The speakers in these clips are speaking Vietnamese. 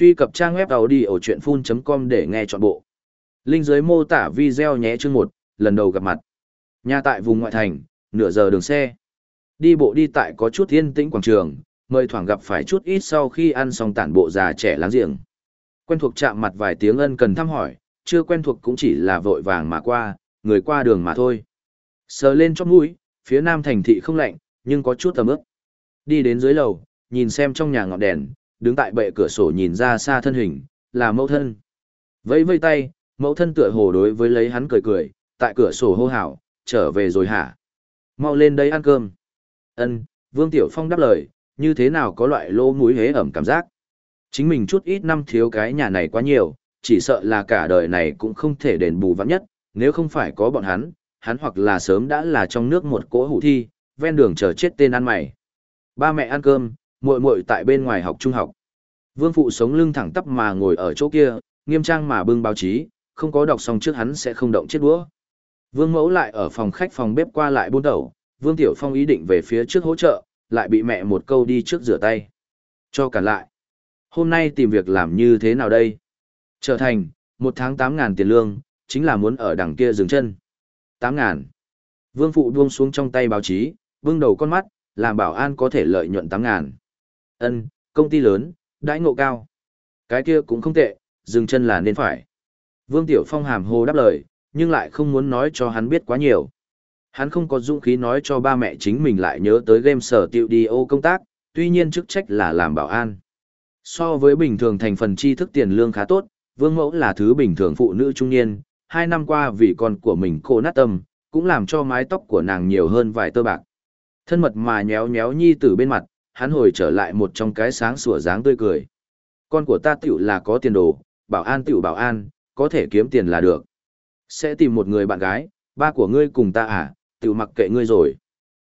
Truy cập trang web đầu đi ở chuyện full.com để nghe trọn bộ. Linh dưới mô tả video nhé chương 1, lần đầu gặp mặt. Nhà tại vùng ngoại thành, nửa giờ đường xe. Đi bộ đi tại có chút yên tĩnh quảng trường, mời thoảng gặp phải chút ít sau khi ăn xong tản bộ già trẻ láng giềng. Quen thuộc chạm mặt vài tiếng ân cần thăm hỏi, chưa quen thuộc cũng chỉ là vội vàng mà qua, người qua đường mà thôi. Sờ lên chóp mũi, phía nam thành thị không lạnh, nhưng có chút tầm ướp. Đi đến dưới lầu, nhìn xem trong nhà ngọn đèn, đứng tại bệ cửa sổ nhìn ra xa thân hình, là mẫu thân. Vẫy vây tay, mẫu thân tựa hồ đối với lấy hắn cười cười, tại cửa sổ hô hào, trở về rồi hả? Mau lên đây ăn cơm. Ân, Vương Tiểu Phong đáp lời, như thế nào có loại lô mũi hế ẩm cảm giác. Chính mình chút ít năm thiếu cái nhà này quá nhiều, chỉ sợ là cả đời này cũng không thể đền bù vắng nhất, nếu không phải có bọn hắn, hắn hoặc là sớm đã là trong nước một cỗ hủ thi, ven đường chờ chết tên ăn mày. Ba mẹ ăn cơm, muội muội tại bên ngoài học trung học. Vương phụ sống lưng thẳng tắp mà ngồi ở chỗ kia, nghiêm trang mà bưng báo chí, không có đọc xong trước hắn sẽ không động chết đũa. Vương mẫu lại ở phòng khách phòng bếp qua lại buôn đầu, Vương Tiểu Phong ý định về phía trước hỗ trợ, lại bị mẹ một câu đi trước rửa tay. Cho cả lại. Hôm nay tìm việc làm như thế nào đây? Trở thành, một tháng tám ngàn tiền lương, chính là muốn ở đằng kia dừng chân. Tám ngàn. Vương phụ buông xuống trong tay báo chí, vương đầu con mắt, làm bảo an có thể lợi nhuận tám ngàn. Ân, công ty lớn, đãi ngộ cao. Cái kia cũng không tệ, dừng chân là nên phải. Vương Tiểu Phong hàm hồ đáp lời, nhưng lại không muốn nói cho hắn biết quá nhiều. Hắn không có dũng khí nói cho ba mẹ chính mình lại nhớ tới game sở tiệu đi ô công tác, tuy nhiên chức trách là làm bảo an. So với bình thường thành phần tri thức tiền lương khá tốt, Vương Mẫu là thứ bình thường phụ nữ trung niên, hai năm qua vì con của mình cô nát tâm, cũng làm cho mái tóc của nàng nhiều hơn vài tơ bạc. Thân mật mà nhéo nhéo nhi tử bên mặt, hắn hồi trở lại một trong cái sáng sủa dáng tươi cười. Con của ta tiểu là có tiền đồ, bảo an tiểu bảo an, có thể kiếm tiền là được. Sẽ tìm một người bạn gái, ba của ngươi cùng ta à, tiểu mặc kệ ngươi rồi.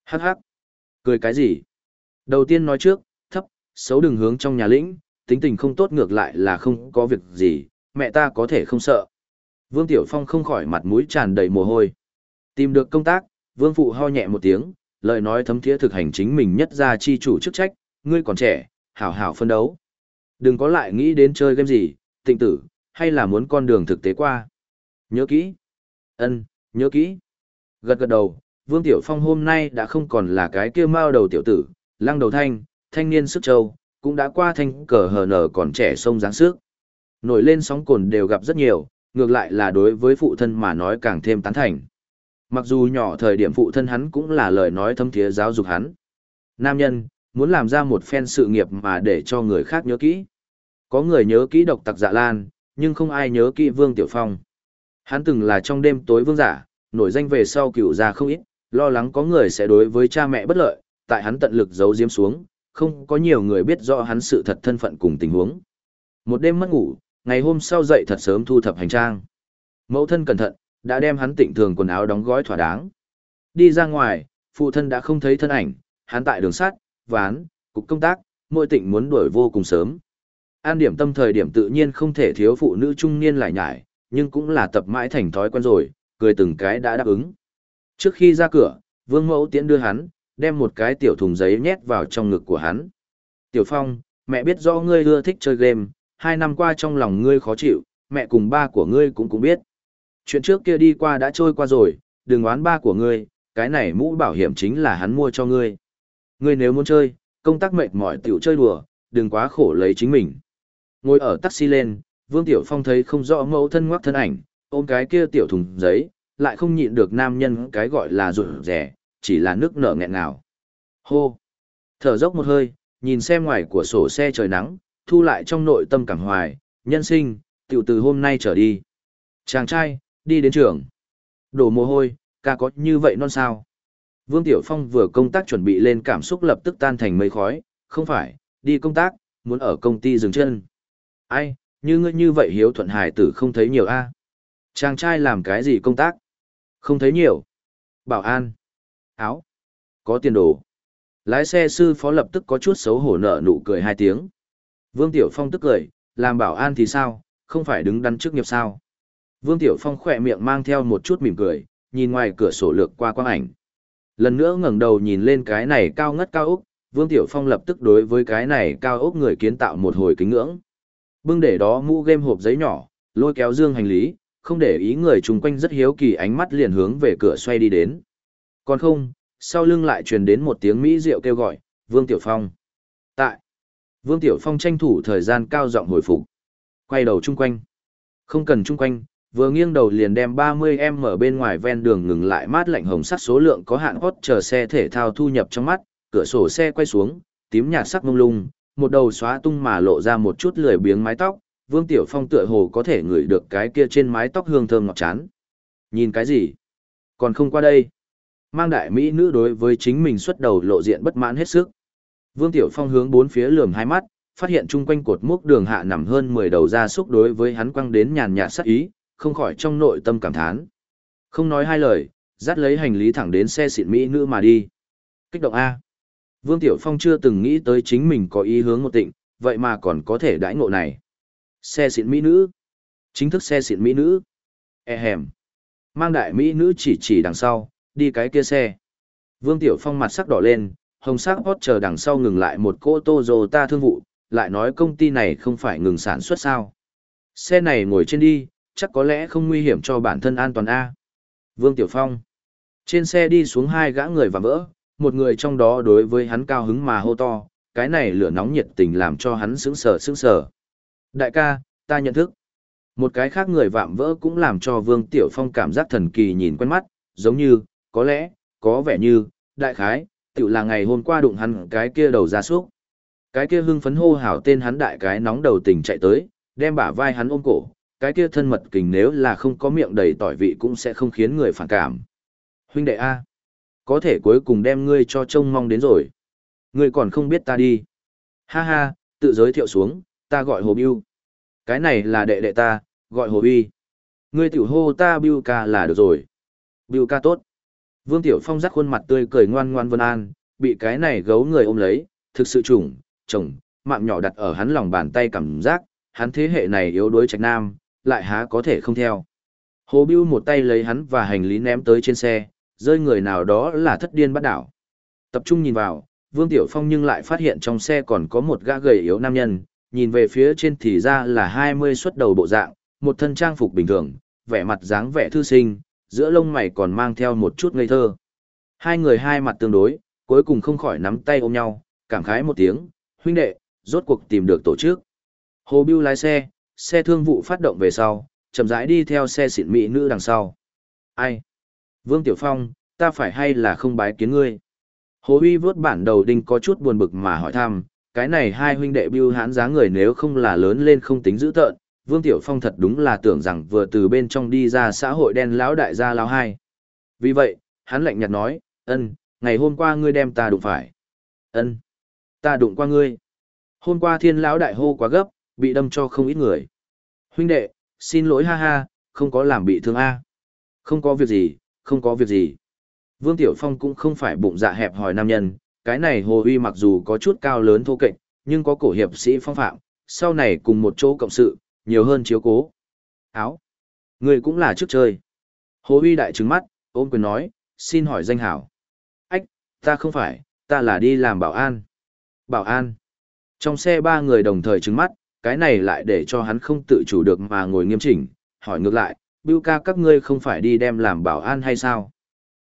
Hắc hắc. Cười cái gì? Đầu tiên nói trước, thấp, xấu đừng hướng trong nhà lĩnh, tính tình không tốt ngược lại là không có việc gì, mẹ ta có thể không sợ. Vương Tiểu Phong không khỏi mặt mũi tràn đầy mồ hôi. Tìm được công tác, Vương Phụ ho nhẹ một tiếng, lời nói thấm thiế thực hành chính mình nhất ra chi chủ chức trách, ngươi còn trẻ, hảo hảo phân đấu. Đừng có lại nghĩ đến chơi game gì, tịnh tử, hay là muốn con đường thực tế qua. Nhớ kỹ. ân nhớ kỹ. Gật gật đầu, Vương Tiểu Phong hôm nay đã không còn là cái kia mao đầu tiểu tử, lăng đầu thanh, thanh niên sức châu, cũng đã qua thanh cờ hờ nở còn trẻ sông dáng sức. Nổi lên sóng cồn đều gặp rất nhiều, ngược lại là đối với phụ thân mà nói càng thêm tán thành. Mặc dù nhỏ thời điểm phụ thân hắn cũng là lời nói thâm thiế giáo dục hắn. Nam nhân, muốn làm ra một phen sự nghiệp mà để cho người khác nhớ kỹ. Có người nhớ kỹ độc tặc dạ lan, nhưng không ai nhớ kỹ Vương Tiểu Phong. Hắn từng là trong đêm tối vương giả, nổi danh về sau cựu già không ít, lo lắng có người sẽ đối với cha mẹ bất lợi, tại hắn tận lực giấu diếm xuống, không có nhiều người biết rõ hắn sự thật thân phận cùng tình huống. Một đêm mất ngủ, ngày hôm sau dậy thật sớm thu thập hành trang. Mẫu thân cẩn thận, đã đem hắn tịnh thường quần áo đóng gói thỏa đáng. Đi ra ngoài, phụ thân đã không thấy thân ảnh, hắn tại đường sắt, ván, cục công tác, mỗi tịnh muốn đuổi vô cùng sớm. An điểm tâm thời điểm tự nhiên không thể thiếu phụ nữ trung niên lại nhải, nhưng cũng là tập mãi thành thói quen rồi, cười từng cái đã đáp ứng. Trước khi ra cửa, vương mẫu tiễn đưa hắn, đem một cái tiểu thùng giấy nhét vào trong ngực của hắn. Tiểu Phong, mẹ biết rõ ngươi ưa thích chơi game, hai năm qua trong lòng ngươi khó chịu, mẹ cùng ba của ngươi cũng cũng biết. Chuyện trước kia đi qua đã trôi qua rồi, đừng oán ba của ngươi, cái này mũ bảo hiểm chính là hắn mua cho ngươi. Ngươi nếu muốn chơi, công tác mệt mỏi tiểu chơi đùa, đừng quá khổ lấy chính mình. Ngồi ở taxi lên, Vương Tiểu Phong thấy không rõ mẫu thân ngoắc thân ảnh, ôm cái kia tiểu thùng giấy, lại không nhịn được nam nhân cái gọi là rụt rẻ, chỉ là nước nở nghẹn ngào. Hô! Thở dốc một hơi, nhìn xem ngoài của sổ xe trời nắng, thu lại trong nội tâm cảm hoài, nhân sinh, tiểu từ hôm nay trở đi. Chàng trai, đi đến trường. Đổ mồ hôi, ca có như vậy non sao? Vương Tiểu Phong vừa công tác chuẩn bị lên cảm xúc lập tức tan thành mây khói, không phải, đi công tác, muốn ở công ty dừng chân. Ai, như ngươi như vậy hiếu thuận hải tử không thấy nhiều a Chàng trai làm cái gì công tác? Không thấy nhiều. Bảo an. Áo. Có tiền đồ. Lái xe sư phó lập tức có chút xấu hổ nở nụ cười hai tiếng. Vương Tiểu Phong tức cười, làm bảo an thì sao, không phải đứng đắn chức nghiệp sao. Vương Tiểu Phong khỏe miệng mang theo một chút mỉm cười, nhìn ngoài cửa sổ lược qua quang ảnh. Lần nữa ngẩng đầu nhìn lên cái này cao ngất cao ốc, Vương Tiểu Phong lập tức đối với cái này cao ốc người kiến tạo một hồi kính ngưỡng. Bưng để đó mũ game hộp giấy nhỏ, lôi kéo dương hành lý, không để ý người chung quanh rất hiếu kỳ ánh mắt liền hướng về cửa xoay đi đến. Còn không, sau lưng lại truyền đến một tiếng Mỹ rượu kêu gọi, Vương Tiểu Phong. Tại. Vương Tiểu Phong tranh thủ thời gian cao giọng hồi phục. Quay đầu chung quanh. Không cần chung quanh, vừa nghiêng đầu liền đem 30 m ở bên ngoài ven đường ngừng lại mát lạnh hồng sắc số lượng có hạn hot chờ xe thể thao thu nhập trong mắt, cửa sổ xe quay xuống, tím nhạt sắc mông lung, một đầu xóa tung mà lộ ra một chút lười biếng mái tóc, Vương Tiểu Phong tựa hồ có thể ngửi được cái kia trên mái tóc hương thơm ngọt chán. Nhìn cái gì? Còn không qua đây. Mang đại mỹ nữ đối với chính mình xuất đầu lộ diện bất mãn hết sức. Vương Tiểu Phong hướng bốn phía lườm hai mắt, phát hiện chung quanh cột mốc đường hạ nằm hơn 10 đầu ra súc đối với hắn quăng đến nhàn nhạt sắc ý, không khỏi trong nội tâm cảm thán. Không nói hai lời, dắt lấy hành lý thẳng đến xe xịn mỹ nữ mà đi. Kích động A. Vương Tiểu Phong chưa từng nghĩ tới chính mình có ý hướng một tịnh, vậy mà còn có thể đãi ngộ này. Xe xịn mỹ nữ. Chính thức xe xịn mỹ nữ. E hèm. Mang đại mỹ nữ chỉ chỉ đằng sau, đi cái kia xe. Vương Tiểu Phong mặt sắc đỏ lên, hồng sắc hot chờ đằng sau ngừng lại một cô tô dò ta thương vụ, lại nói công ty này không phải ngừng sản xuất sao. Xe này ngồi trên đi, chắc có lẽ không nguy hiểm cho bản thân an toàn A. Vương Tiểu Phong. Trên xe đi xuống hai gã người và vỡ, một người trong đó đối với hắn cao hứng mà hô to, cái này lửa nóng nhiệt tình làm cho hắn sững sờ sững sờ. Đại ca, ta nhận thức. Một cái khác người vạm vỡ cũng làm cho Vương Tiểu Phong cảm giác thần kỳ nhìn quen mắt, giống như, có lẽ, có vẻ như, đại khái, tiểu là ngày hôm qua đụng hắn cái kia đầu ra súc. Cái kia hưng phấn hô hào tên hắn đại cái nóng đầu tình chạy tới, đem bả vai hắn ôm cổ, cái kia thân mật kình nếu là không có miệng đầy tỏi vị cũng sẽ không khiến người phản cảm. Huynh đệ A, có thể cuối cùng đem ngươi cho trông mong đến rồi. Ngươi còn không biết ta đi. Ha ha, tự giới thiệu xuống, ta gọi Hồ Biêu. Cái này là đệ đệ ta, gọi Hồ Bi. Ngươi tiểu hô ta Biêu ca là được rồi. Biêu ca tốt. Vương Tiểu Phong rắc khuôn mặt tươi cười ngoan ngoan vân an, bị cái này gấu người ôm lấy, thực sự trùng, chồng, mạng nhỏ đặt ở hắn lòng bàn tay cảm giác, hắn thế hệ này yếu đuối trạch nam, lại há có thể không theo. Hồ Biêu một tay lấy hắn và hành lý ném tới trên xe, rơi người nào đó là thất điên bắt đảo. Tập trung nhìn vào, Vương Tiểu Phong nhưng lại phát hiện trong xe còn có một gã gầy yếu nam nhân, nhìn về phía trên thì ra là 20 xuất đầu bộ dạng, một thân trang phục bình thường, vẻ mặt dáng vẻ thư sinh, giữa lông mày còn mang theo một chút ngây thơ. Hai người hai mặt tương đối, cuối cùng không khỏi nắm tay ôm nhau, cảm khái một tiếng, huynh đệ, rốt cuộc tìm được tổ chức. Hồ Biêu lái xe, xe thương vụ phát động về sau, chậm rãi đi theo xe xịn mỹ nữ đằng sau. Ai? Vương Tiểu Phong, ta phải hay là không bái kiến ngươi? Hồ Huy vớt bản đầu đinh có chút buồn bực mà hỏi thăm, cái này hai huynh đệ Biêu hãn giá người nếu không là lớn lên không tính dữ tợn, Vương Tiểu Phong thật đúng là tưởng rằng vừa từ bên trong đi ra xã hội đen lão đại gia lão hai. Vì vậy, hắn lạnh nhạt nói, ân, ngày hôm qua ngươi đem ta đụng phải. ân, ta đụng qua ngươi. Hôm qua thiên lão đại hô quá gấp, bị đâm cho không ít người. Huynh đệ, xin lỗi ha ha, không có làm bị thương a. Không có việc gì, không có việc gì. Vương Tiểu Phong cũng không phải bụng dạ hẹp hòi nam nhân, cái này hồ uy mặc dù có chút cao lớn thô kệch, nhưng có cổ hiệp sĩ phong phạm, sau này cùng một chỗ cộng sự, nhiều hơn chiếu cố. Áo. Người cũng là trước chơi. Hồ uy đại trừng mắt, ôm quyền nói, xin hỏi danh hảo. Ách, ta không phải, ta là đi làm bảo an. Bảo an. Trong xe ba người đồng thời trừng mắt, cái này lại để cho hắn không tự chủ được mà ngồi nghiêm chỉnh, hỏi ngược lại, Bưu ca các ngươi không phải đi đem làm bảo an hay sao?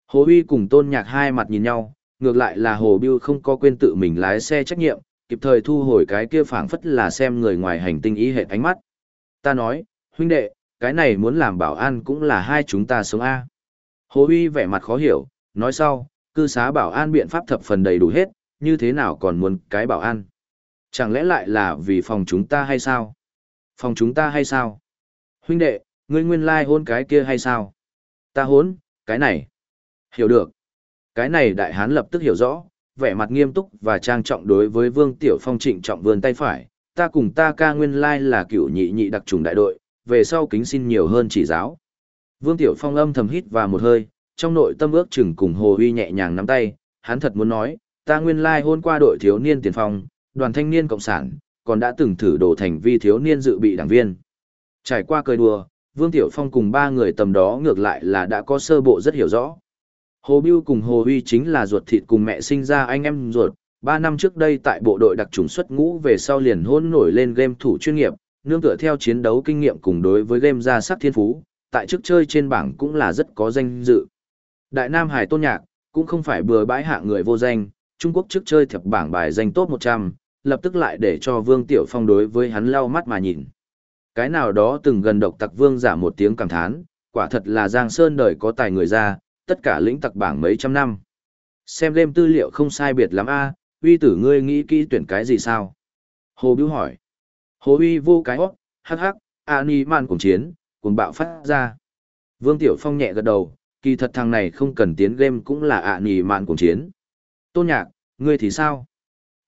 Hồ Uy cùng Tôn Nhạc hai mặt nhìn nhau, ngược lại là Hồ Bưu không có quên tự mình lái xe trách nhiệm, kịp thời thu hồi cái kia phảng phất là xem người ngoài hành tinh ý hệ ánh mắt. Ta nói, huynh đệ, cái này muốn làm bảo an cũng là hai chúng ta sống A. Hồ Uy vẻ mặt khó hiểu, nói sau, cư xá bảo an biện pháp thập phần đầy đủ hết, như thế nào còn muốn cái bảo an? Chẳng lẽ lại là vì phòng chúng ta hay sao? Phòng chúng ta hay sao? Huynh đệ, ngươi nguyên lai hôn cái kia hay sao? Ta hôn, cái này. Hiểu được. Cái này đại hán lập tức hiểu rõ, vẻ mặt nghiêm túc và trang trọng đối với Vương Tiểu Phong trịnh trọng vươn tay phải. Ta cùng ta ca nguyên lai là cựu nhị nhị đặc trùng đại đội, về sau kính xin nhiều hơn chỉ giáo. Vương Tiểu Phong âm thầm hít và một hơi, trong nội tâm ước chừng cùng Hồ Huy nhẹ nhàng nắm tay, hắn thật muốn nói, ta nguyên lai hôn qua đội thiếu niên tiền phong, đoàn thanh niên cộng sản, còn đã từng thử đổ thành vi thiếu niên dự bị đảng viên. Trải qua cười đùa, Vương Tiểu Phong cùng ba người tầm đó ngược lại là đã có sơ bộ rất hiểu rõ. Hồ Biêu cùng Hồ Huy chính là ruột thịt cùng mẹ sinh ra anh em ruột, ba năm trước đây tại bộ đội đặc trùng xuất ngũ về sau liền hôn nổi lên game thủ chuyên nghiệp, nương tựa theo chiến đấu kinh nghiệm cùng đối với game ra sắc thiên phú, tại chức chơi trên bảng cũng là rất có danh dự. Đại Nam Hải Tôn Nhạc, cũng không phải bừa bãi hạ người vô danh, Trung Quốc trước chơi thập bảng bài danh top 100, lập tức lại để cho Vương Tiểu Phong đối với hắn lau mắt mà nhìn. Cái nào đó từng gần độc tặc Vương giả một tiếng cảm thán, quả thật là Giang Sơn đời có tài người ra, tất cả lĩnh tặc bảng mấy trăm năm. Xem đêm tư liệu không sai biệt lắm a, uy tử ngươi nghĩ kỹ tuyển cái gì sao? Hồ Bưu hỏi. Hồ uy vô cái hót, hắc hắc, Ani man cùng chiến, cùng bạo phát ra. Vương Tiểu Phong nhẹ gật đầu, kỳ thật thằng này không cần tiến game cũng là ạ nì mạn cùng chiến. Tôn nhạc, ngươi thì sao?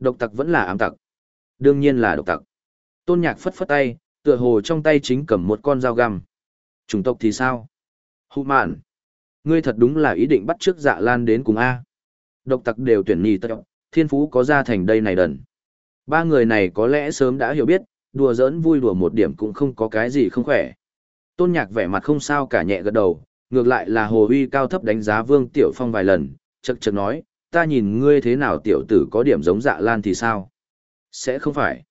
Độc tặc vẫn là ám tặc. Đương nhiên là độc tặc. Tôn nhạc phất phất tay, tựa hồ trong tay chính cầm một con dao găm. Chủng tộc thì sao? Hụ mạn. Ngươi thật đúng là ý định bắt trước dạ lan đến cùng A. Độc tặc đều tuyển nhì tật, thiên phú có ra thành đây này đần. Ba người này có lẽ sớm đã hiểu biết, đùa giỡn vui đùa một điểm cũng không có cái gì không khỏe. Tôn nhạc vẻ mặt không sao cả nhẹ gật đầu, ngược lại là hồ uy cao thấp đánh giá vương tiểu phong vài lần, chật chật nói, ta nhìn ngươi thế nào tiểu tử có điểm giống dạ lan thì sao? Sẽ không phải.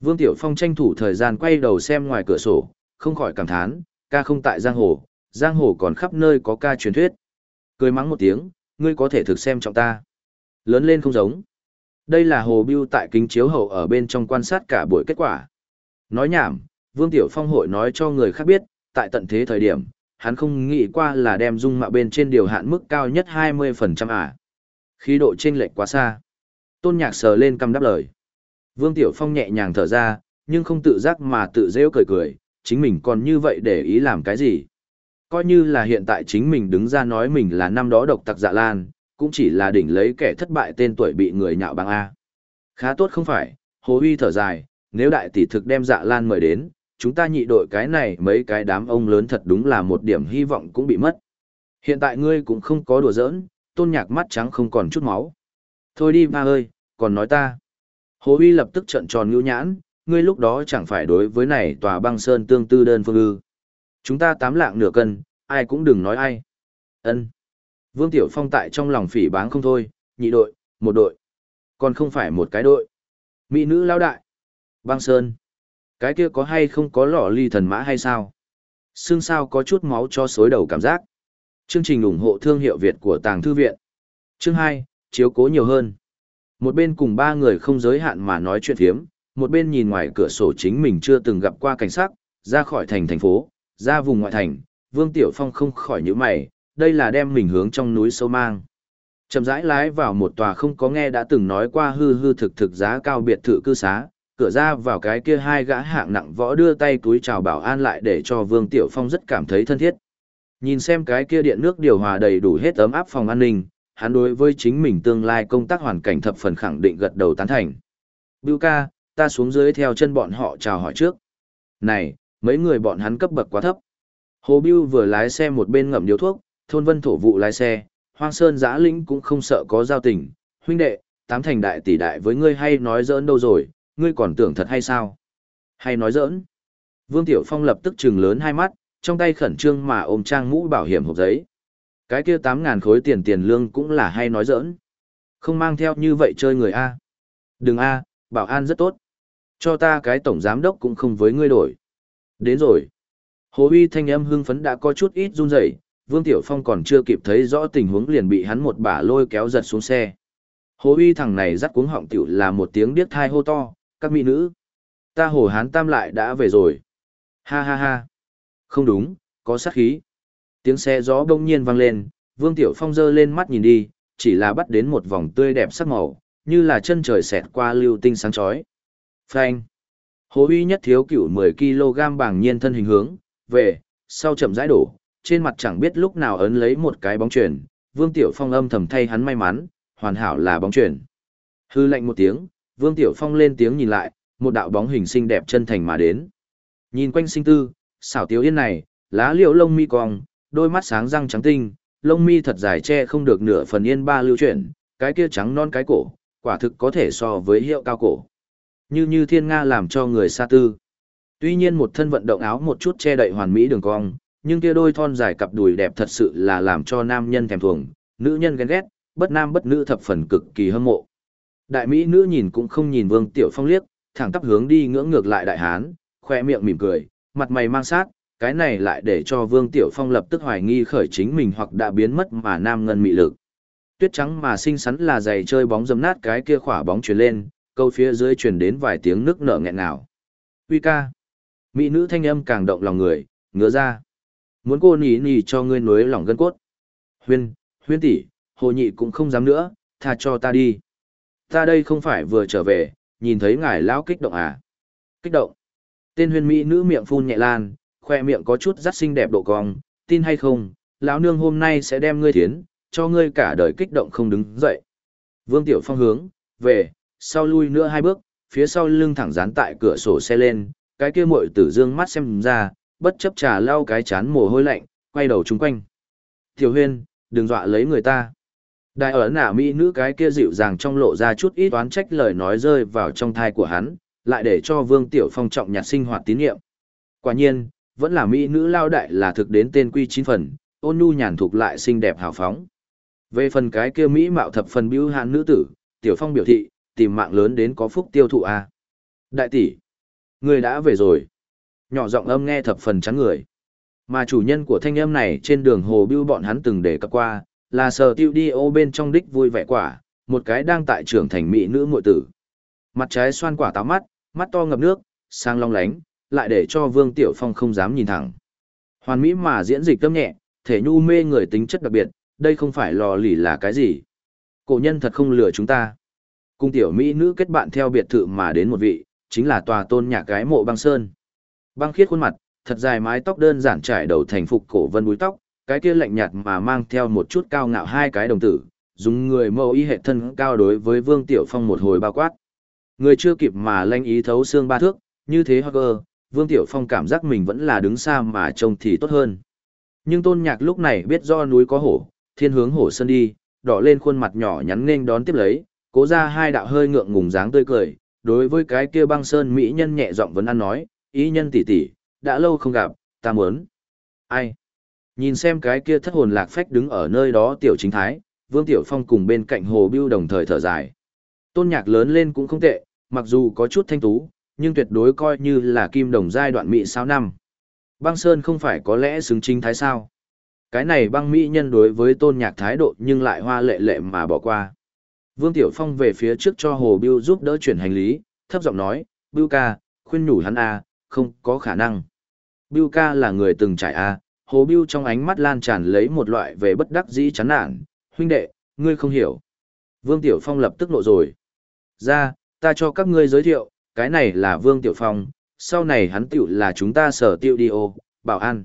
Vương Tiểu Phong tranh thủ thời gian quay đầu xem ngoài cửa sổ, không khỏi cảm thán, ca không tại giang hồ, giang hồ còn khắp nơi có ca truyền thuyết. Cười mắng một tiếng, ngươi có thể thực xem trọng ta. Lớn lên không giống. Đây là hồ biêu tại kính chiếu hậu ở bên trong quan sát cả buổi kết quả. Nói nhảm, Vương Tiểu Phong hội nói cho người khác biết, tại tận thế thời điểm, hắn không nghĩ qua là đem dung mạo bên trên điều hạn mức cao nhất 20% à. Khí độ chênh lệch quá xa. Tôn Nhạc sờ lên cằm đáp lời. Vương Tiểu Phong nhẹ nhàng thở ra, nhưng không tự giác mà tự rêu cười cười, chính mình còn như vậy để ý làm cái gì. Coi như là hiện tại chính mình đứng ra nói mình là năm đó độc tặc dạ lan, cũng chỉ là đỉnh lấy kẻ thất bại tên tuổi bị người nhạo bằng A. Khá tốt không phải, Hồ Huy thở dài, nếu đại tỷ thực đem dạ lan mời đến, chúng ta nhị đội cái này mấy cái đám ông lớn thật đúng là một điểm hy vọng cũng bị mất. Hiện tại ngươi cũng không có đùa giỡn, tôn nhạc mắt trắng không còn chút máu. Thôi đi ba ơi, còn nói ta. Hồ Huy lập tức trận tròn ngữ nhãn, ngươi lúc đó chẳng phải đối với này tòa băng sơn tương tư đơn phương ư. Chúng ta tám lạng nửa cân, ai cũng đừng nói ai. ân Vương Tiểu Phong tại trong lòng phỉ báng không thôi, nhị đội, một đội. Còn không phải một cái đội. Mỹ nữ lao đại. Băng sơn. Cái kia có hay không có lọ ly thần mã hay sao? Xương sao có chút máu cho xối đầu cảm giác. Chương trình ủng hộ thương hiệu Việt của Tàng Thư Viện. Chương 2, chiếu cố nhiều hơn. Một bên cùng ba người không giới hạn mà nói chuyện thiếm, một bên nhìn ngoài cửa sổ chính mình chưa từng gặp qua cảnh sát, ra khỏi thành thành phố, ra vùng ngoại thành, Vương Tiểu Phong không khỏi nhíu mày, đây là đem mình hướng trong núi sâu mang. Chậm rãi lái vào một tòa không có nghe đã từng nói qua hư hư thực thực giá cao biệt thự cư xá, cửa ra vào cái kia hai gã hạng nặng võ đưa tay túi chào bảo an lại để cho Vương Tiểu Phong rất cảm thấy thân thiết. Nhìn xem cái kia điện nước điều hòa đầy đủ hết ấm áp phòng an ninh, hắn đối với chính mình tương lai công tác hoàn cảnh thập phần khẳng định gật đầu tán thành. Bưu ca, ta xuống dưới theo chân bọn họ chào hỏi trước. Này, mấy người bọn hắn cấp bậc quá thấp. Hồ Bưu vừa lái xe một bên ngậm điếu thuốc, thôn vân thổ vụ lái xe, hoang sơn giã lĩnh cũng không sợ có giao tình. Huynh đệ, tám thành đại tỷ đại với ngươi hay nói giỡn đâu rồi, ngươi còn tưởng thật hay sao? Hay nói giỡn? Vương Tiểu Phong lập tức trừng lớn hai mắt, trong tay khẩn trương mà ôm trang mũ bảo hiểm hộp giấy. Cái kia 8.000 khối tiền tiền lương cũng là hay nói giỡn. Không mang theo như vậy chơi người A. Đừng A, bảo an rất tốt. Cho ta cái tổng giám đốc cũng không với ngươi đổi. Đến rồi. Hồ uy thanh âm hưng phấn đã có chút ít run rẩy, Vương Tiểu Phong còn chưa kịp thấy rõ tình huống liền bị hắn một bả lôi kéo giật xuống xe. Hồ uy thằng này dắt cuống họng tiểu là một tiếng điếc thai hô to, các mỹ nữ. Ta hồ hán tam lại đã về rồi. Ha ha ha. Không đúng, có sát khí. Tiếng xe gió bỗng nhiên vang lên, Vương Tiểu Phong giơ lên mắt nhìn đi, chỉ là bắt đến một vòng tươi đẹp sắc màu, như là chân trời xẹt qua lưu tinh sáng chói. Phanh. Hồ uy nhất thiếu cửu 10kg bảng nhiên thân hình hướng, về, sau chậm rãi đổ, trên mặt chẳng biết lúc nào ấn lấy một cái bóng chuyển, Vương Tiểu Phong âm thầm thay hắn may mắn, hoàn hảo là bóng chuyển. Hư lạnh một tiếng, Vương Tiểu Phong lên tiếng nhìn lại, một đạo bóng hình xinh đẹp chân thành mà đến. Nhìn quanh sinh tư, xảo tiếu yên này, lá liễu lông mi cong, đôi mắt sáng răng trắng tinh, lông mi thật dài che không được nửa phần yên ba lưu chuyển, cái kia trắng non cái cổ, quả thực có thể so với hiệu cao cổ. Như như thiên nga làm cho người xa tư. Tuy nhiên một thân vận động áo một chút che đậy hoàn mỹ đường cong, nhưng kia đôi thon dài cặp đùi đẹp thật sự là làm cho nam nhân thèm thuồng, nữ nhân ghen ghét, bất nam bất nữ thập phần cực kỳ hâm mộ. Đại mỹ nữ nhìn cũng không nhìn Vương Tiểu Phong liếc, thẳng tắp hướng đi ngưỡng ngược lại đại hán, khoe miệng mỉm cười, mặt mày mang sát, cái này lại để cho Vương Tiểu Phong lập tức hoài nghi khởi chính mình hoặc đã biến mất mà nam ngân mị lực. Tuyết trắng mà xinh xắn là giày chơi bóng dầm nát cái kia khỏa bóng truyền lên, câu phía dưới truyền đến vài tiếng nước nở nghẹn ngào. Uy ca. Mỹ nữ thanh âm càng động lòng người, ngứa ra. Muốn cô nỉ nỉ cho ngươi nối lòng gân cốt. Huyên, huyên tỷ, hồ nhị cũng không dám nữa, tha cho ta đi. Ta đây không phải vừa trở về, nhìn thấy ngài lão kích động à. Kích động. Tên Huyền Mỹ nữ miệng phun nhẹ lan, khoe miệng có chút rất xinh đẹp độ cong, tin hay không, lão nương hôm nay sẽ đem ngươi thiến, cho ngươi cả đời kích động không đứng dậy. Vương Tiểu Phong hướng, về, sau lui nữa hai bước, phía sau lưng thẳng dán tại cửa sổ xe lên, cái kia muội tử dương mắt xem ra, bất chấp trà lau cái chán mồ hôi lạnh, quay đầu chung quanh. Tiểu huyên, đừng dọa lấy người ta. Đại ở nả mỹ nữ cái kia dịu dàng trong lộ ra chút ít oán trách lời nói rơi vào trong thai của hắn, lại để cho Vương Tiểu Phong trọng nhạt sinh hoạt tín nhiệm. Quả nhiên, vẫn là mỹ nữ lao đại là thực đến tên quy chín phần, ôn nhu nhàn thuộc lại xinh đẹp hào phóng. Về phần cái kia mỹ mạo thập phần bưu hạn nữ tử, Tiểu Phong biểu thị, tìm mạng lớn đến có phúc tiêu thụ a. À. Đại tỷ, người đã về rồi. Nhỏ giọng âm nghe thập phần chán người. Mà chủ nhân của thanh âm này trên đường hồ bưu bọn hắn từng để cập qua, là sờ tiêu đi ô bên trong đích vui vẻ quả, một cái đang tại trưởng thành mỹ nữ muội tử. Mặt trái xoan quả táo mắt, mắt to ngập nước, sang long lánh, lại để cho Vương Tiểu Phong không dám nhìn thẳng. Hoàn mỹ mà diễn dịch tâm nhẹ, thể nhu mê người tính chất đặc biệt, đây không phải lò lì là cái gì. Cổ nhân thật không lừa chúng ta. Cung tiểu mỹ nữ kết bạn theo biệt thự mà đến một vị, chính là tòa tôn nhà gái mộ băng sơn. Băng khiết khuôn mặt, thật dài mái tóc đơn giản trải đầu thành phục cổ vân búi tóc, cái kia lạnh nhạt mà mang theo một chút cao ngạo hai cái đồng tử, dùng người mẫu y hệ thân cao đối với Vương Tiểu Phong một hồi bao quát. Người chưa kịp mà lanh ý thấu xương ba thước, như thế hoặc Vương Tiểu Phong cảm giác mình vẫn là đứng xa mà trông thì tốt hơn. Nhưng tôn nhạc lúc này biết do núi có hổ, thiên hướng hổ sơn đi, đỏ lên khuôn mặt nhỏ nhắn nên đón tiếp lấy, cố ra hai đạo hơi ngượng ngùng dáng tươi cười, đối với cái kia băng sơn mỹ nhân nhẹ giọng vấn ăn nói, ý nhân tỷ tỷ, đã lâu không gặp, ta muốn. Ai? Nhìn xem cái kia thất hồn lạc phách đứng ở nơi đó tiểu chính thái, Vương Tiểu Phong cùng bên cạnh Hồ Bưu đồng thời thở dài. Tôn nhạc lớn lên cũng không tệ, mặc dù có chút thanh tú, nhưng tuyệt đối coi như là kim đồng giai đoạn mỹ sao năm. Băng Sơn không phải có lẽ xứng chính thái sao. Cái này băng mỹ nhân đối với tôn nhạc thái độ nhưng lại hoa lệ lệ mà bỏ qua. Vương Tiểu Phong về phía trước cho Hồ Biêu giúp đỡ chuyển hành lý, thấp giọng nói, Biêu ca, khuyên nhủ hắn a, không có khả năng. Biêu ca là người từng trải a, Hồ Biêu trong ánh mắt lan tràn lấy một loại về bất đắc dĩ chán nản, huynh đệ, ngươi không hiểu. Vương Tiểu Phong lập tức nộ rồi. Ra, ta cho các ngươi giới thiệu, cái này là Vương Tiểu Phong, sau này hắn tiểu là chúng ta sở tiêu đi ô, bảo an.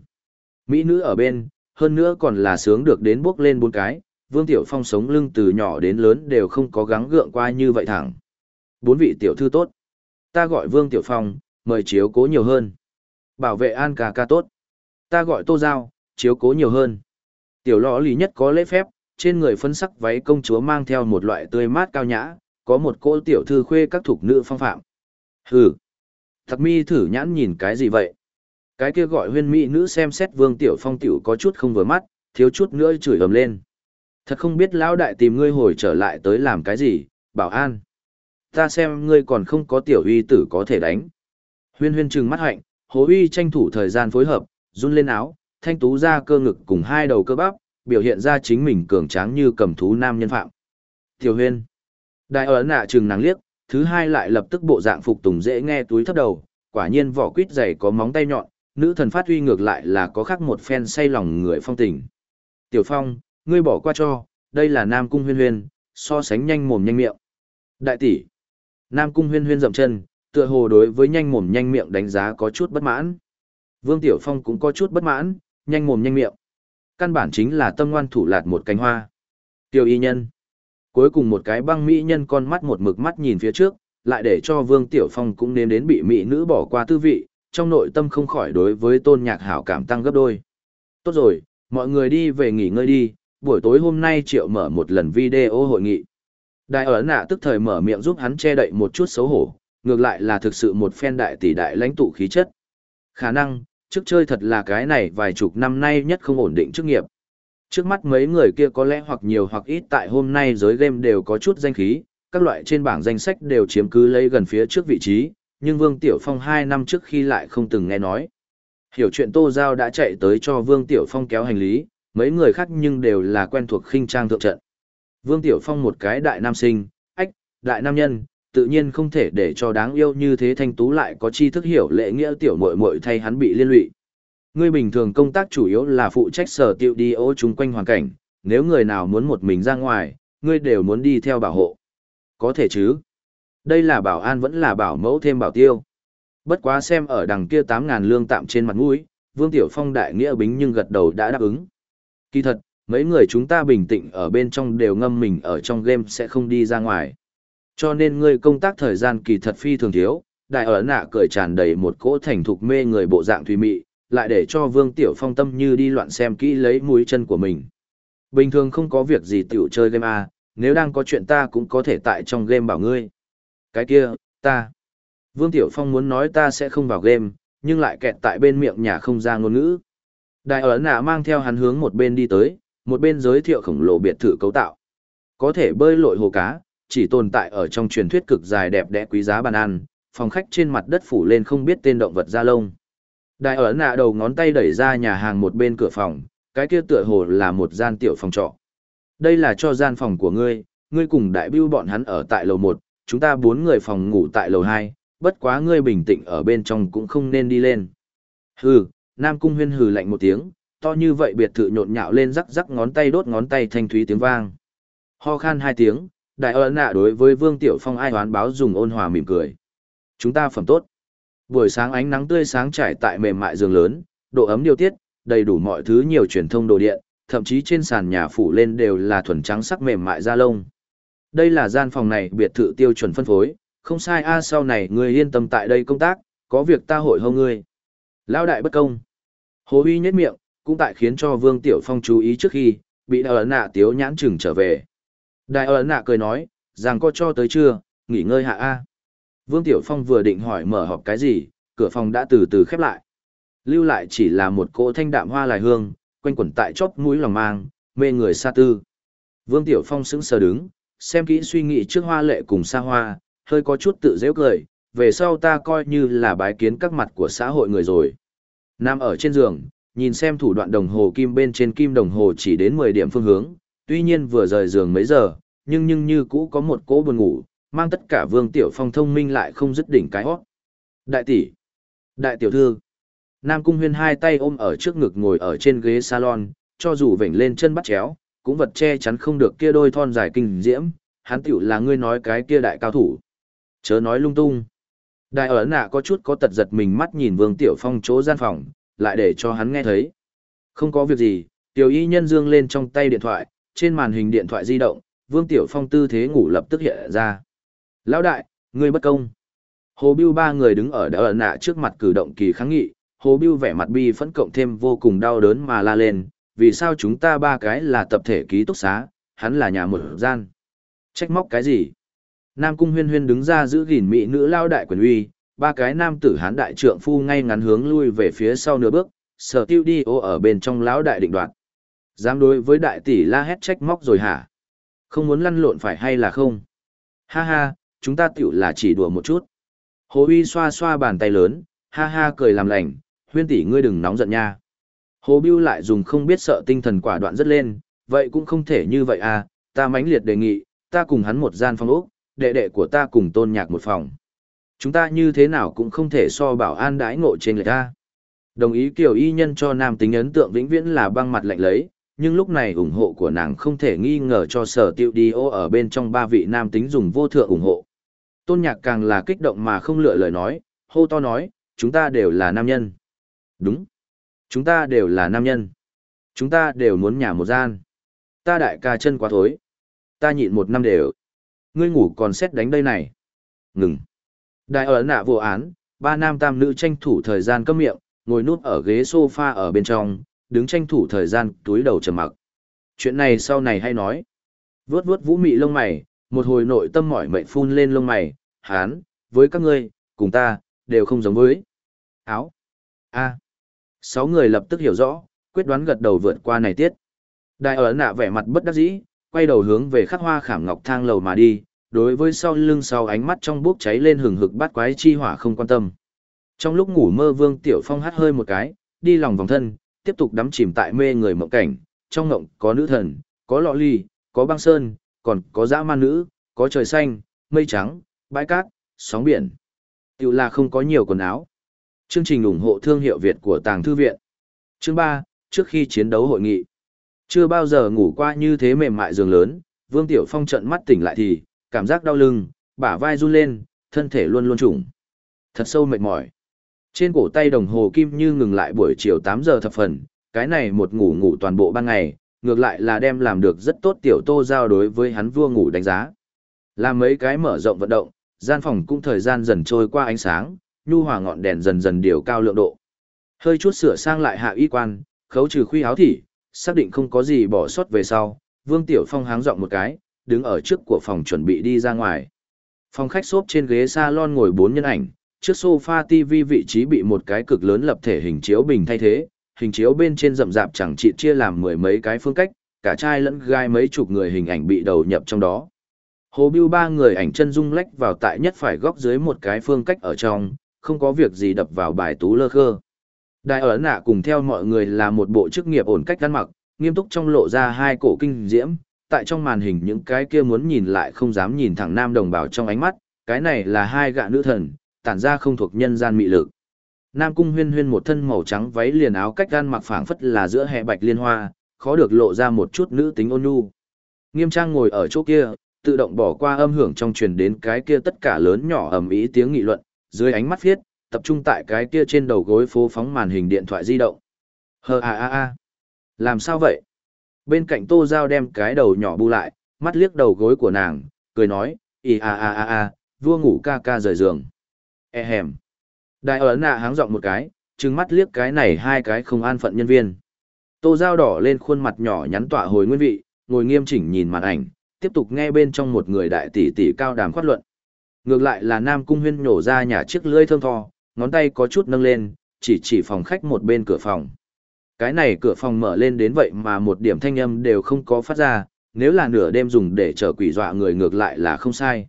Mỹ nữ ở bên, hơn nữa còn là sướng được đến bước lên bốn cái, Vương Tiểu Phong sống lưng từ nhỏ đến lớn đều không có gắng gượng qua như vậy thẳng. Bốn vị tiểu thư tốt. Ta gọi Vương Tiểu Phong, mời chiếu cố nhiều hơn. Bảo vệ an ca ca tốt. Ta gọi Tô Giao, chiếu cố nhiều hơn. Tiểu lõ lì nhất có lễ phép, trên người phân sắc váy công chúa mang theo một loại tươi mát cao nhã, có một cô tiểu thư khuê các thuộc nữ phong phạm. Hừ. Thật mi thử nhãn nhìn cái gì vậy? Cái kia gọi huyên mỹ nữ xem xét vương tiểu phong tiểu có chút không vừa mắt, thiếu chút nữa chửi ầm lên. Thật không biết lão đại tìm ngươi hồi trở lại tới làm cái gì, bảo an. Ta xem ngươi còn không có tiểu uy tử có thể đánh. Huyên huyên trừng mắt hạnh, hố uy tranh thủ thời gian phối hợp, run lên áo, thanh tú ra cơ ngực cùng hai đầu cơ bắp, biểu hiện ra chính mình cường tráng như cầm thú nam nhân phạm. Tiểu huyên. Đại ấn nạ trừng nàng liếc, thứ hai lại lập tức bộ dạng phục tùng dễ nghe túi thấp đầu, quả nhiên vỏ quýt dày có móng tay nhọn, nữ thần phát uy ngược lại là có khác một phen say lòng người phong tình. Tiểu Phong, ngươi bỏ qua cho, đây là Nam Cung huyên huyên, so sánh nhanh mồm nhanh miệng. Đại tỷ, Nam Cung huyên huyên dậm chân, tựa hồ đối với nhanh mồm nhanh miệng đánh giá có chút bất mãn. Vương Tiểu Phong cũng có chút bất mãn, nhanh mồm nhanh miệng. Căn bản chính là tâm ngoan thủ lạt một cánh hoa. Tiểu y nhân. Cuối cùng một cái băng mỹ nhân con mắt một mực mắt nhìn phía trước, lại để cho Vương Tiểu Phong cũng nên đến bị mỹ nữ bỏ qua tư vị, trong nội tâm không khỏi đối với tôn nhạc hảo cảm tăng gấp đôi. Tốt rồi, mọi người đi về nghỉ ngơi đi, buổi tối hôm nay triệu mở một lần video hội nghị. Đại ở nạ tức thời mở miệng giúp hắn che đậy một chút xấu hổ, ngược lại là thực sự một phen đại tỷ đại lãnh tụ khí chất. Khả năng, trước chơi thật là cái này vài chục năm nay nhất không ổn định chức nghiệp. Trước mắt mấy người kia có lẽ hoặc nhiều hoặc ít tại hôm nay giới game đều có chút danh khí, các loại trên bảng danh sách đều chiếm cứ lấy gần phía trước vị trí, nhưng Vương Tiểu Phong hai năm trước khi lại không từng nghe nói. Hiểu chuyện Tô Giao đã chạy tới cho Vương Tiểu Phong kéo hành lý, mấy người khác nhưng đều là quen thuộc khinh trang thượng trận. Vương Tiểu Phong một cái đại nam sinh, ách, đại nam nhân, tự nhiên không thể để cho đáng yêu như thế thanh tú lại có chi thức hiểu lễ nghĩa tiểu muội muội thay hắn bị liên lụy. Ngươi bình thường công tác chủ yếu là phụ trách sở tiêu đi ô chung quanh hoàn cảnh, nếu người nào muốn một mình ra ngoài, ngươi đều muốn đi theo bảo hộ. Có thể chứ? Đây là bảo an vẫn là bảo mẫu thêm bảo tiêu. Bất quá xem ở đằng kia 8.000 lương tạm trên mặt mũi, Vương Tiểu Phong đại nghĩa bính nhưng gật đầu đã đáp ứng. Kỳ thật, mấy người chúng ta bình tĩnh ở bên trong đều ngâm mình ở trong game sẽ không đi ra ngoài. Cho nên ngươi công tác thời gian kỳ thật phi thường thiếu, đại ở nạ cười tràn đầy một cỗ thành thục mê người bộ dạng thùy mị, lại để cho Vương Tiểu Phong tâm như đi loạn xem kỹ lấy mũi chân của mình. Bình thường không có việc gì tiểu chơi game à, nếu đang có chuyện ta cũng có thể tại trong game bảo ngươi. Cái kia, ta. Vương Tiểu Phong muốn nói ta sẽ không vào game, nhưng lại kẹt tại bên miệng nhà không ra ngôn ngữ. Đại ấn nạ mang theo hắn hướng một bên đi tới, một bên giới thiệu khổng lồ biệt thự cấu tạo. Có thể bơi lội hồ cá, chỉ tồn tại ở trong truyền thuyết cực dài đẹp đẽ quý giá bàn ăn, phòng khách trên mặt đất phủ lên không biết tên động vật da lông. Đại ở nạ đầu ngón tay đẩy ra nhà hàng một bên cửa phòng, cái kia tựa hồ là một gian tiểu phòng trọ. Đây là cho gian phòng của ngươi, ngươi cùng đại bưu bọn hắn ở tại lầu 1, chúng ta bốn người phòng ngủ tại lầu 2, bất quá ngươi bình tĩnh ở bên trong cũng không nên đi lên. Hừ, Nam Cung huyên hừ lạnh một tiếng, to như vậy biệt thự nhộn nhạo lên rắc rắc ngón tay đốt ngón tay thanh thúy tiếng vang. Ho khan hai tiếng, đại ơn nạ đối với Vương Tiểu Phong ai hoán báo dùng ôn hòa mỉm cười. Chúng ta phẩm tốt. Buổi sáng ánh nắng tươi sáng trải tại mềm mại giường lớn, độ ấm điều tiết, đầy đủ mọi thứ nhiều truyền thông đồ điện, thậm chí trên sàn nhà phủ lên đều là thuần trắng sắc mềm mại da lông. Đây là gian phòng này biệt thự tiêu chuẩn phân phối, không sai a sau này ngươi yên tâm tại đây công tác, có việc ta hội hô ngươi. Lão đại bất công. Hồ Huy nhếch miệng, cũng tại khiến cho Vương Tiểu Phong chú ý trước khi, bị đại ấn nạ tiếu nhãn chừng trở về. Đại ấn nạ cười nói, rằng có cho tới chưa, nghỉ ngơi hạ A. Vương Tiểu Phong vừa định hỏi mở họp cái gì, cửa phòng đã từ từ khép lại. Lưu lại chỉ là một cỗ thanh đạm hoa lại hương, quanh quẩn tại chóp mũi lòng mang, mê người xa tư. Vương Tiểu Phong sững sờ đứng, xem kỹ suy nghĩ trước hoa lệ cùng xa hoa, hơi có chút tự dễ cười, về sau ta coi như là bái kiến các mặt của xã hội người rồi. Nam ở trên giường, nhìn xem thủ đoạn đồng hồ kim bên trên kim đồng hồ chỉ đến 10 điểm phương hướng, tuy nhiên vừa rời giường mấy giờ, nhưng nhưng như cũ có một cỗ buồn ngủ, mang tất cả Vương Tiểu Phong thông minh lại không dứt đỉnh cái hót. Đại tỷ, đại tiểu thư, Nam Cung Huyên hai tay ôm ở trước ngực ngồi ở trên ghế salon, cho dù vểnh lên chân bắt chéo, cũng vật che chắn không được kia đôi thon dài kinh diễm, hắn tiểu là ngươi nói cái kia đại cao thủ. Chớ nói lung tung. Đại ở nạ có chút có tật giật mình mắt nhìn Vương Tiểu Phong chỗ gian phòng, lại để cho hắn nghe thấy. Không có việc gì, Tiểu y nhân dương lên trong tay điện thoại, trên màn hình điện thoại di động, Vương Tiểu Phong tư thế ngủ lập tức hiện ra. Lão đại, ngươi bất công. Hồ Biêu ba người đứng ở đỡ ở nạ trước mặt cử động kỳ kháng nghị, Hồ Biêu vẻ mặt bi phẫn cộng thêm vô cùng đau đớn mà la lên, vì sao chúng ta ba cái là tập thể ký túc xá, hắn là nhà mở gian. Trách móc cái gì? Nam Cung Huyên Huyên đứng ra giữ gìn mỹ nữ lao đại quyền uy, ba cái nam tử hán đại trượng phu ngay ngắn hướng lui về phía sau nửa bước, sở tiêu đi ô ở bên trong lão đại định đoạt. Dám đối với đại tỷ la hét trách móc rồi hả? Không muốn lăn lộn phải hay là không? Ha ha, chúng ta tiểu là chỉ đùa một chút. Hồ Uy xoa xoa bàn tay lớn, ha ha cười làm lành, huyên tỷ ngươi đừng nóng giận nha. Hồ Biêu lại dùng không biết sợ tinh thần quả đoạn rất lên, vậy cũng không thể như vậy à, ta mãnh liệt đề nghị, ta cùng hắn một gian phòng ốc, đệ đệ của ta cùng tôn nhạc một phòng. Chúng ta như thế nào cũng không thể so bảo an đãi ngộ trên người ta. Đồng ý kiểu y nhân cho nam tính ấn tượng vĩnh viễn là băng mặt lạnh lấy, nhưng lúc này ủng hộ của nàng không thể nghi ngờ cho sở tiệu đi ô ở bên trong ba vị nam tính dùng vô thượng ủng hộ. Tôn nhạc càng là kích động mà không lựa lời nói, hô to nói, chúng ta đều là nam nhân. Đúng. Chúng ta đều là nam nhân. Chúng ta đều muốn nhà một gian. Ta đại ca chân quá thối. Ta nhịn một năm đều. Ngươi ngủ còn xét đánh đây này. Ngừng. Đại ở nạ vô án, ba nam tam nữ tranh thủ thời gian cấm miệng, ngồi núp ở ghế sofa ở bên trong, đứng tranh thủ thời gian túi đầu trầm mặc. Chuyện này sau này hay nói. Vướt vướt vũ mị lông mày, một hồi nội tâm mỏi mệnh phun lên lông mày, hán, với các ngươi, cùng ta, đều không giống với. Áo. A. Sáu người lập tức hiểu rõ, quyết đoán gật đầu vượt qua này tiết. Đại ở nạ vẻ mặt bất đắc dĩ, quay đầu hướng về khắc hoa khảm ngọc thang lầu mà đi, đối với sau lưng sau ánh mắt trong bốc cháy lên hừng hực bát quái chi hỏa không quan tâm. Trong lúc ngủ mơ Vương Tiểu Phong hắt hơi một cái, đi lòng vòng thân, tiếp tục đắm chìm tại mê người mộng cảnh, trong mộng có nữ thần, có lọ ly, có băng sơn, còn có dã man nữ, có trời xanh, mây trắng, bãi cát, sóng biển. Tiểu là không có nhiều quần áo. Chương trình ủng hộ thương hiệu Việt của Tàng Thư Viện. Chương 3, trước khi chiến đấu hội nghị. Chưa bao giờ ngủ qua như thế mềm mại giường lớn, Vương Tiểu Phong trận mắt tỉnh lại thì, cảm giác đau lưng, bả vai run lên, thân thể luôn luôn trùng. Thật sâu mệt mỏi. Trên cổ tay đồng hồ kim như ngừng lại buổi chiều 8 giờ thập phần, cái này một ngủ ngủ toàn bộ ban ngày, ngược lại là đem làm được rất tốt tiểu tô giao đối với hắn vua ngủ đánh giá. Làm mấy cái mở rộng vận động, gian phòng cũng thời gian dần trôi qua ánh sáng, nhu hòa ngọn đèn dần dần điều cao lượng độ. Hơi chút sửa sang lại hạ y quan, khấu trừ khuy áo thỉ, xác định không có gì bỏ sót về sau, Vương Tiểu Phong háng giọng một cái, đứng ở trước của phòng chuẩn bị đi ra ngoài. Phòng khách xốp trên ghế salon ngồi bốn nhân ảnh, trước sofa TV vị trí bị một cái cực lớn lập thể hình chiếu bình thay thế, hình chiếu bên trên rậm rạp chẳng chỉ chia làm mười mấy cái phương cách, cả trai lẫn gai mấy chục người hình ảnh bị đầu nhập trong đó. Hồ Biêu ba người ảnh chân dung lách vào tại nhất phải góc dưới một cái phương cách ở trong, không có việc gì đập vào bài tú lơ khơ. Đại ở nạ cùng theo mọi người là một bộ chức nghiệp ổn cách ăn mặc, nghiêm túc trong lộ ra hai cổ kinh diễm, tại trong màn hình những cái kia muốn nhìn lại không dám nhìn thẳng nam đồng bào trong ánh mắt, cái này là hai gạ nữ thần, tản ra không thuộc nhân gian mị lực. Nam cung huyên huyên một thân màu trắng váy liền áo cách gan mặc phảng phất là giữa hè bạch liên hoa, khó được lộ ra một chút nữ tính ôn nhu. Nghiêm trang ngồi ở chỗ kia, tự động bỏ qua âm hưởng trong truyền đến cái kia tất cả lớn nhỏ ầm ĩ tiếng nghị luận, dưới ánh mắt viết, tập trung tại cái kia trên đầu gối phố phóng màn hình điện thoại di động. Hờ a a a. Làm sao vậy? Bên cạnh Tô Giao đem cái đầu nhỏ bu lại, mắt liếc đầu gối của nàng, cười nói, ì a a a a, vua ngủ ca ca rời giường. E hèm. Đại ấn nạ háng giọng một cái, trừng mắt liếc cái này hai cái không an phận nhân viên. Tô Giao đỏ lên khuôn mặt nhỏ nhắn tỏa hồi nguyên vị, ngồi nghiêm chỉnh nhìn màn ảnh, tiếp tục nghe bên trong một người đại tỷ tỷ cao đàm khoát luận. Ngược lại là Nam Cung Huyên nhổ ra nhà chiếc lưỡi thơm tho, ngón tay có chút nâng lên, chỉ chỉ phòng khách một bên cửa phòng. Cái này cửa phòng mở lên đến vậy mà một điểm thanh âm đều không có phát ra, nếu là nửa đêm dùng để chở quỷ dọa người ngược lại là không sai.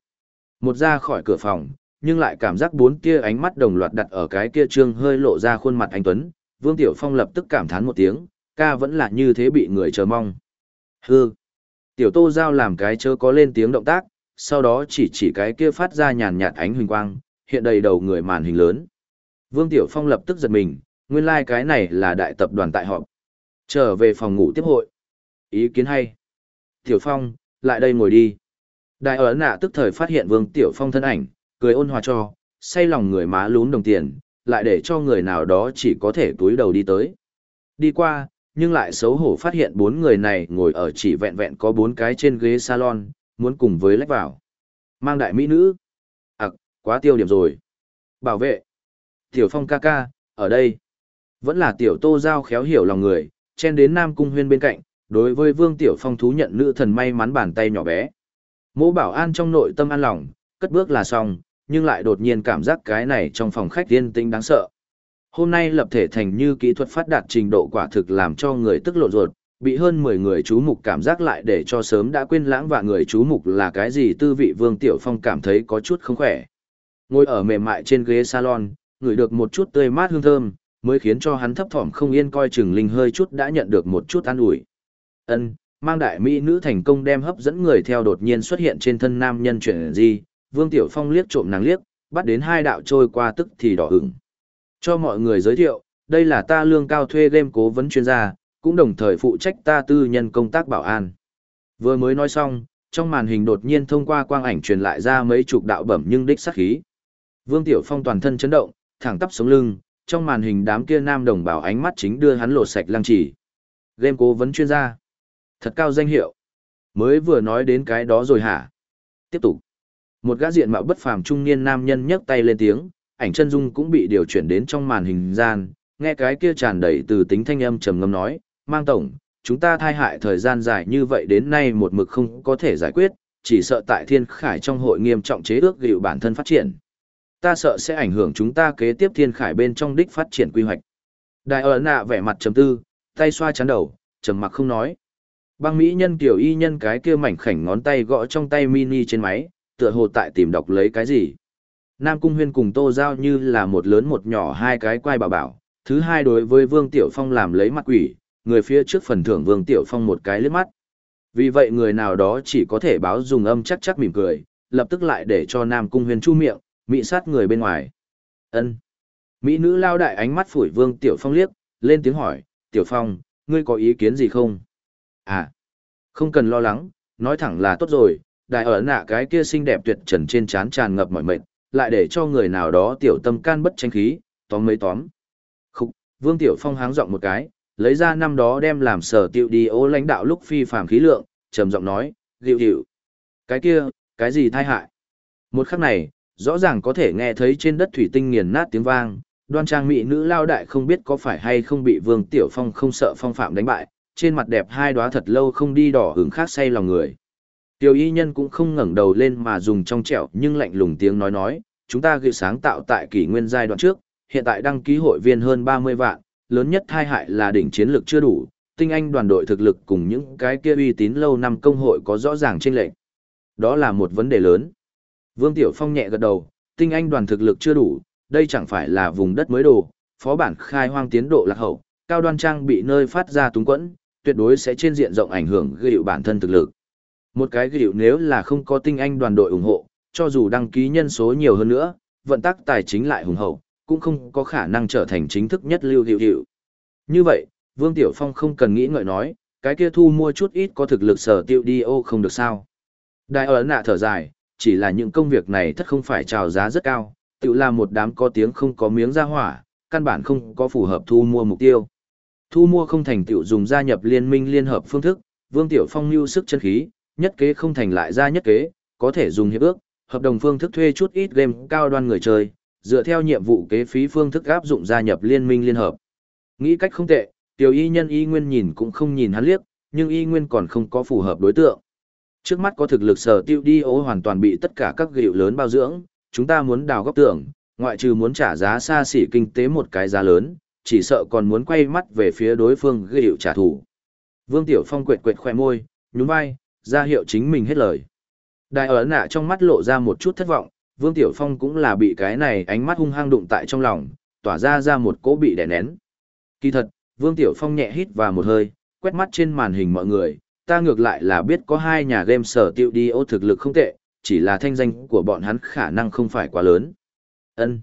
Một ra khỏi cửa phòng, nhưng lại cảm giác bốn kia ánh mắt đồng loạt đặt ở cái kia trương hơi lộ ra khuôn mặt anh Tuấn, Vương Tiểu Phong lập tức cảm thán một tiếng, ca vẫn là như thế bị người chờ mong. Hư! Tiểu Tô Giao làm cái chớ có lên tiếng động tác, sau đó chỉ chỉ cái kia phát ra nhàn nhạt ánh huỳnh quang, hiện đầy đầu người màn hình lớn. Vương Tiểu Phong lập tức giật mình, nguyên lai like cái này là đại tập đoàn tại họp. Trở về phòng ngủ tiếp hội. Ý kiến hay. Tiểu Phong, lại đây ngồi đi. Đại ấn nạ tức thời phát hiện Vương Tiểu Phong thân ảnh, cười ôn hòa cho, say lòng người má lún đồng tiền, lại để cho người nào đó chỉ có thể túi đầu đi tới. Đi qua, nhưng lại xấu hổ phát hiện bốn người này ngồi ở chỉ vẹn vẹn có bốn cái trên ghế salon, muốn cùng với lách vào. Mang đại mỹ nữ. Ặc, quá tiêu điểm rồi. Bảo vệ. Tiểu Phong ca ca, ở đây. Vẫn là tiểu tô giao khéo hiểu lòng người, chen đến Nam Cung Huyên bên cạnh, đối với Vương Tiểu Phong thú nhận nữ thần may mắn bàn tay nhỏ bé. Mỗ bảo an trong nội tâm an lòng, cất bước là xong, nhưng lại đột nhiên cảm giác cái này trong phòng khách yên tĩnh đáng sợ. Hôm nay lập thể thành như kỹ thuật phát đạt trình độ quả thực làm cho người tức lộ ruột, bị hơn 10 người chú mục cảm giác lại để cho sớm đã quên lãng và người chú mục là cái gì tư vị Vương Tiểu Phong cảm thấy có chút không khỏe. Ngồi ở mềm mại trên ghế salon, ngửi được một chút tươi mát hương thơm, mới khiến cho hắn thấp thỏm không yên coi chừng linh hơi chút đã nhận được một chút an ủi. Ân, mang đại mỹ nữ thành công đem hấp dẫn người theo đột nhiên xuất hiện trên thân nam nhân chuyện gì, Vương Tiểu Phong liếc trộm nàng liếc, bắt đến hai đạo trôi qua tức thì đỏ ửng. Cho mọi người giới thiệu, đây là ta lương cao thuê game cố vấn chuyên gia, cũng đồng thời phụ trách ta tư nhân công tác bảo an. Vừa mới nói xong, trong màn hình đột nhiên thông qua quang ảnh truyền lại ra mấy chục đạo bẩm nhưng đích sát khí. Vương Tiểu Phong toàn thân chấn động, thẳng tắp sống lưng, trong màn hình đám kia nam đồng bảo ánh mắt chính đưa hắn lột sạch lăng chỉ. Game cố vấn chuyên gia. Thật cao danh hiệu. Mới vừa nói đến cái đó rồi hả? Tiếp tục. Một gã diện mạo bất phàm trung niên nam nhân nhấc tay lên tiếng, ảnh chân dung cũng bị điều chuyển đến trong màn hình gian, nghe cái kia tràn đầy từ tính thanh âm trầm ngâm nói, mang tổng, chúng ta thai hại thời gian dài như vậy đến nay một mực không có thể giải quyết, chỉ sợ tại thiên khải trong hội nghiêm trọng chế ước gịu bản thân phát triển. Ta sợ sẽ ảnh hưởng chúng ta kế tiếp thiên khải bên trong đích phát triển quy hoạch. Đại ấn nạ vẻ mặt trầm tư, tay xoa chán đầu, trầm mặc không nói. Băng Mỹ nhân tiểu y nhân cái kia mảnh khảnh ngón tay gõ trong tay mini trên máy, tựa hồ tại tìm đọc lấy cái gì. Nam Cung Huyên cùng Tô Giao như là một lớn một nhỏ hai cái quay bảo bảo, thứ hai đối với Vương Tiểu Phong làm lấy mặt quỷ, người phía trước phần thưởng Vương Tiểu Phong một cái liếc mắt. Vì vậy người nào đó chỉ có thể báo dùng âm chắc chắc mỉm cười, lập tức lại để cho Nam Cung Huyên chu miệng, mị sát người bên ngoài. Ân. Mỹ nữ lao đại ánh mắt phủi Vương Tiểu Phong liếc, lên tiếng hỏi, Tiểu Phong, ngươi có ý kiến gì không? À, không cần lo lắng, nói thẳng là tốt rồi, đại ở nạ cái kia xinh đẹp tuyệt trần trên trán tràn ngập mọi mệt, lại để cho người nào đó tiểu tâm can bất tranh khí, tóm mấy tóm. Khúc, Vương Tiểu Phong háng giọng một cái, lấy ra năm đó đem làm sở tiệu đi ô lãnh đạo lúc phi phàm khí lượng, trầm giọng nói, dịu dịu. Cái kia, cái gì thai hại? Một khắc này, rõ ràng có thể nghe thấy trên đất thủy tinh nghiền nát tiếng vang, đoan trang mỹ nữ lao đại không biết có phải hay không bị Vương Tiểu Phong không sợ phong phạm đánh bại, trên mặt đẹp hai đóa thật lâu không đi đỏ hứng khác say lòng người. Tiểu y nhân cũng không ngẩng đầu lên mà dùng trong trẻo nhưng lạnh lùng tiếng nói nói, chúng ta gửi sáng tạo tại kỷ nguyên giai đoạn trước, hiện tại đăng ký hội viên hơn 30 vạn, lớn nhất thai hại là đỉnh chiến lược chưa đủ, tinh anh đoàn đội thực lực cùng những cái kia uy tín lâu năm công hội có rõ ràng chênh lệch. Đó là một vấn đề lớn. Vương Tiểu Phong nhẹ gật đầu, tinh anh đoàn thực lực chưa đủ, đây chẳng phải là vùng đất mới đồ, phó bản khai hoang tiến độ lạc hậu, cao đoan trang bị nơi phát ra túng quẫn, tuyệt đối sẽ trên diện rộng ảnh hưởng gịu bản thân thực lực. Một cái gịu nếu là không có tinh anh đoàn đội ủng hộ, cho dù đăng ký nhân số nhiều hơn nữa, vận tắc tài chính lại hùng hậu, cũng không có khả năng trở thành chính thức nhất lưu hiệu hiệu. Như vậy, Vương Tiểu Phong không cần nghĩ ngợi nói, cái kia thu mua chút ít có thực lực sở tiêu đi ô không được sao. Đại ấn nạ thở dài, chỉ là những công việc này thật không phải trào giá rất cao, tự là một đám có tiếng không có miếng ra hỏa, căn bản không có phù hợp thu mua mục tiêu. Thu mua không thành tựu dùng gia nhập liên minh liên hợp phương thức, Vương Tiểu Phong lưu sức chân khí, nhất kế không thành lại ra nhất kế, có thể dùng hiệp ước, hợp đồng phương thức thuê chút ít game cao đoan người chơi, dựa theo nhiệm vụ kế phí phương thức áp dụng gia nhập liên minh liên hợp. Nghĩ cách không tệ, tiểu y nhân y nguyên nhìn cũng không nhìn hắn liếc, nhưng y nguyên còn không có phù hợp đối tượng. Trước mắt có thực lực sở tiêu đi ố hoàn toàn bị tất cả các gịu lớn bao dưỡng, chúng ta muốn đào góc tưởng, ngoại trừ muốn trả giá xa xỉ kinh tế một cái giá lớn, chỉ sợ còn muốn quay mắt về phía đối phương gịu trả thù. Vương Tiểu Phong quệt quệt khoe môi, nhún vai, ra hiệu chính mình hết lời. Đại ấn nạ trong mắt lộ ra một chút thất vọng, Vương Tiểu Phong cũng là bị cái này ánh mắt hung hăng đụng tại trong lòng, tỏa ra ra một cỗ bị đè nén. Kỳ thật, Vương Tiểu Phong nhẹ hít vào một hơi, quét mắt trên màn hình mọi người, ta ngược lại là biết có hai nhà game sở tiêu đi ô thực lực không tệ, chỉ là thanh danh của bọn hắn khả năng không phải quá lớn. Ân.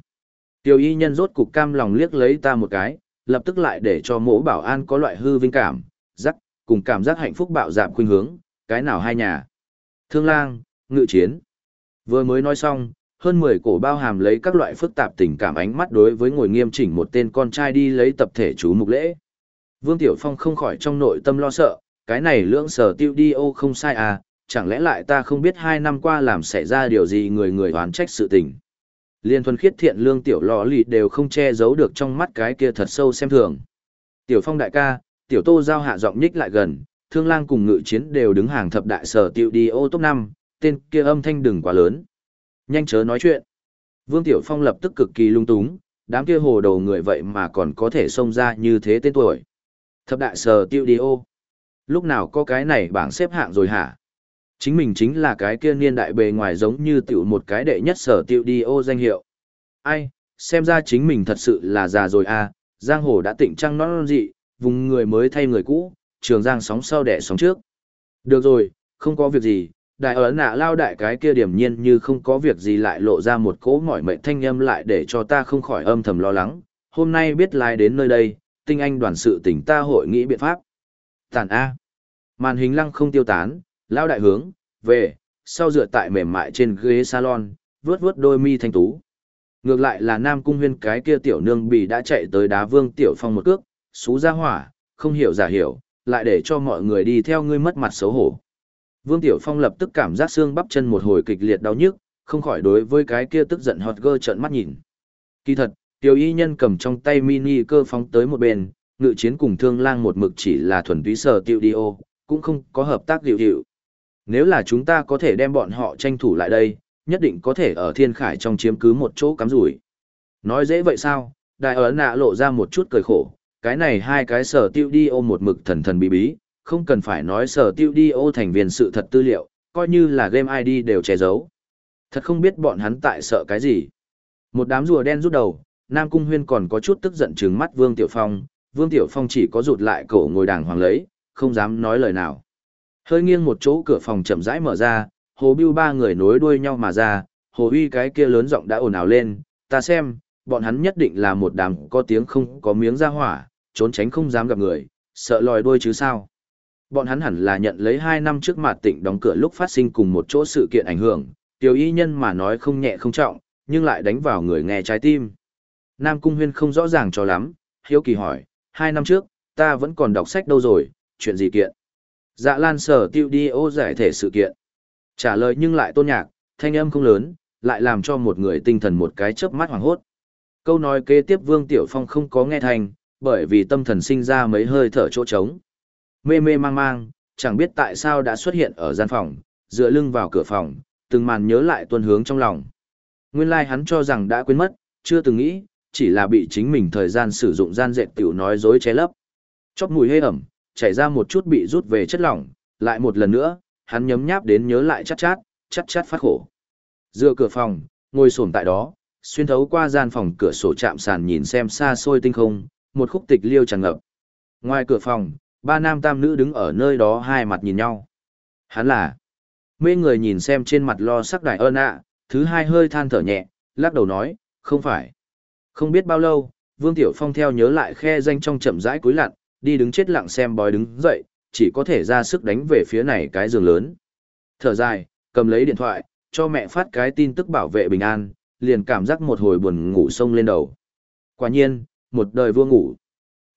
Tiểu y nhân rốt cục cam lòng liếc lấy ta một cái, lập tức lại để cho mỗ bảo an có loại hư vinh cảm, rắc, cùng cảm giác hạnh phúc bạo giảm khuynh hướng, cái nào hai nhà. Thương lang, ngự chiến. Vừa mới nói xong, hơn 10 cổ bao hàm lấy các loại phức tạp tình cảm ánh mắt đối với ngồi nghiêm chỉnh một tên con trai đi lấy tập thể chú mục lễ. Vương Tiểu Phong không khỏi trong nội tâm lo sợ, cái này lưỡng sở tiêu đi ô không sai à, chẳng lẽ lại ta không biết hai năm qua làm xảy ra điều gì người người oán trách sự tình. Liên thuần khiết thiện lương tiểu lò lì đều không che giấu được trong mắt cái kia thật sâu xem thường. Tiểu Phong đại ca, tiểu tô giao hạ giọng nhích lại gần, thương lang cùng ngự chiến đều đứng hàng thập đại sở tiêu đi ô top 5, tên kia âm thanh đừng quá lớn. Nhanh chớ nói chuyện. Vương Tiểu Phong lập tức cực kỳ lung túng, đám kia hồ đầu người vậy mà còn có thể xông ra như thế tên tuổi. Thập đại sở tiêu đi ô. Lúc nào có cái này bảng xếp hạng rồi hả? Chính mình chính là cái kia niên đại bề ngoài giống như tiểu một cái đệ nhất sở tiêu đi ô danh hiệu. Ai, xem ra chính mình thật sự là già rồi à, giang hồ đã tỉnh trăng non dị, vùng người mới thay người cũ, trường giang sóng sau đẻ sóng trước. Được rồi, không có việc gì, đại ấn nạ lao đại cái kia điểm nhiên như không có việc gì lại lộ ra một cỗ mỏi mệnh thanh âm lại để cho ta không khỏi âm thầm lo lắng. Hôm nay biết lai đến nơi đây, tinh anh đoàn sự tỉnh ta hội nghị biện pháp. Tản A. Màn hình lăng không tiêu tán, lao đại hướng, về, sau dựa tại mềm mại trên ghế salon, vướt vướt đôi mi thanh tú. Ngược lại là Nam Cung Huyên cái kia tiểu nương bì đã chạy tới đá vương tiểu phong một cước, xú ra hỏa, không hiểu giả hiểu, lại để cho mọi người đi theo ngươi mất mặt xấu hổ. Vương Tiểu Phong lập tức cảm giác xương bắp chân một hồi kịch liệt đau nhức, không khỏi đối với cái kia tức giận hot girl trợn mắt nhìn. Kỳ thật, tiểu y nhân cầm trong tay mini cơ phóng tới một bên, ngự chiến cùng thương lang một mực chỉ là thuần túy sở tiêu đi ô, cũng không có hợp tác điều hiệu. Nếu là chúng ta có thể đem bọn họ tranh thủ lại đây, nhất định có thể ở thiên khải trong chiếm cứ một chỗ cắm rủi. Nói dễ vậy sao, đại ấn nạ lộ ra một chút cười khổ, cái này hai cái sở tiêu đi ô một mực thần thần bí bí, không cần phải nói sở tiêu đi ô thành viên sự thật tư liệu, coi như là game ID đều che giấu. Thật không biết bọn hắn tại sợ cái gì. Một đám rùa đen rút đầu, Nam Cung Huyên còn có chút tức giận trừng mắt Vương Tiểu Phong, Vương Tiểu Phong chỉ có rụt lại cổ ngồi đàng hoàng lấy, không dám nói lời nào. Hơi nghiêng một chỗ cửa phòng chậm rãi mở ra, Hồ Bưu ba người nối đuôi nhau mà ra, Hồ Uy cái kia lớn giọng đã ồn ào lên, ta xem, bọn hắn nhất định là một đám có tiếng không có miếng ra hỏa, trốn tránh không dám gặp người, sợ lòi đuôi chứ sao. Bọn hắn hẳn là nhận lấy hai năm trước mặt tỉnh đóng cửa lúc phát sinh cùng một chỗ sự kiện ảnh hưởng, tiểu y nhân mà nói không nhẹ không trọng, nhưng lại đánh vào người nghe trái tim. Nam Cung Huyên không rõ ràng cho lắm, hiếu kỳ hỏi, hai năm trước, ta vẫn còn đọc sách đâu rồi, chuyện gì kiện? Dạ Lan sở tiêu đi ô giải thể sự kiện. Trả lời nhưng lại tôn nhạc, thanh âm không lớn, lại làm cho một người tinh thần một cái chớp mắt hoàng hốt. Câu nói kế tiếp Vương Tiểu Phong không có nghe thành, bởi vì tâm thần sinh ra mấy hơi thở chỗ trống. Mê mê mang mang, chẳng biết tại sao đã xuất hiện ở gian phòng, dựa lưng vào cửa phòng, từng màn nhớ lại tuân hướng trong lòng. Nguyên lai like hắn cho rằng đã quên mất, chưa từng nghĩ, chỉ là bị chính mình thời gian sử dụng gian dệt tiểu nói dối che lấp. Chóp mùi hê ẩm, chảy ra một chút bị rút về chất lỏng, lại một lần nữa, hắn nhấm nháp đến nhớ lại chát chát, chát chát phát khổ. Dựa cửa phòng, ngồi xổm tại đó, xuyên thấu qua gian phòng cửa sổ chạm sàn nhìn xem xa xôi tinh không, một khúc tịch liêu tràn ngập. Ngoài cửa phòng, ba nam tam nữ đứng ở nơi đó hai mặt nhìn nhau. Hắn là mê người nhìn xem trên mặt lo sắc đại ơn ạ, thứ hai hơi than thở nhẹ, lắc đầu nói, không phải. Không biết bao lâu, Vương Tiểu Phong theo nhớ lại khe danh trong chậm rãi cúi lặn, đi đứng chết lặng xem bói đứng dậy, chỉ có thể ra sức đánh về phía này cái giường lớn. Thở dài, cầm lấy điện thoại, cho mẹ phát cái tin tức bảo vệ bình an, liền cảm giác một hồi buồn ngủ sông lên đầu. Quả nhiên, một đời vua ngủ.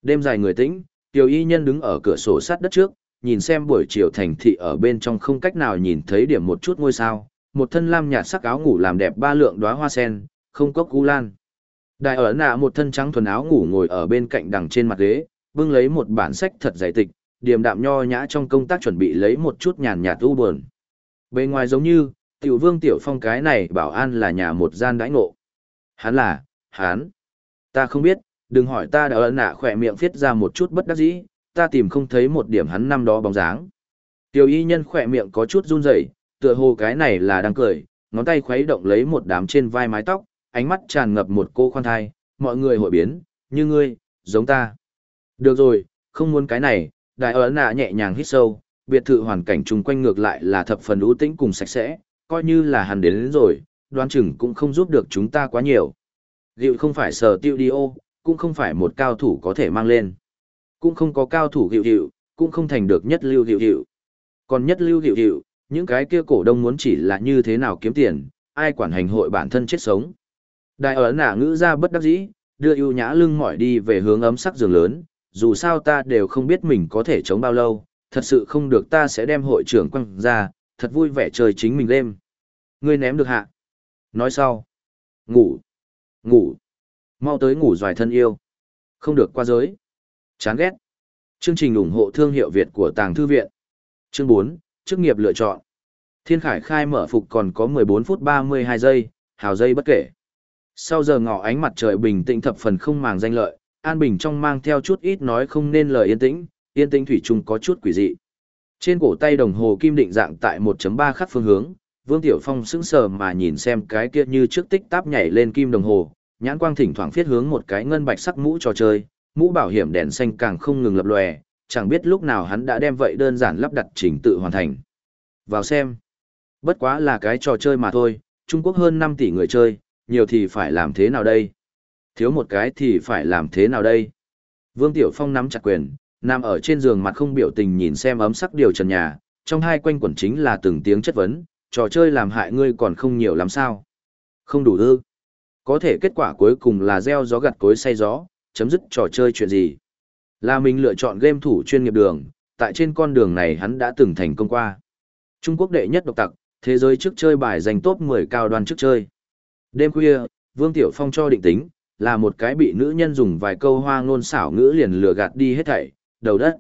Đêm dài người tĩnh, tiểu y nhân đứng ở cửa sổ sát đất trước, nhìn xem buổi chiều thành thị ở bên trong không cách nào nhìn thấy điểm một chút ngôi sao, một thân lam nhạt sắc áo ngủ làm đẹp ba lượng đóa hoa sen, không cốc gu lan. Đại ở nạ một thân trắng thuần áo ngủ ngồi ở bên cạnh đằng trên mặt ghế, bưng lấy một bản sách thật dày tịch, điềm đạm nho nhã trong công tác chuẩn bị lấy một chút nhàn nhạt u buồn. Bên ngoài giống như, tiểu vương tiểu phong cái này bảo an là nhà một gian đãi ngộ. Hắn là, hắn. Ta không biết, đừng hỏi ta đã ấn nạ khỏe miệng viết ra một chút bất đắc dĩ, ta tìm không thấy một điểm hắn năm đó bóng dáng. Tiểu y nhân khỏe miệng có chút run rẩy, tựa hồ cái này là đang cười, ngón tay khuấy động lấy một đám trên vai mái tóc, ánh mắt tràn ngập một cô khoan thai, mọi người hội biến, như ngươi, giống ta. Được rồi, không muốn cái này, đại ấn nạ nhẹ nhàng hít sâu, biệt thự hoàn cảnh chung quanh ngược lại là thập phần ưu tĩnh cùng sạch sẽ, coi như là hắn đến, đến rồi, đoán chừng cũng không giúp được chúng ta quá nhiều. Dịu không phải sở tiêu đi ô, cũng không phải một cao thủ có thể mang lên. Cũng không có cao thủ hiệu hiệu, cũng không thành được nhất lưu hiệu hiệu. Còn nhất lưu hiệu hiệu, những cái kia cổ đông muốn chỉ là như thế nào kiếm tiền, ai quản hành hội bản thân chết sống. Đại ở nả ngữ ra bất đắc dĩ, đưa ưu nhã lưng mỏi đi về hướng ấm sắc giường lớn, dù sao ta đều không biết mình có thể chống bao lâu, thật sự không được ta sẽ đem hội trưởng quăng ra, thật vui vẻ chơi chính mình đêm. Ngươi ném được hạ. Nói sau. Ngủ. Ngủ. Mau tới ngủ doài thân yêu. Không được qua giới. Chán ghét. Chương trình ủng hộ thương hiệu Việt của Tàng Thư Viện. Chương 4, chức nghiệp lựa chọn. Thiên Khải khai mở phục còn có 14 phút 32 giây, hào giây bất kể. Sau giờ ngọ ánh mặt trời bình tĩnh thập phần không màng danh lợi, An Bình trong mang theo chút ít nói không nên lời yên tĩnh, yên tĩnh thủy chung có chút quỷ dị. Trên cổ tay đồng hồ kim định dạng tại 1.3 khắc phương hướng, Vương Tiểu Phong sững sờ mà nhìn xem cái kia như trước tích táp nhảy lên kim đồng hồ, nhãn quang thỉnh thoảng phiết hướng một cái ngân bạch sắc mũ trò chơi, mũ bảo hiểm đèn xanh càng không ngừng lập lòe, chẳng biết lúc nào hắn đã đem vậy đơn giản lắp đặt trình tự hoàn thành. Vào xem. Bất quá là cái trò chơi mà thôi, Trung Quốc hơn 5 tỷ người chơi, nhiều thì phải làm thế nào đây? Thiếu một cái thì phải làm thế nào đây? Vương Tiểu Phong nắm chặt quyền, nằm ở trên giường mặt không biểu tình nhìn xem ấm sắc điều trần nhà, trong hai quanh quẩn chính là từng tiếng chất vấn, trò chơi làm hại ngươi còn không nhiều lắm sao? Không đủ ư? Có thể kết quả cuối cùng là gieo gió gặt cối say gió, chấm dứt trò chơi chuyện gì? Là mình lựa chọn game thủ chuyên nghiệp đường, tại trên con đường này hắn đã từng thành công qua. Trung Quốc đệ nhất độc tặc, thế giới trước chơi bài giành top 10 cao đoan trước chơi. Đêm khuya, Vương Tiểu Phong cho định tính, là một cái bị nữ nhân dùng vài câu hoa ngôn xảo ngữ liền lừa gạt đi hết thảy, đầu đất.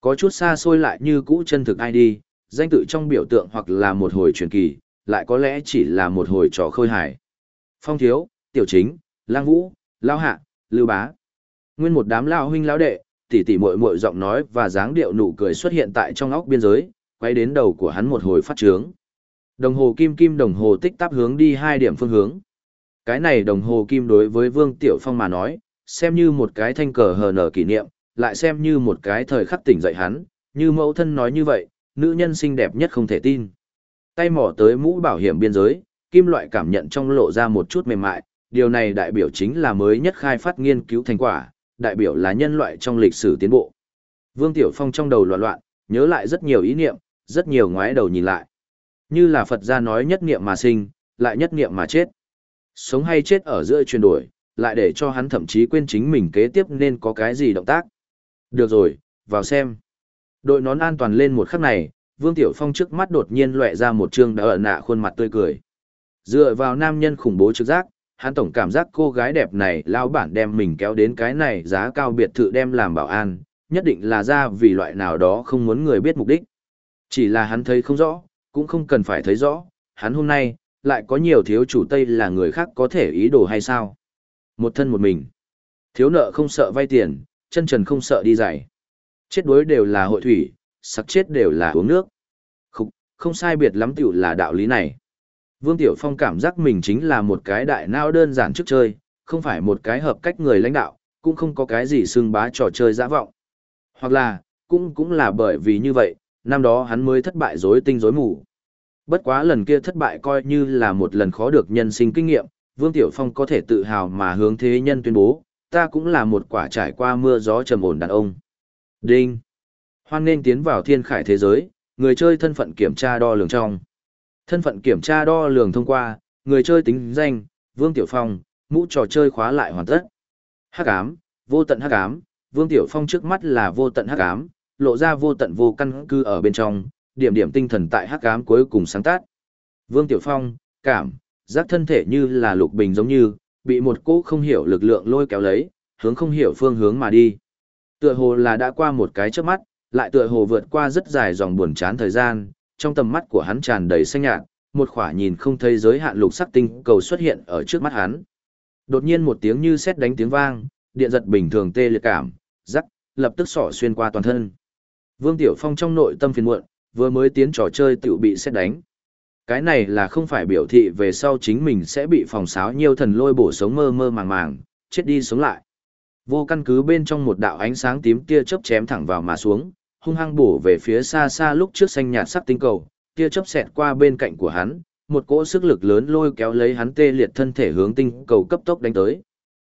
Có chút xa xôi lại như cũ chân thực ai đi, danh tự trong biểu tượng hoặc là một hồi truyền kỳ, lại có lẽ chỉ là một hồi trò khơi hài. Phong thiếu, tiểu chính, lang vũ, lao hạ, lưu bá. Nguyên một đám lao huynh lão đệ, tỉ tỉ muội muội giọng nói và dáng điệu nụ cười xuất hiện tại trong óc biên giới, quay đến đầu của hắn một hồi phát trướng. Đồng hồ kim kim đồng hồ tích tắp hướng đi hai điểm phương hướng. Cái này đồng hồ kim đối với Vương Tiểu Phong mà nói, xem như một cái thanh cờ hờ nở kỷ niệm, lại xem như một cái thời khắc tỉnh dậy hắn, như mẫu thân nói như vậy, nữ nhân xinh đẹp nhất không thể tin. Tay mỏ tới mũ bảo hiểm biên giới, kim loại cảm nhận trong lộ ra một chút mềm mại, điều này đại biểu chính là mới nhất khai phát nghiên cứu thành quả, đại biểu là nhân loại trong lịch sử tiến bộ. Vương Tiểu Phong trong đầu loạn loạn, nhớ lại rất nhiều ý niệm, rất nhiều ngoái đầu nhìn lại. Như là Phật gia nói nhất niệm mà sinh, lại nhất niệm mà chết. Sống hay chết ở giữa chuyển đổi, lại để cho hắn thậm chí quên chính mình kế tiếp nên có cái gì động tác. Được rồi, vào xem. Đội nón an toàn lên một khắc này, Vương Tiểu Phong trước mắt đột nhiên lóe ra một trương đã ở nạ khuôn mặt tươi cười. Dựa vào nam nhân khủng bố trực giác, hắn tổng cảm giác cô gái đẹp này lao bản đem mình kéo đến cái này giá cao biệt thự đem làm bảo an, nhất định là ra vì loại nào đó không muốn người biết mục đích. Chỉ là hắn thấy không rõ, cũng không cần phải thấy rõ, hắn hôm nay, lại có nhiều thiếu chủ Tây là người khác có thể ý đồ hay sao. Một thân một mình. Thiếu nợ không sợ vay tiền, chân trần không sợ đi dạy. Chết đuối đều là hội thủy, sặc chết đều là uống nước. Không, không sai biệt lắm tiểu là đạo lý này. Vương Tiểu Phong cảm giác mình chính là một cái đại não đơn giản trước chơi, không phải một cái hợp cách người lãnh đạo, cũng không có cái gì xưng bá trò chơi giả vọng. Hoặc là, cũng cũng là bởi vì như vậy, năm đó hắn mới thất bại rối tinh rối mù. Bất quá lần kia thất bại coi như là một lần khó được nhân sinh kinh nghiệm, Vương Tiểu Phong có thể tự hào mà hướng thế nhân tuyên bố, ta cũng là một quả trải qua mưa gió trầm ổn đàn ông. Đinh! Hoan nên tiến vào thiên khải thế giới, người chơi thân phận kiểm tra đo lường trong. Thân phận kiểm tra đo lường thông qua, người chơi tính danh, Vương Tiểu Phong, mũ trò chơi khóa lại hoàn tất. Hắc ám, vô tận hắc ám, Vương Tiểu Phong trước mắt là vô tận hắc ám, lộ ra vô tận vô căn cư ở bên trong, điểm điểm tinh thần tại hắc ám cuối cùng sáng tác. Vương Tiểu Phong, cảm, giác thân thể như là lục bình giống như, bị một cỗ không hiểu lực lượng lôi kéo lấy, hướng không hiểu phương hướng mà đi. Tựa hồ là đã qua một cái trước mắt, lại tựa hồ vượt qua rất dài dòng buồn chán thời gian, trong tầm mắt của hắn tràn đầy xanh nhạt, một khỏa nhìn không thấy giới hạn lục sắc tinh cầu xuất hiện ở trước mắt hắn. Đột nhiên một tiếng như sét đánh tiếng vang, điện giật bình thường tê liệt cảm, rắc, lập tức xỏ xuyên qua toàn thân. Vương Tiểu Phong trong nội tâm phiền muộn, vừa mới tiến trò chơi tiểu bị sét đánh. Cái này là không phải biểu thị về sau chính mình sẽ bị phòng sáo nhiều thần lôi bổ sống mơ mơ màng màng, chết đi sống lại. Vô căn cứ bên trong một đạo ánh sáng tím tia chớp chém thẳng vào mà xuống, hung hăng bổ về phía xa xa lúc trước xanh nhạt sắc tinh cầu, tia chớp xẹt qua bên cạnh của hắn, một cỗ sức lực lớn lôi kéo lấy hắn tê liệt thân thể hướng tinh cầu cấp tốc đánh tới.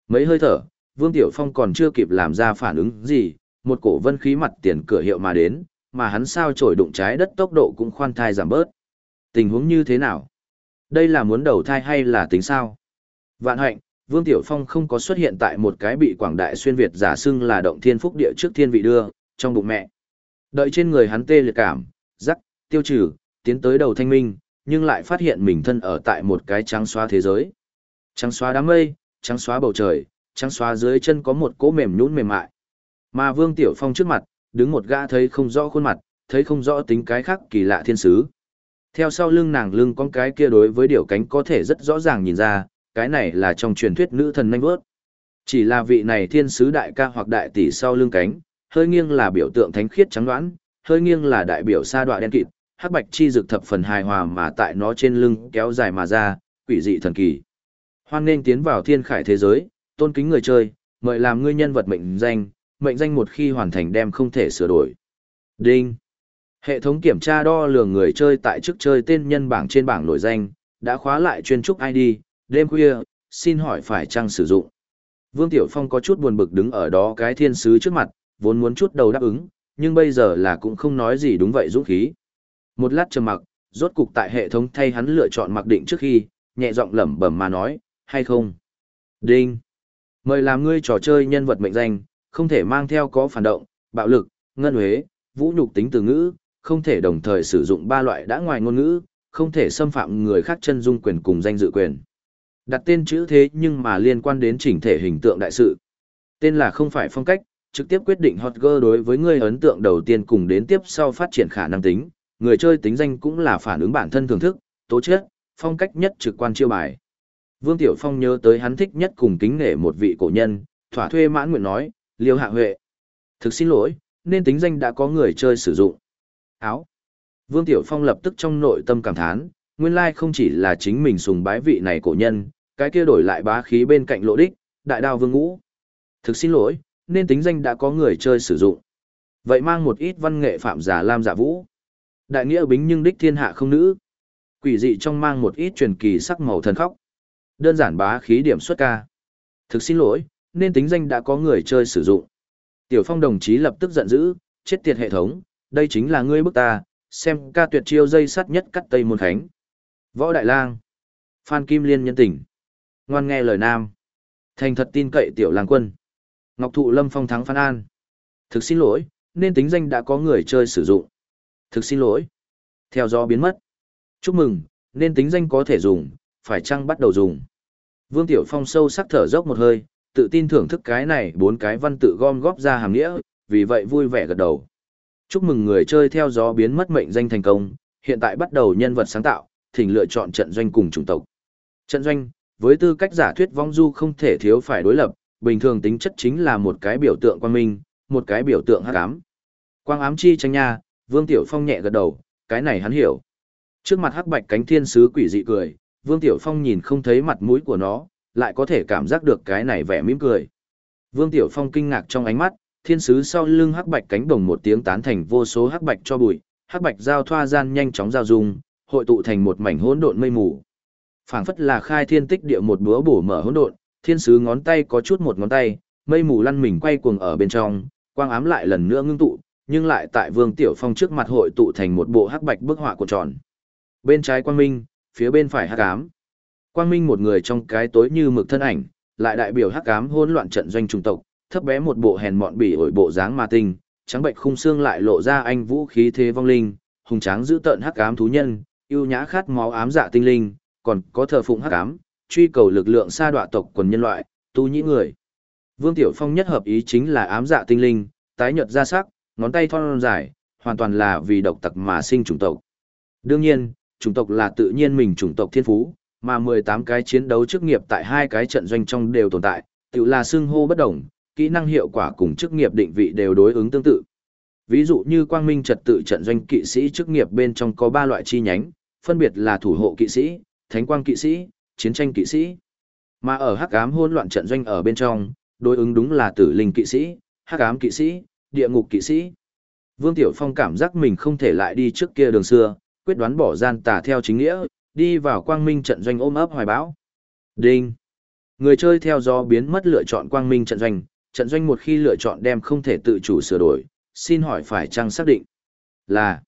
Mấy hơi thở, Vương Tiểu Phong còn chưa kịp làm ra phản ứng gì, một cổ vân khí mặt tiền cửa hiệu mà đến, mà hắn sao trổi đụng trái đất tốc độ cũng khoan thai giảm bớt. Tình huống như thế nào? Đây là muốn đầu thai hay là tính sao? Vạn hạnh, Vương Tiểu Phong không có xuất hiện tại một cái bị quảng đại xuyên Việt giả xưng là động thiên phúc địa trước thiên vị đưa, trong bụng mẹ. Đợi trên người hắn tê liệt cảm, rắc, tiêu trừ, tiến tới đầu thanh minh, nhưng lại phát hiện mình thân ở tại một cái trắng xóa thế giới. Trắng xóa đám mây, trắng xóa bầu trời, trắng xóa dưới chân có một cỗ mềm nhũn mềm mại. Mà Vương Tiểu Phong trước mặt, đứng một gã thấy không rõ khuôn mặt, thấy không rõ tính cái khác kỳ lạ thiên sứ. Theo sau lưng nàng lưng con cái kia đối với điều cánh có thể rất rõ ràng nhìn ra, cái này là trong truyền thuyết nữ thần nhanh vớt. Chỉ là vị này thiên sứ đại ca hoặc đại tỷ sau lưng cánh, hơi nghiêng là biểu tượng thánh khiết trắng đoán, hơi nghiêng là đại biểu sa đoạ đen kịt, hắc bạch chi dược thập phần hài hòa mà tại nó trên lưng kéo dài mà ra, quỷ dị thần kỳ. Hoan nên tiến vào thiên khải thế giới, tôn kính người chơi, mời làm ngươi nhân vật mệnh danh, mệnh danh một khi hoàn thành đem không thể sửa đổi. Đinh. Hệ thống kiểm tra đo lường người chơi tại chức chơi tên nhân bảng trên bảng nổi danh, đã khóa lại chuyên trúc ID, đêm khuya, xin hỏi phải chăng sử dụng. Vương Tiểu Phong có chút buồn bực đứng ở đó cái thiên sứ trước mặt, vốn muốn chút đầu đáp ứng, nhưng bây giờ là cũng không nói gì đúng vậy dũng khí. Một lát trầm mặc, rốt cục tại hệ thống thay hắn lựa chọn mặc định trước khi, nhẹ giọng lẩm bẩm mà nói, hay không. Đinh. Mời làm ngươi trò chơi nhân vật mệnh danh, không thể mang theo có phản động, bạo lực, ngân huế, vũ nhục tính từ ngữ, không thể đồng thời sử dụng ba loại đã ngoài ngôn ngữ, không thể xâm phạm người khác chân dung quyền cùng danh dự quyền. Đặt tên chữ thế nhưng mà liên quan đến chỉnh thể hình tượng đại sự. Tên là không phải phong cách, trực tiếp quyết định hot girl đối với người ấn tượng đầu tiên cùng đến tiếp sau phát triển khả năng tính, người chơi tính danh cũng là phản ứng bản thân thưởng thức, tố chất, phong cách nhất trực quan chiêu bài. Vương Tiểu Phong nhớ tới hắn thích nhất cùng kính nể một vị cổ nhân, thỏa thuê mãn nguyện nói, liêu hạ huệ. Thực xin lỗi, nên tính danh đã có người chơi sử dụng. Áo. Vương Tiểu Phong lập tức trong nội tâm cảm thán, nguyên lai không chỉ là chính mình sùng bái vị này cổ nhân, cái kia đổi lại bá khí bên cạnh lộ đích, đại đao vương ngũ. Thực xin lỗi, nên tính danh đã có người chơi sử dụng. Vậy mang một ít văn nghệ phạm giả lam giả vũ. Đại nghĩa bính nhưng đích thiên hạ không nữ. Quỷ dị trong mang một ít truyền kỳ sắc màu thần khóc. Đơn giản bá khí điểm xuất ca. Thực xin lỗi, nên tính danh đã có người chơi sử dụng. Tiểu Phong đồng chí lập tức giận dữ, chết tiệt hệ thống, đây chính là ngươi bức ta, xem ca tuyệt chiêu dây sắt nhất cắt Tây Môn Khánh. Võ Đại Lang, Phan Kim Liên nhân tình, ngoan nghe lời nam, thành thật tin cậy Tiểu Lang Quân, Ngọc Thụ Lâm Phong thắng Phan An. Thực xin lỗi, nên tính danh đã có người chơi sử dụng. Thực xin lỗi. Theo gió biến mất. Chúc mừng, nên tính danh có thể dùng, phải chăng bắt đầu dùng. Vương Tiểu Phong sâu sắc thở dốc một hơi, tự tin thưởng thức cái này bốn cái văn tự gom góp ra hàm nghĩa, vì vậy vui vẻ gật đầu. Chúc mừng người chơi theo gió biến mất mệnh danh thành công, hiện tại bắt đầu nhân vật sáng tạo, thỉnh lựa chọn trận doanh cùng chủng tộc. Trận doanh, với tư cách giả thuyết vong du không thể thiếu phải đối lập, bình thường tính chất chính là một cái biểu tượng quang minh, một cái biểu tượng hắc ám. Quang ám chi tranh nha, Vương Tiểu Phong nhẹ gật đầu, cái này hắn hiểu. Trước mặt hắc bạch cánh thiên sứ quỷ dị cười, Vương Tiểu Phong nhìn không thấy mặt mũi của nó, lại có thể cảm giác được cái này vẻ mỉm cười. Vương Tiểu Phong kinh ngạc trong ánh mắt, thiên sứ sau lưng hắc bạch cánh đồng một tiếng tán thành vô số hắc bạch cho bụi, hắc bạch giao thoa gian nhanh chóng giao dung, hội tụ thành một mảnh hỗn độn mây mù. Phảng phất là khai thiên tích địa một búa bổ mở hỗn độn, thiên sứ ngón tay có chút một ngón tay, mây mù lăn mình quay cuồng ở bên trong, quang ám lại lần nữa ngưng tụ, nhưng lại tại Vương Tiểu Phong trước mặt hội tụ thành một bộ hắc bạch bức họa của tròn. Bên trái quang minh, phía bên phải hắc ám. Quang minh một người trong cái tối như mực thân ảnh, lại đại biểu hắc ám hỗn loạn trận doanh trung tộc, thấp bé một bộ hèn mọn bỉ ổi bộ dáng ma tinh, trắng bệnh khung xương lại lộ ra anh vũ khí thế vong linh, hùng tráng giữ tợn hắc ám thú nhân, yêu nhã khát máu ám dạ tinh linh, còn có thờ phụng hắc ám, truy cầu lực lượng sa đọa tộc quần nhân loại, tu nhĩ người. Vương Tiểu Phong nhất hợp ý chính là ám dạ tinh linh, tái nhợt ra sắc, ngón tay thon dài, hoàn toàn là vì độc tặc mà sinh chủng tộc. Đương nhiên, chủng tộc là tự nhiên mình chủng tộc thiên phú, mà 18 cái chiến đấu chức nghiệp tại hai cái trận doanh trong đều tồn tại, tự là xưng hô bất đồng, kỹ năng hiệu quả cùng chức nghiệp định vị đều đối ứng tương tự. Ví dụ như quang minh trật tự trận doanh kỵ sĩ chức nghiệp bên trong có 3 loại chi nhánh, phân biệt là thủ hộ kỵ sĩ, thánh quang kỵ sĩ, chiến tranh kỵ sĩ. Mà ở hắc ám hỗn loạn trận doanh ở bên trong, đối ứng đúng là tử linh kỵ sĩ, hắc ám kỵ sĩ, địa ngục kỵ sĩ. Vương Tiểu Phong cảm giác mình không thể lại đi trước kia đường xưa, quyết đoán bỏ gian tà theo chính nghĩa, đi vào quang minh trận doanh ôm ấp hoài bão. Đinh! Người chơi theo do biến mất lựa chọn quang minh trận doanh, trận doanh một khi lựa chọn đem không thể tự chủ sửa đổi, xin hỏi phải chăng xác định? Là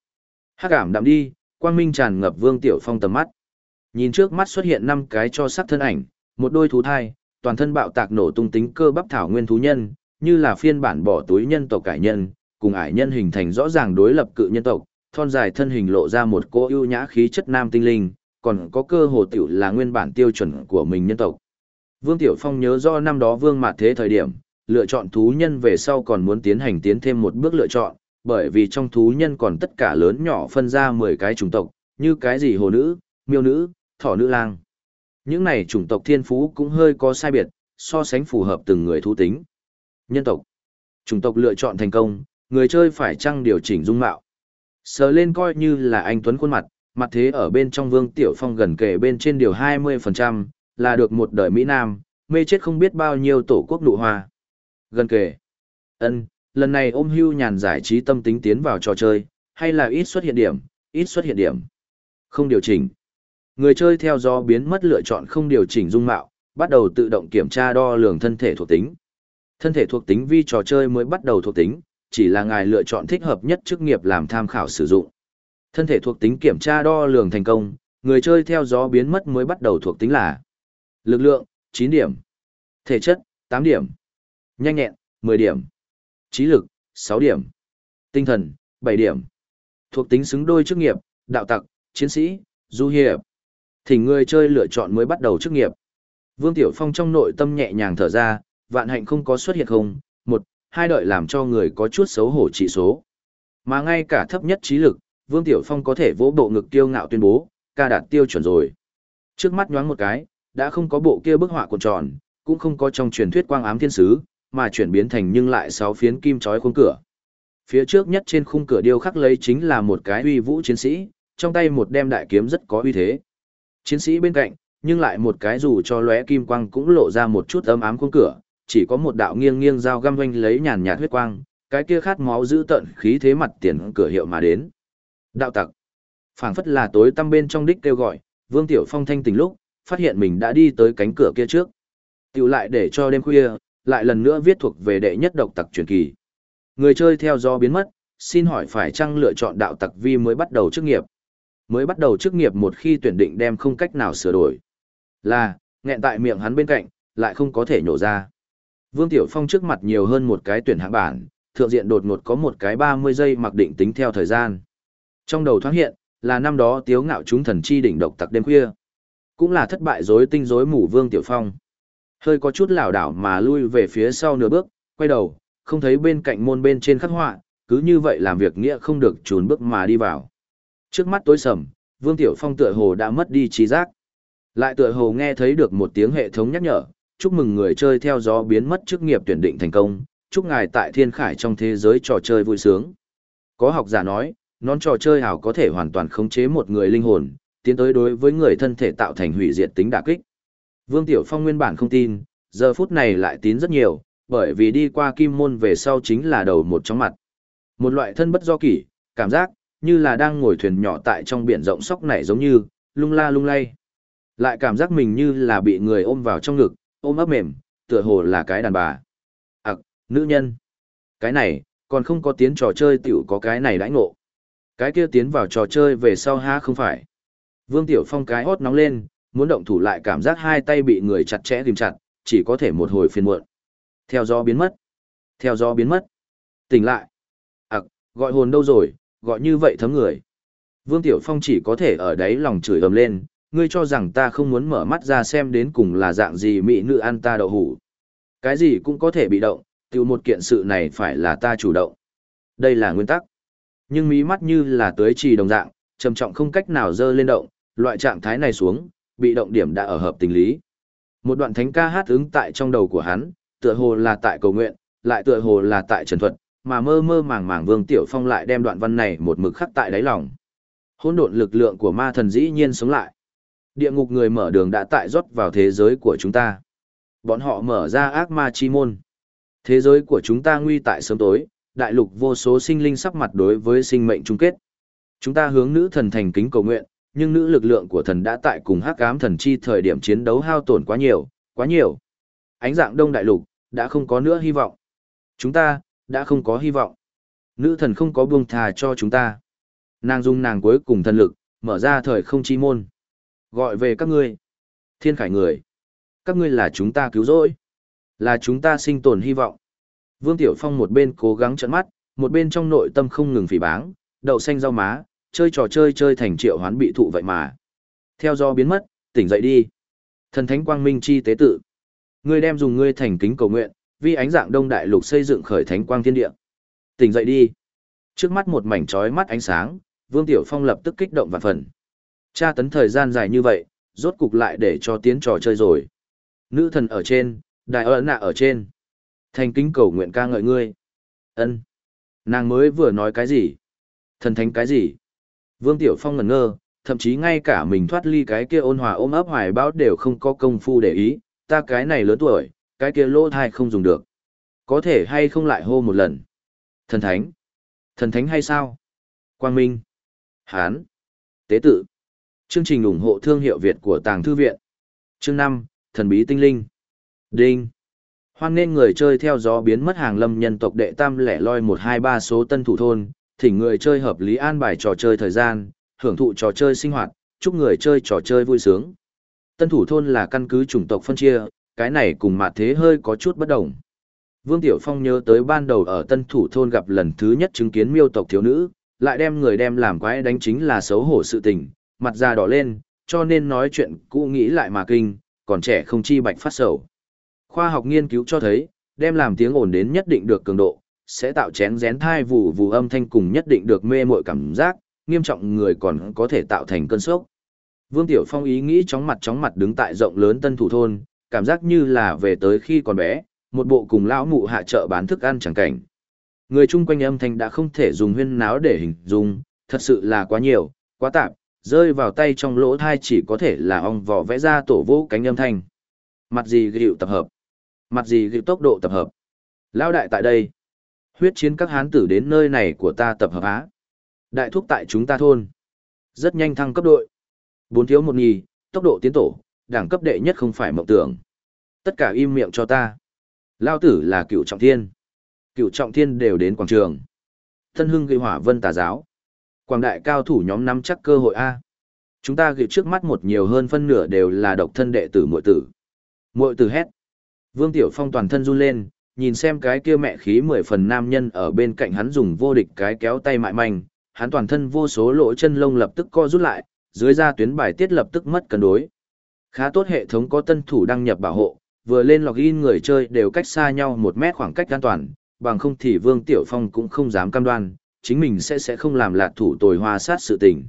Hắc ảm đạm đi, quang minh tràn ngập Vương Tiểu Phong tầm mắt. Nhìn trước mắt xuất hiện năm cái cho sắc thân ảnh, một đôi thú thai, toàn thân bạo tạc nổ tung tính cơ bắp thảo nguyên thú nhân, như là phiên bản bỏ túi nhân tộc cải nhân, cùng ải nhân hình thành rõ ràng đối lập cự nhân tộc, thon dài thân hình lộ ra một cô ưu nhã khí chất nam tinh linh, còn có cơ hồ tiểu là nguyên bản tiêu chuẩn của mình nhân tộc. Vương Tiểu Phong nhớ do năm đó Vương Mạt Thế thời điểm, lựa chọn thú nhân về sau còn muốn tiến hành tiến thêm một bước lựa chọn, bởi vì trong thú nhân còn tất cả lớn nhỏ phân ra 10 cái chủng tộc, như cái gì hồ nữ, miêu nữ, thỏ nữ lang. Những này chủng tộc thiên phú cũng hơi có sai biệt, so sánh phù hợp từng người thú tính. Nhân tộc. Chủng tộc lựa chọn thành công, người chơi phải chăng điều chỉnh dung mạo. Sờ lên coi như là anh Tuấn khuôn mặt, mặt thế ở bên trong Vương Tiểu Phong gần kề bên trên điều 20%, là được một đời Mỹ Nam, mê chết không biết bao nhiêu tổ quốc nụ hoa. Gần kề. ân lần này ôm hưu nhàn giải trí tâm tính tiến vào trò chơi, hay là ít xuất hiện điểm, ít xuất hiện điểm. Không điều chỉnh. Người chơi theo do biến mất lựa chọn không điều chỉnh dung mạo, bắt đầu tự động kiểm tra đo lường thân thể thuộc tính. Thân thể thuộc tính vi trò chơi mới bắt đầu thuộc tính, chỉ là ngài lựa chọn thích hợp nhất chức nghiệp làm tham khảo sử dụng. Thân thể thuộc tính kiểm tra đo lường thành công, người chơi theo gió biến mất mới bắt đầu thuộc tính là Lực lượng, 9 điểm. Thể chất, 8 điểm. Nhanh nhẹn, 10 điểm. Trí lực, 6 điểm. Tinh thần, 7 điểm. Thuộc tính xứng đôi chức nghiệp, đạo tặc, chiến sĩ, du hiệp thì người chơi lựa chọn mới bắt đầu chức nghiệp. Vương Tiểu Phong trong nội tâm nhẹ nhàng thở ra, vạn hạnh không có xuất hiện không, một, hai đợi làm cho người có chút xấu hổ trị số. Mà ngay cả thấp nhất trí lực, Vương Tiểu Phong có thể vỗ bộ ngực tiêu ngạo tuyên bố, ca đạt tiêu chuẩn rồi. Trước mắt nhoáng một cái, đã không có bộ kia bức họa cuộn tròn, cũng không có trong truyền thuyết quang ám thiên sứ, mà chuyển biến thành nhưng lại sáu phiến kim chói khung cửa. Phía trước nhất trên khung cửa điêu khắc lấy chính là một cái uy vũ chiến sĩ, trong tay một đem đại kiếm rất có uy thế. Chiến sĩ bên cạnh, nhưng lại một cái dù cho lóe kim quang cũng lộ ra một chút ấm ám khuôn cửa, chỉ có một đạo nghiêng nghiêng dao găm vanh lấy nhàn nhạt huyết quang, cái kia khát máu giữ tận khí thế mặt tiền cửa hiệu mà đến. Đạo tặc. phảng phất là tối tăm bên trong đích kêu gọi, Vương Tiểu Phong thanh tỉnh lúc, phát hiện mình đã đi tới cánh cửa kia trước. Tiểu lại để cho đêm khuya, lại lần nữa viết thuộc về đệ nhất độc tặc truyền kỳ. Người chơi theo do biến mất, xin hỏi phải chăng lựa chọn đạo tặc vi mới bắt đầu chức nghiệp. Mới bắt đầu chức nghiệp một khi tuyển định đem không cách nào sửa đổi. Là, nghẹn tại miệng hắn bên cạnh, lại không có thể nhổ ra. Vương Tiểu Phong trước mặt nhiều hơn một cái tuyển hạng bản, thượng diện đột ngột có một cái 30 giây mặc định tính theo thời gian. Trong đầu thoáng hiện, là năm đó tiếu ngạo chúng thần chi đỉnh độc tặc đêm khuya. Cũng là thất bại rối tinh rối mù Vương Tiểu Phong. Hơi có chút lảo đảo mà lui về phía sau nửa bước, quay đầu, không thấy bên cạnh môn bên trên khắc họa, cứ như vậy làm việc nghĩa không được trốn bước mà đi vào. Trước mắt tối sầm, Vương Tiểu Phong tựa hồ đã mất đi trí giác. Lại tựa hồ nghe thấy được một tiếng hệ thống nhắc nhở, chúc mừng người chơi theo gió biến mất chức nghiệp tuyển định thành công, chúc ngài tại thiên khải trong thế giới trò chơi vui sướng. Có học giả nói, nón trò chơi hảo có thể hoàn toàn khống chế một người linh hồn, tiến tới đối với người thân thể tạo thành hủy diệt tính đả kích. Vương Tiểu Phong nguyên bản không tin, giờ phút này lại tín rất nhiều, bởi vì đi qua kim môn về sau chính là đầu một trong mặt. Một loại thân bất do kỷ, cảm giác, như là đang ngồi thuyền nhỏ tại trong biển rộng sóc này giống như, lung la lung lay. Lại cảm giác mình như là bị người ôm vào trong ngực, ôm ấp mềm, tựa hồ là cái đàn bà. Ặc, nữ nhân. Cái này, còn không có tiến trò chơi tiểu có cái này đãi ngộ. Cái kia tiến vào trò chơi về sau ha không phải. Vương Tiểu Phong cái hót nóng lên, muốn động thủ lại cảm giác hai tay bị người chặt chẽ tìm chặt, chỉ có thể một hồi phiền muộn. Theo gió biến mất. Theo gió biến mất. Tỉnh lại. Ặc, gọi hồn đâu rồi, gọi như vậy thấm người. Vương Tiểu Phong chỉ có thể ở đấy lòng chửi ầm lên, ngươi cho rằng ta không muốn mở mắt ra xem đến cùng là dạng gì mỹ nữ ăn ta đậu hủ. Cái gì cũng có thể bị động, tiêu một kiện sự này phải là ta chủ động. Đây là nguyên tắc. Nhưng mí mắt như là tưới trì đồng dạng, trầm trọng không cách nào dơ lên động, loại trạng thái này xuống, bị động điểm đã ở hợp tình lý. Một đoạn thánh ca hát ứng tại trong đầu của hắn, tựa hồ là tại cầu nguyện, lại tựa hồ là tại trần thuật, mà mơ mơ màng màng Vương Tiểu Phong lại đem đoạn văn này một mực khắc tại đáy lòng. Hỗn độn lực lượng của ma thần dĩ nhiên sống lại. Địa ngục người mở đường đã tại rót vào thế giới của chúng ta. Bọn họ mở ra ác ma chi môn. Thế giới của chúng ta nguy tại sớm tối, đại lục vô số sinh linh sắc mặt đối với sinh mệnh chung kết. Chúng ta hướng nữ thần thành kính cầu nguyện, nhưng nữ lực lượng của thần đã tại cùng hắc ám thần chi thời điểm chiến đấu hao tổn quá nhiều, quá nhiều. Ánh dạng đông đại lục, đã không có nữa hy vọng. Chúng ta, đã không có hy vọng. Nữ thần không có buông thà cho chúng ta. Nàng dung nàng cuối cùng thần lực, mở ra thời không chi môn. Gọi về các ngươi. Thiên khải người. Các ngươi là chúng ta cứu rỗi. Là chúng ta sinh tồn hy vọng. Vương Tiểu Phong một bên cố gắng trận mắt, một bên trong nội tâm không ngừng phỉ báng, đậu xanh rau má, chơi trò chơi chơi thành triệu hoán bị thụ vậy mà. Theo do biến mất, tỉnh dậy đi. Thần thánh quang minh chi tế tự. Ngươi đem dùng ngươi thành kính cầu nguyện, vì ánh dạng đông đại lục xây dựng khởi thánh quang thiên địa. Tỉnh dậy đi. Trước mắt một mảnh chói mắt ánh sáng, Vương Tiểu Phong lập tức kích động và phần. Tra tấn thời gian dài như vậy, rốt cục lại để cho tiến trò chơi rồi. Nữ thần ở trên, đại ơn nạ ở trên. Thành kính cầu nguyện ca ngợi ngươi. ân Nàng mới vừa nói cái gì? Thần thánh cái gì? Vương Tiểu Phong ngẩn ngơ, thậm chí ngay cả mình thoát ly cái kia ôn hòa ôm ấp hoài bão đều không có công phu để ý, ta cái này lớn tuổi, cái kia lỗ thai không dùng được. Có thể hay không lại hô một lần. Thần thánh. Thần thánh hay sao? Quang Minh. Hán. Tế tự. Chương trình ủng hộ thương hiệu Việt của Tàng Thư Viện. Chương 5, Thần Bí Tinh Linh. Đinh. Hoan nên người chơi theo gió biến mất hàng lâm nhân tộc đệ tam lẻ loi 123 số tân thủ thôn, thỉnh người chơi hợp lý an bài trò chơi thời gian, hưởng thụ trò chơi sinh hoạt, chúc người chơi trò chơi vui sướng. Tân thủ thôn là căn cứ chủng tộc phân chia, cái này cùng mặt thế hơi có chút bất đồng. Vương Tiểu Phong nhớ tới ban đầu ở tân thủ thôn gặp lần thứ nhất chứng kiến miêu tộc thiếu nữ, lại đem người đem làm quái đánh chính là xấu hổ sự tình, mặt da đỏ lên, cho nên nói chuyện cũ nghĩ lại mà kinh, còn trẻ không chi bạch phát sầu. Khoa học nghiên cứu cho thấy, đem làm tiếng ồn đến nhất định được cường độ, sẽ tạo chén rén thai vụ vụ âm thanh cùng nhất định được mê mội cảm giác, nghiêm trọng người còn có thể tạo thành cơn sốc. Vương Tiểu Phong ý nghĩ chóng mặt chóng mặt đứng tại rộng lớn tân thủ thôn, cảm giác như là về tới khi còn bé, một bộ cùng lão mụ hạ chợ bán thức ăn chẳng cảnh. Người chung quanh âm thanh đã không thể dùng huyên náo để hình dung, thật sự là quá nhiều, quá tạp, rơi vào tay trong lỗ thai chỉ có thể là ong vỏ vẽ ra tổ vũ cánh âm thanh. Mặt gì gịu tập hợp? Mặt gì gịu tốc độ tập hợp? Lao đại tại đây. Huyết chiến các hán tử đến nơi này của ta tập hợp á. Đại thúc tại chúng ta thôn. Rất nhanh thăng cấp đội. Bốn thiếu một nhì, tốc độ tiến tổ, đẳng cấp đệ nhất không phải mộng tưởng. Tất cả im miệng cho ta. Lao tử là cựu trọng thiên. Cựu trọng thiên đều đến quảng trường. Thân hưng gây hỏa vân tà giáo. Quảng đại cao thủ nhóm nắm chắc cơ hội A. Chúng ta gửi trước mắt một nhiều hơn phân nửa đều là độc thân đệ tử muội tử. Muội tử hét. Vương Tiểu Phong toàn thân run lên, nhìn xem cái kia mẹ khí mười phần nam nhân ở bên cạnh hắn dùng vô địch cái kéo tay mại manh, hắn toàn thân vô số lỗ chân lông lập tức co rút lại, dưới da tuyến bài tiết lập tức mất cân đối. Khá tốt hệ thống có tân thủ đăng nhập bảo hộ, vừa lên login người chơi đều cách xa nhau một mét khoảng cách an toàn, bằng không thì Vương Tiểu Phong cũng không dám cam đoan, chính mình sẽ sẽ không làm lạc thủ tồi hoa sát sự tình.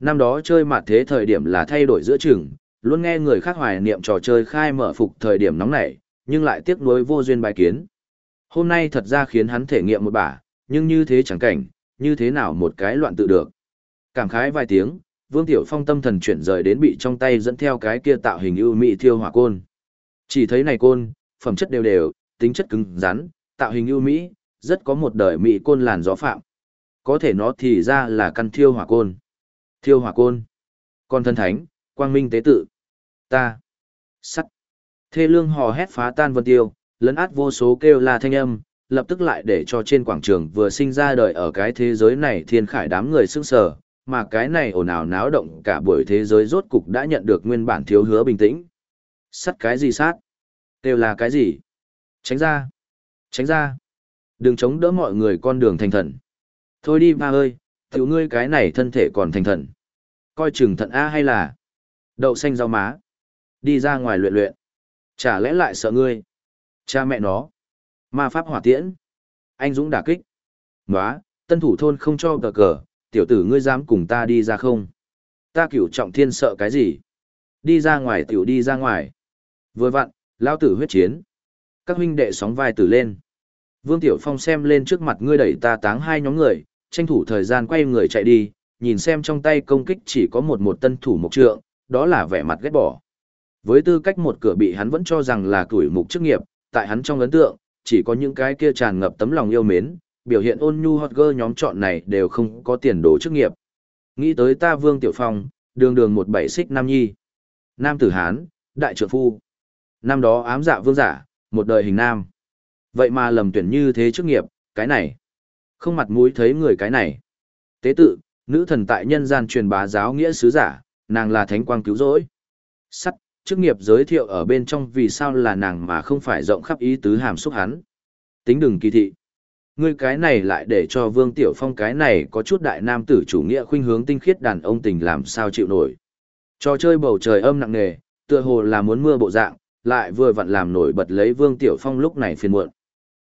Năm đó chơi mặt thế thời điểm là thay đổi giữa chừng, luôn nghe người khác hoài niệm trò chơi khai mở phục thời điểm nóng nảy, nhưng lại tiếc nuối vô duyên bài kiến. Hôm nay thật ra khiến hắn thể nghiệm một bả, nhưng như thế chẳng cảnh, như thế nào một cái loạn tự được. Cảm khái vài tiếng, Vương Tiểu Phong tâm thần chuyển rời đến bị trong tay dẫn theo cái kia tạo hình ưu mỹ thiêu hỏa côn. Chỉ thấy này côn, phẩm chất đều đều, tính chất cứng rắn, tạo hình ưu mỹ, rất có một đời mỹ côn làn gió phạm. Có thể nó thì ra là căn thiêu hỏa côn. Thiêu hỏa côn. Con thân thánh, quang minh tế tự. Ta. Sắt. Thê lương hò hét phá tan vân tiêu, lấn át vô số kêu la thanh âm, lập tức lại để cho trên quảng trường vừa sinh ra đời ở cái thế giới này thiên khải đám người sững sờ, mà cái này ồn ào náo động cả buổi thế giới rốt cục đã nhận được nguyên bản thiếu hứa bình tĩnh. Sắt cái gì sát? Đều là cái gì? Tránh ra! Tránh ra! Đừng chống đỡ mọi người con đường thành thần. Thôi đi ba ơi, tiểu ngươi cái này thân thể còn thành thần. Coi chừng thận A hay là đậu xanh rau má. Đi ra ngoài luyện luyện. Chả lẽ lại sợ ngươi? Cha mẹ nó. Ma pháp hỏa tiễn. Anh Dũng đả kích. Nóa, tân thủ thôn không cho cờ cờ, tiểu tử ngươi dám cùng ta đi ra không? Ta cửu trọng thiên sợ cái gì? Đi ra ngoài tiểu đi ra ngoài. Vừa vặn, lao tử huyết chiến. Các huynh đệ sóng vai tử lên. Vương Tiểu Phong xem lên trước mặt ngươi đẩy ta táng hai nhóm người, tranh thủ thời gian quay người chạy đi, nhìn xem trong tay công kích chỉ có một một tân thủ mục trượng, đó là vẻ mặt ghét bỏ. Với tư cách một cửa bị hắn vẫn cho rằng là tuổi mục chức nghiệp, tại hắn trong ấn tượng, chỉ có những cái kia tràn ngập tấm lòng yêu mến, biểu hiện ôn nhu hot girl nhóm chọn này đều không có tiền đồ chức nghiệp. Nghĩ tới ta Vương Tiểu Phong, đường đường một bảy xích nam nhi. Nam tử Hán, đại trượng phu. Năm đó ám dạ vương giả, một đời hình nam. Vậy mà lầm tuyển như thế chức nghiệp, cái này. Không mặt mũi thấy người cái này. Tế tự, nữ thần tại nhân gian truyền bá giáo nghĩa sứ giả, nàng là thánh quang cứu rỗi. Sắt, chức nghiệp giới thiệu ở bên trong vì sao là nàng mà không phải rộng khắp ý tứ hàm xúc hắn. Tính đừng kỳ thị. Ngươi cái này lại để cho Vương Tiểu Phong cái này có chút đại nam tử chủ nghĩa khuynh hướng tinh khiết đàn ông tình làm sao chịu nổi. Trò chơi bầu trời âm nặng nề, tựa hồ là muốn mưa bộ dạng, lại vừa vặn làm nổi bật lấy Vương Tiểu Phong lúc này phiền muộn.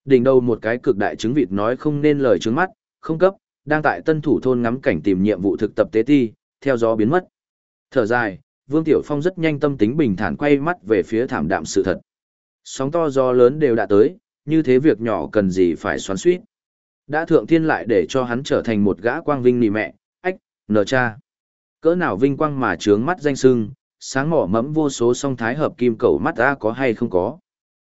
Đỉnh đầu một cái cực đại chứng vịt nói không nên lời chứng mắt, không cấp, đang tại tân thủ thôn ngắm cảnh tìm nhiệm vụ thực tập tế ti, theo gió biến mất. Thở dài, Vương Tiểu Phong rất nhanh tâm tính bình thản quay mắt về phía thảm đạm sự thật. Sóng to gió lớn đều đã tới, như thế việc nhỏ cần gì phải xoắn suýt. Đã thượng thiên lại để cho hắn trở thành một gã quang vinh nì mẹ, ách, nở cha. Cỡ nào vinh quang mà trướng mắt danh sưng, sáng mỏ mẫm vô số song thái hợp kim cầu mắt ra có hay không có.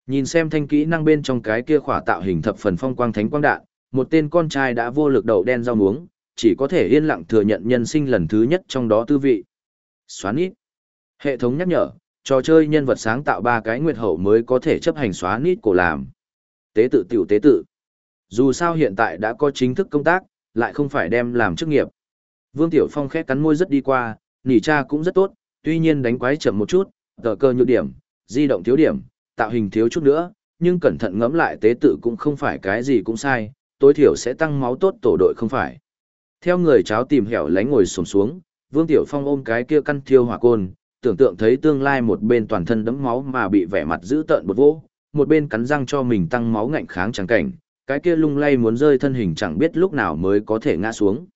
Nhìn xem thanh kỹ năng bên trong cái kia khỏa tạo hình thập phần phong quang thánh quang đạn, một tên con trai đã vô lực đầu đen rau muống, chỉ có thể yên lặng thừa nhận nhân sinh lần thứ nhất trong đó tư vị. Xóa nít. Hệ thống nhắc nhở, trò chơi nhân vật sáng tạo ba cái nguyệt hậu mới có thể chấp hành xóa nít cổ làm. Tế tự tiểu tế tự. Dù sao hiện tại đã có chính thức công tác, lại không phải đem làm chức nghiệp. Vương Tiểu Phong khẽ cắn môi rất đi qua, nỉ cha cũng rất tốt, tuy nhiên đánh quái chậm một chút, tờ cơ nhược điểm, di động thiếu điểm, tạo hình thiếu chút nữa, nhưng cẩn thận ngẫm lại tế tự cũng không phải cái gì cũng sai, tối thiểu sẽ tăng máu tốt tổ đội không phải. Theo người cháo tìm hẻo lánh ngồi xổm xuống, Vương Tiểu Phong ôm cái kia căn thiêu hỏa côn, tưởng tượng thấy tương lai một bên toàn thân đẫm máu mà bị vẻ mặt dữ tợn bột vô, một bên cắn răng cho mình tăng máu ngạnh kháng chẳng cảnh, cái kia lung lay muốn rơi thân hình chẳng biết lúc nào mới có thể ngã xuống.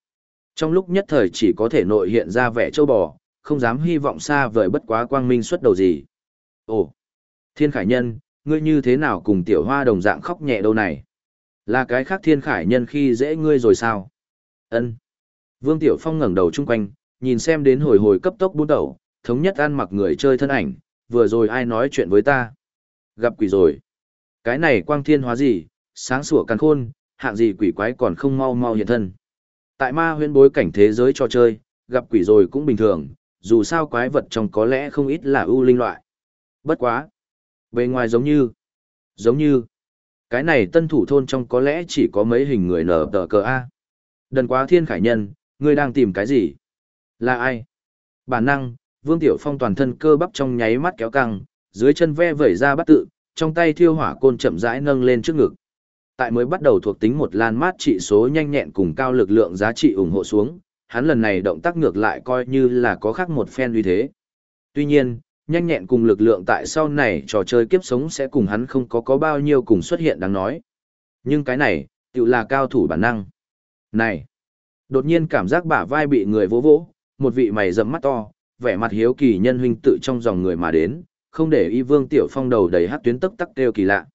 Trong lúc nhất thời chỉ có thể nội hiện ra vẻ châu bò, không dám hy vọng xa vời bất quá quang minh xuất đầu gì. Ồ, thiên khải nhân, ngươi như thế nào cùng tiểu hoa đồng dạng khóc nhẹ đâu này? Là cái khác thiên khải nhân khi dễ ngươi rồi sao? Ân. Vương Tiểu Phong ngẩng đầu chung quanh, nhìn xem đến hồi hồi cấp tốc buôn đầu, thống nhất ăn mặc người chơi thân ảnh, vừa rồi ai nói chuyện với ta. Gặp quỷ rồi. Cái này quang thiên hóa gì, sáng sủa càng khôn, hạng gì quỷ quái còn không mau mau hiện thân. Tại ma huyễn bối cảnh thế giới cho chơi, gặp quỷ rồi cũng bình thường, dù sao quái vật trong có lẽ không ít là ưu linh loại. Bất quá. Bề ngoài giống như, giống như, cái này tân thủ thôn trong có lẽ chỉ có mấy hình người nở tờ cờ A. Đần quá thiên khải nhân, ngươi đang tìm cái gì? Là ai? Bản năng, Vương Tiểu Phong toàn thân cơ bắp trong nháy mắt kéo căng, dưới chân ve vẩy ra bắt tự, trong tay thiêu hỏa côn chậm rãi nâng lên trước ngực. Tại mới bắt đầu thuộc tính một lan mát trị số nhanh nhẹn cùng cao lực lượng giá trị ủng hộ xuống, hắn lần này động tác ngược lại coi như là có khác một phen uy thế. Tuy nhiên, nhanh nhẹn cùng lực lượng tại sau này trò chơi kiếp sống sẽ cùng hắn không có có bao nhiêu cùng xuất hiện đáng nói. Nhưng cái này, tự là cao thủ bản năng. Này! Đột nhiên cảm giác bả vai bị người vỗ vỗ, một vị mày rậm mắt to, vẻ mặt hiếu kỳ nhân huynh tự trong dòng người mà đến, không để y vương tiểu phong đầu đầy hát tuyến tức tắc kêu kỳ lạ.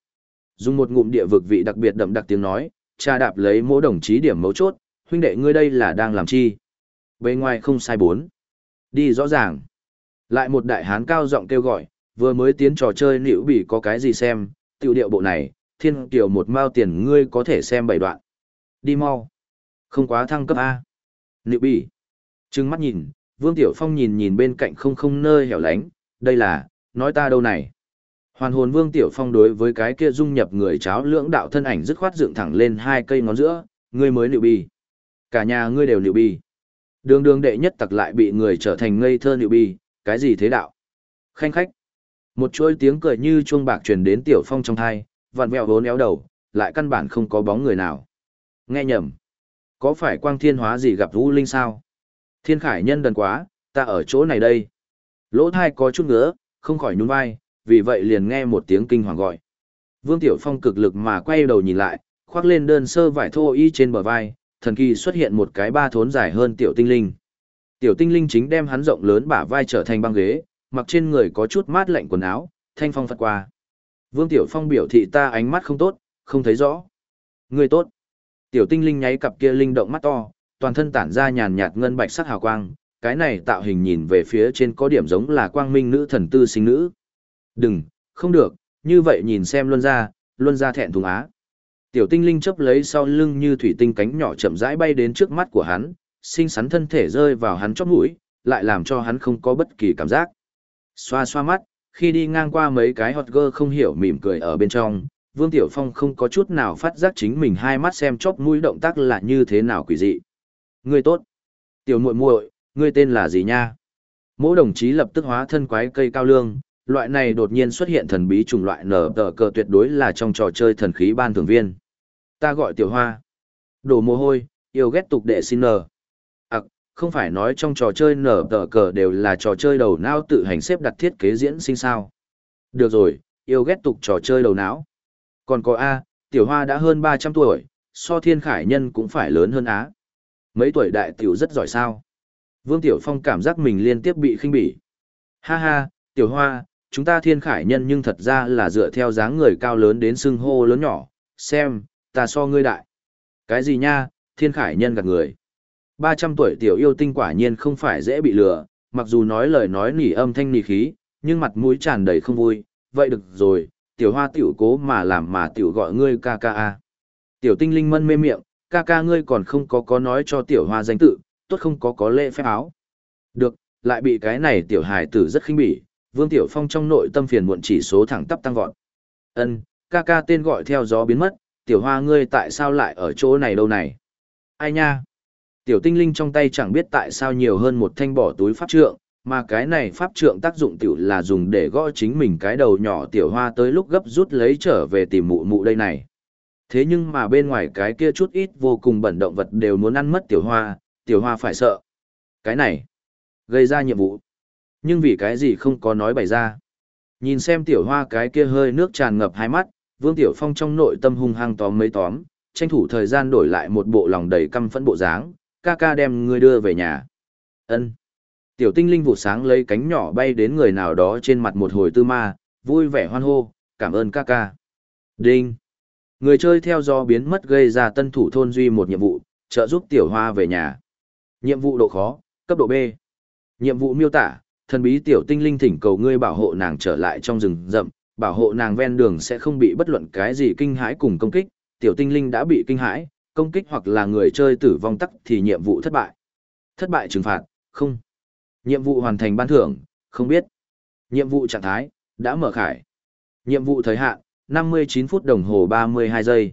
Dùng một ngụm địa vực vị đặc biệt đậm đặc tiếng nói, cha đạp lấy mỗi đồng chí điểm mấu chốt, huynh đệ ngươi đây là đang làm chi? Bề ngoài không sai bốn. Đi rõ ràng. Lại một đại hán cao giọng kêu gọi, vừa mới tiến trò chơi liễu bị có cái gì xem, tiểu điệu bộ này, thiên tiểu một mao tiền ngươi có thể xem bảy đoạn. Đi mau. Không quá thăng cấp A. Liễu bị. Trừng mắt nhìn, Vương Tiểu Phong nhìn nhìn bên cạnh không không nơi hẻo lánh, đây là, nói ta đâu này. Hoàn hồn Vương Tiểu Phong đối với cái kia dung nhập người cháo lưỡng đạo thân ảnh dứt khoát dựng thẳng lên hai cây ngón giữa, ngươi mới liệu bi. Cả nhà ngươi đều liệu bi. Đường đường đệ nhất tặc lại bị người trở thành ngây thơ liệu bi, cái gì thế đạo? Khanh khách. Một chuỗi tiếng cười như chuông bạc truyền đến Tiểu Phong trong thai, vặn vẹo vốn éo đầu, lại căn bản không có bóng người nào. Nghe nhầm. Có phải quang thiên hóa gì gặp Vũ Linh sao? Thiên khải nhân đần quá, ta ở chỗ này đây. Lỗ thai có chút ngứa, không khỏi nhún vai, vì vậy liền nghe một tiếng kinh hoàng gọi. Vương Tiểu Phong cực lực mà quay đầu nhìn lại, khoác lên đơn sơ vải thô y trên bờ vai, thần kỳ xuất hiện một cái ba thốn dài hơn tiểu tinh linh. Tiểu tinh linh chính đem hắn rộng lớn bả vai trở thành băng ghế, mặc trên người có chút mát lạnh quần áo, thanh phong phật qua. Vương Tiểu Phong biểu thị ta ánh mắt không tốt, không thấy rõ. Người tốt. Tiểu tinh linh nháy cặp kia linh động mắt to, toàn thân tản ra nhàn nhạt ngân bạch sắc hào quang, cái này tạo hình nhìn về phía trên có điểm giống là quang minh nữ thần tư sinh nữ. Đừng, không được, như vậy nhìn xem luân ra, luân ra thẹn thùng á. Tiểu tinh linh chấp lấy sau lưng như thủy tinh cánh nhỏ chậm rãi bay đến trước mắt của hắn, xinh xắn thân thể rơi vào hắn chóp mũi, lại làm cho hắn không có bất kỳ cảm giác. Xoa xoa mắt, khi đi ngang qua mấy cái hot girl không hiểu mỉm cười ở bên trong, Vương Tiểu Phong không có chút nào phát giác chính mình hai mắt xem chóp mũi động tác là như thế nào quỷ dị. Người tốt. Tiểu muội muội, ngươi tên là gì nha? Mỗi đồng chí lập tức hóa thân quái cây cao lương, loại này đột nhiên xuất hiện thần bí chủng loại nở tờ cờ tuyệt đối là trong trò chơi thần khí ban thường viên. Ta gọi tiểu hoa. Đổ mồ hôi, yêu ghét tục đệ xin nở. À, không phải nói trong trò chơi nở tờ cờ đều là trò chơi đầu não tự hành xếp đặt thiết kế diễn sinh sao. Được rồi, yêu ghét tục trò chơi đầu não. Còn có A, tiểu hoa đã hơn 300 tuổi, so thiên khải nhân cũng phải lớn hơn Á. Mấy tuổi đại tiểu rất giỏi sao. Vương Tiểu Phong cảm giác mình liên tiếp bị khinh bỉ. Ha ha, Tiểu Hoa, chúng ta thiên khải nhân nhưng thật ra là dựa theo dáng người cao lớn đến xưng hô lớn nhỏ, xem, ta so ngươi đại. Cái gì nha, thiên khải nhân gạt người. 300 tuổi tiểu yêu tinh quả nhiên không phải dễ bị lừa, mặc dù nói lời nói nỉ âm thanh nỉ khí, nhưng mặt mũi tràn đầy không vui, vậy được rồi, tiểu hoa tiểu cố mà làm mà tiểu gọi ngươi ca ca a. Tiểu tinh linh mân mê miệng, ca ca ngươi còn không có có nói cho tiểu hoa danh tự, tốt không có có lễ phép áo. Được, lại bị cái này tiểu hài tử rất khinh bỉ, Vương Tiểu Phong trong nội tâm phiền muộn chỉ số thẳng tắp tăng vọt. Ân, ca ca tên gọi theo gió biến mất, tiểu hoa ngươi tại sao lại ở chỗ này đâu này? Ai nha? Tiểu tinh linh trong tay chẳng biết tại sao nhiều hơn một thanh bỏ túi pháp trượng, mà cái này pháp trượng tác dụng tiểu là dùng để gõ chính mình cái đầu nhỏ tiểu hoa tới lúc gấp rút lấy trở về tìm mụ mụ đây này. Thế nhưng mà bên ngoài cái kia chút ít vô cùng bẩn động vật đều muốn ăn mất tiểu hoa, tiểu hoa phải sợ. Cái này, gây ra nhiệm vụ. Nhưng vì cái gì không có nói bày ra. Nhìn xem tiểu hoa cái kia hơi nước tràn ngập hai mắt, vương tiểu phong trong nội tâm hung hăng tóm mấy tóm, tranh thủ thời gian đổi lại một bộ lòng đầy căm phẫn bộ dáng, ca ca đem ngươi đưa về nhà. ân Tiểu tinh linh vụ sáng lấy cánh nhỏ bay đến người nào đó trên mặt một hồi tư ma, vui vẻ hoan hô, cảm ơn ca ca. Đinh! Người chơi theo do biến mất gây ra tân thủ thôn duy một nhiệm vụ, trợ giúp tiểu hoa về nhà. Nhiệm vụ độ khó, cấp độ B. Nhiệm vụ miêu tả, thần bí tiểu tinh linh thỉnh cầu ngươi bảo hộ nàng trở lại trong rừng rậm, bảo hộ nàng ven đường sẽ không bị bất luận cái gì kinh hãi cùng công kích, tiểu tinh linh đã bị kinh hãi, công kích hoặc là người chơi tử vong tắc thì nhiệm vụ thất bại. Thất bại trừng phạt, không. Nhiệm vụ hoàn thành ban thưởng, không biết. Nhiệm vụ trạng thái, đã mở khải. Nhiệm vụ thời hạn, 59 phút đồng hồ 32 giây.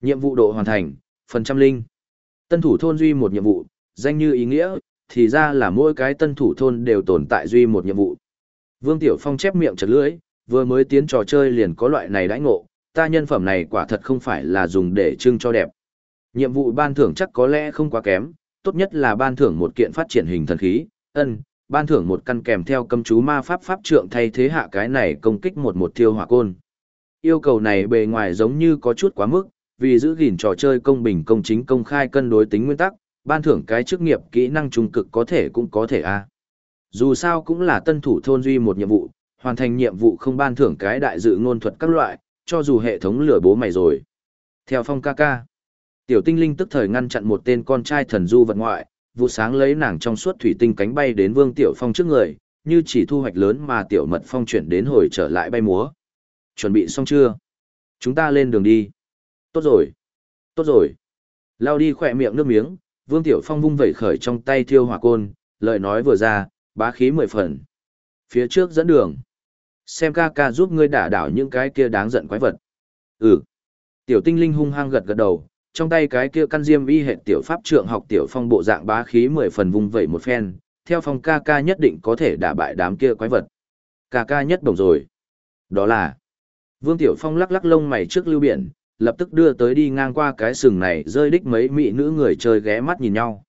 Nhiệm vụ độ hoàn thành, phần trăm linh. Tân thủ thôn duy một nhiệm vụ, danh như ý nghĩa, thì ra là mỗi cái tân thủ thôn đều tồn tại duy một nhiệm vụ. Vương Tiểu Phong chép miệng chật lưỡi, vừa mới tiến trò chơi liền có loại này đãi ngộ, ta nhân phẩm này quả thật không phải là dùng để trưng cho đẹp. Nhiệm vụ ban thưởng chắc có lẽ không quá kém, tốt nhất là ban thưởng một kiện phát triển hình thần khí, ân, ban thưởng một căn kèm theo cầm chú ma pháp pháp trượng thay thế hạ cái này công kích một một thiêu hỏa côn. Yêu cầu này bề ngoài giống như có chút quá mức, vì giữ gìn trò chơi công bình công chính công khai cân đối tính nguyên tắc, ban thưởng cái chức nghiệp kỹ năng trung cực có thể cũng có thể a. Dù sao cũng là tân thủ thôn duy một nhiệm vụ, hoàn thành nhiệm vụ không ban thưởng cái đại dự ngôn thuật các loại, cho dù hệ thống lửa bố mày rồi. Theo phong ca ca, tiểu tinh linh tức thời ngăn chặn một tên con trai thần du vật ngoại, vụ sáng lấy nàng trong suốt thủy tinh cánh bay đến vương tiểu phong trước người, như chỉ thu hoạch lớn mà tiểu mật phong chuyển đến hồi trở lại bay múa. Chuẩn bị xong chưa? Chúng ta lên đường đi. Tốt rồi. Tốt rồi. Lao đi khỏe miệng nước miếng, vương tiểu phong vung vẩy khởi trong tay thiêu hỏa côn, lời nói vừa ra, bá khí mười phần. Phía trước dẫn đường. Xem ca ca giúp ngươi đả đảo những cái kia đáng giận quái vật. Ừ. Tiểu tinh linh hung hăng gật gật đầu, trong tay cái kia căn diêm y hệ tiểu pháp trượng học tiểu phong bộ dạng bá khí mười phần vung vẩy một phen, theo phong ca ca nhất định có thể đả bại đám kia quái vật. Ca ca nhất đồng rồi. Đó là Vương Tiểu Phong lắc lắc lông mày trước lưu biển, lập tức đưa tới đi ngang qua cái sừng này rơi đích mấy mỹ nữ người chơi ghé mắt nhìn nhau.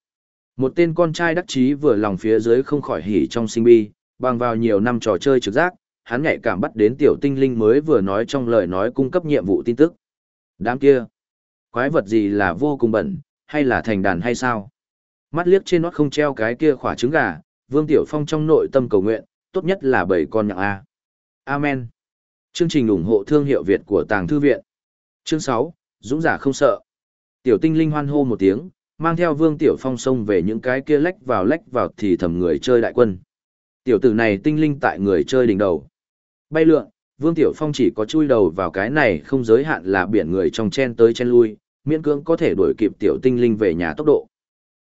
Một tên con trai đắc chí vừa lòng phía dưới không khỏi hỉ trong sinh bi, bằng vào nhiều năm trò chơi trực giác, hắn nhạy cảm bắt đến tiểu tinh linh mới vừa nói trong lời nói cung cấp nhiệm vụ tin tức. Đám kia, quái vật gì là vô cùng bẩn, hay là thành đàn hay sao? Mắt liếc trên nót không treo cái kia khỏa trứng gà, Vương Tiểu Phong trong nội tâm cầu nguyện, tốt nhất là bảy con nhặng A. Amen. Chương trình ủng hộ thương hiệu Việt của Tàng Thư Viện. Chương 6, Dũng giả không sợ. Tiểu tinh linh hoan hô một tiếng, mang theo Vương Tiểu Phong xông về những cái kia lách vào lách vào thì thầm người chơi đại quân. Tiểu tử này tinh linh tại người chơi đỉnh đầu. Bay lượn, Vương Tiểu Phong chỉ có chui đầu vào cái này không giới hạn là biển người trong chen tới chen lui, miễn cưỡng có thể đuổi kịp tiểu tinh linh về nhà tốc độ.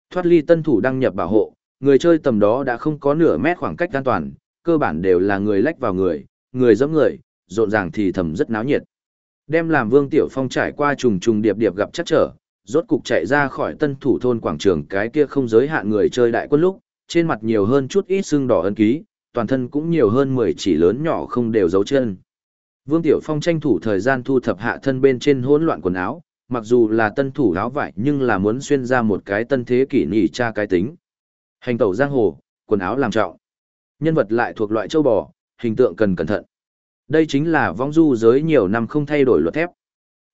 Thoát ly tân thủ đăng nhập bảo hộ, người chơi tầm đó đã không có nửa mét khoảng cách an toàn, cơ bản đều là người lách vào người, người giống người, rộn ràng thì thầm rất náo nhiệt. Đem làm Vương Tiểu Phong trải qua trùng trùng điệp điệp gặp chắc trở, rốt cục chạy ra khỏi tân thủ thôn quảng trường cái kia không giới hạn người chơi đại quân lúc, trên mặt nhiều hơn chút ít xương đỏ ân ký, toàn thân cũng nhiều hơn 10 chỉ lớn nhỏ không đều dấu chân. Vương Tiểu Phong tranh thủ thời gian thu thập hạ thân bên trên hỗn loạn quần áo, mặc dù là tân thủ áo vải nhưng là muốn xuyên ra một cái tân thế kỷ nhỉ tra cái tính. Hành tẩu giang hồ, quần áo làm trọng. Nhân vật lại thuộc loại châu bò, hình tượng cần cẩn thận. Đây chính là vong du giới nhiều năm không thay đổi luật thép.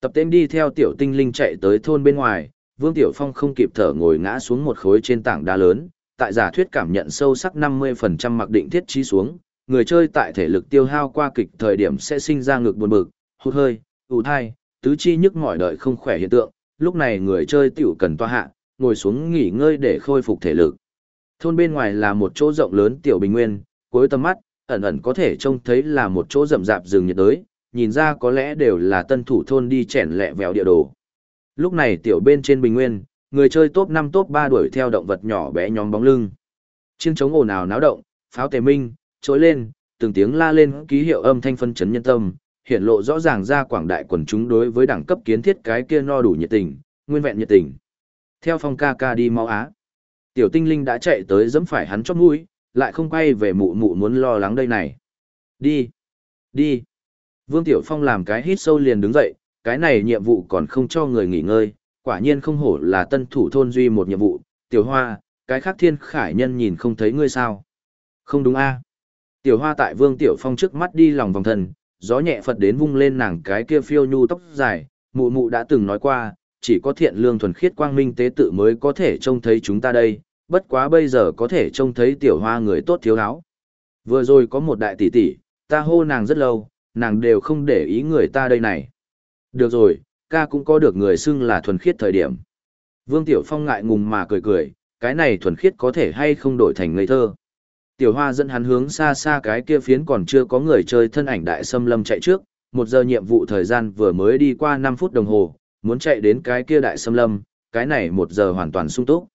Tập tên đi theo tiểu tinh linh chạy tới thôn bên ngoài, Vương Tiểu Phong không kịp thở ngồi ngã xuống một khối trên tảng đá lớn, tại giả thuyết cảm nhận sâu sắc 50% mặc định thiết trí xuống, người chơi tại thể lực tiêu hao qua kịch thời điểm sẽ sinh ra ngực buồn bực, hụt hơi, ủ thai, tứ chi nhức mỏi đợi không khỏe hiện tượng, lúc này người chơi tiểu cần toa hạ, ngồi xuống nghỉ ngơi để khôi phục thể lực. Thôn bên ngoài là một chỗ rộng lớn tiểu bình nguyên, cuối tầm mắt, ẩn ẩn có thể trông thấy là một chỗ rậm rạp rừng nhiệt đới, nhìn ra có lẽ đều là tân thủ thôn đi chèn lẹ vèo địa đồ. Lúc này tiểu bên trên bình nguyên, người chơi top 5 top 3 đuổi theo động vật nhỏ bé nhóm bóng lưng. Chiêng chống ồn ào náo động, pháo tề minh, trỗi lên, từng tiếng la lên ký hiệu âm thanh phân chấn nhân tâm, hiện lộ rõ ràng ra quảng đại quần chúng đối với đẳng cấp kiến thiết cái kia no đủ nhiệt tình, nguyên vẹn nhiệt tình. Theo phong ca ca đi mau á. Tiểu tinh linh đã chạy tới giẫm phải hắn chót mũi, lại không quay về mụ mụ muốn lo lắng đây này. Đi, đi. Vương Tiểu Phong làm cái hít sâu liền đứng dậy, cái này nhiệm vụ còn không cho người nghỉ ngơi, quả nhiên không hổ là tân thủ thôn duy một nhiệm vụ. Tiểu Hoa, cái khác thiên khải nhân nhìn không thấy ngươi sao. Không đúng a Tiểu Hoa tại Vương Tiểu Phong trước mắt đi lòng vòng thần, gió nhẹ phật đến vung lên nàng cái kia phiêu nhu tóc dài, mụ mụ đã từng nói qua, chỉ có thiện lương thuần khiết quang minh tế tự mới có thể trông thấy chúng ta đây, bất quá bây giờ có thể trông thấy tiểu hoa người tốt thiếu áo. Vừa rồi có một đại tỷ tỷ, ta hô nàng rất lâu, nàng đều không để ý người ta đây này. Được rồi, ca cũng có được người xưng là thuần khiết thời điểm. Vương Tiểu Phong ngại ngùng mà cười cười, cái này thuần khiết có thể hay không đổi thành ngây thơ. Tiểu hoa dẫn hắn hướng xa xa cái kia phiến còn chưa có người chơi thân ảnh đại xâm lâm chạy trước, một giờ nhiệm vụ thời gian vừa mới đi qua 5 phút đồng hồ, muốn chạy đến cái kia đại xâm lâm, cái này một giờ hoàn toàn sung túc.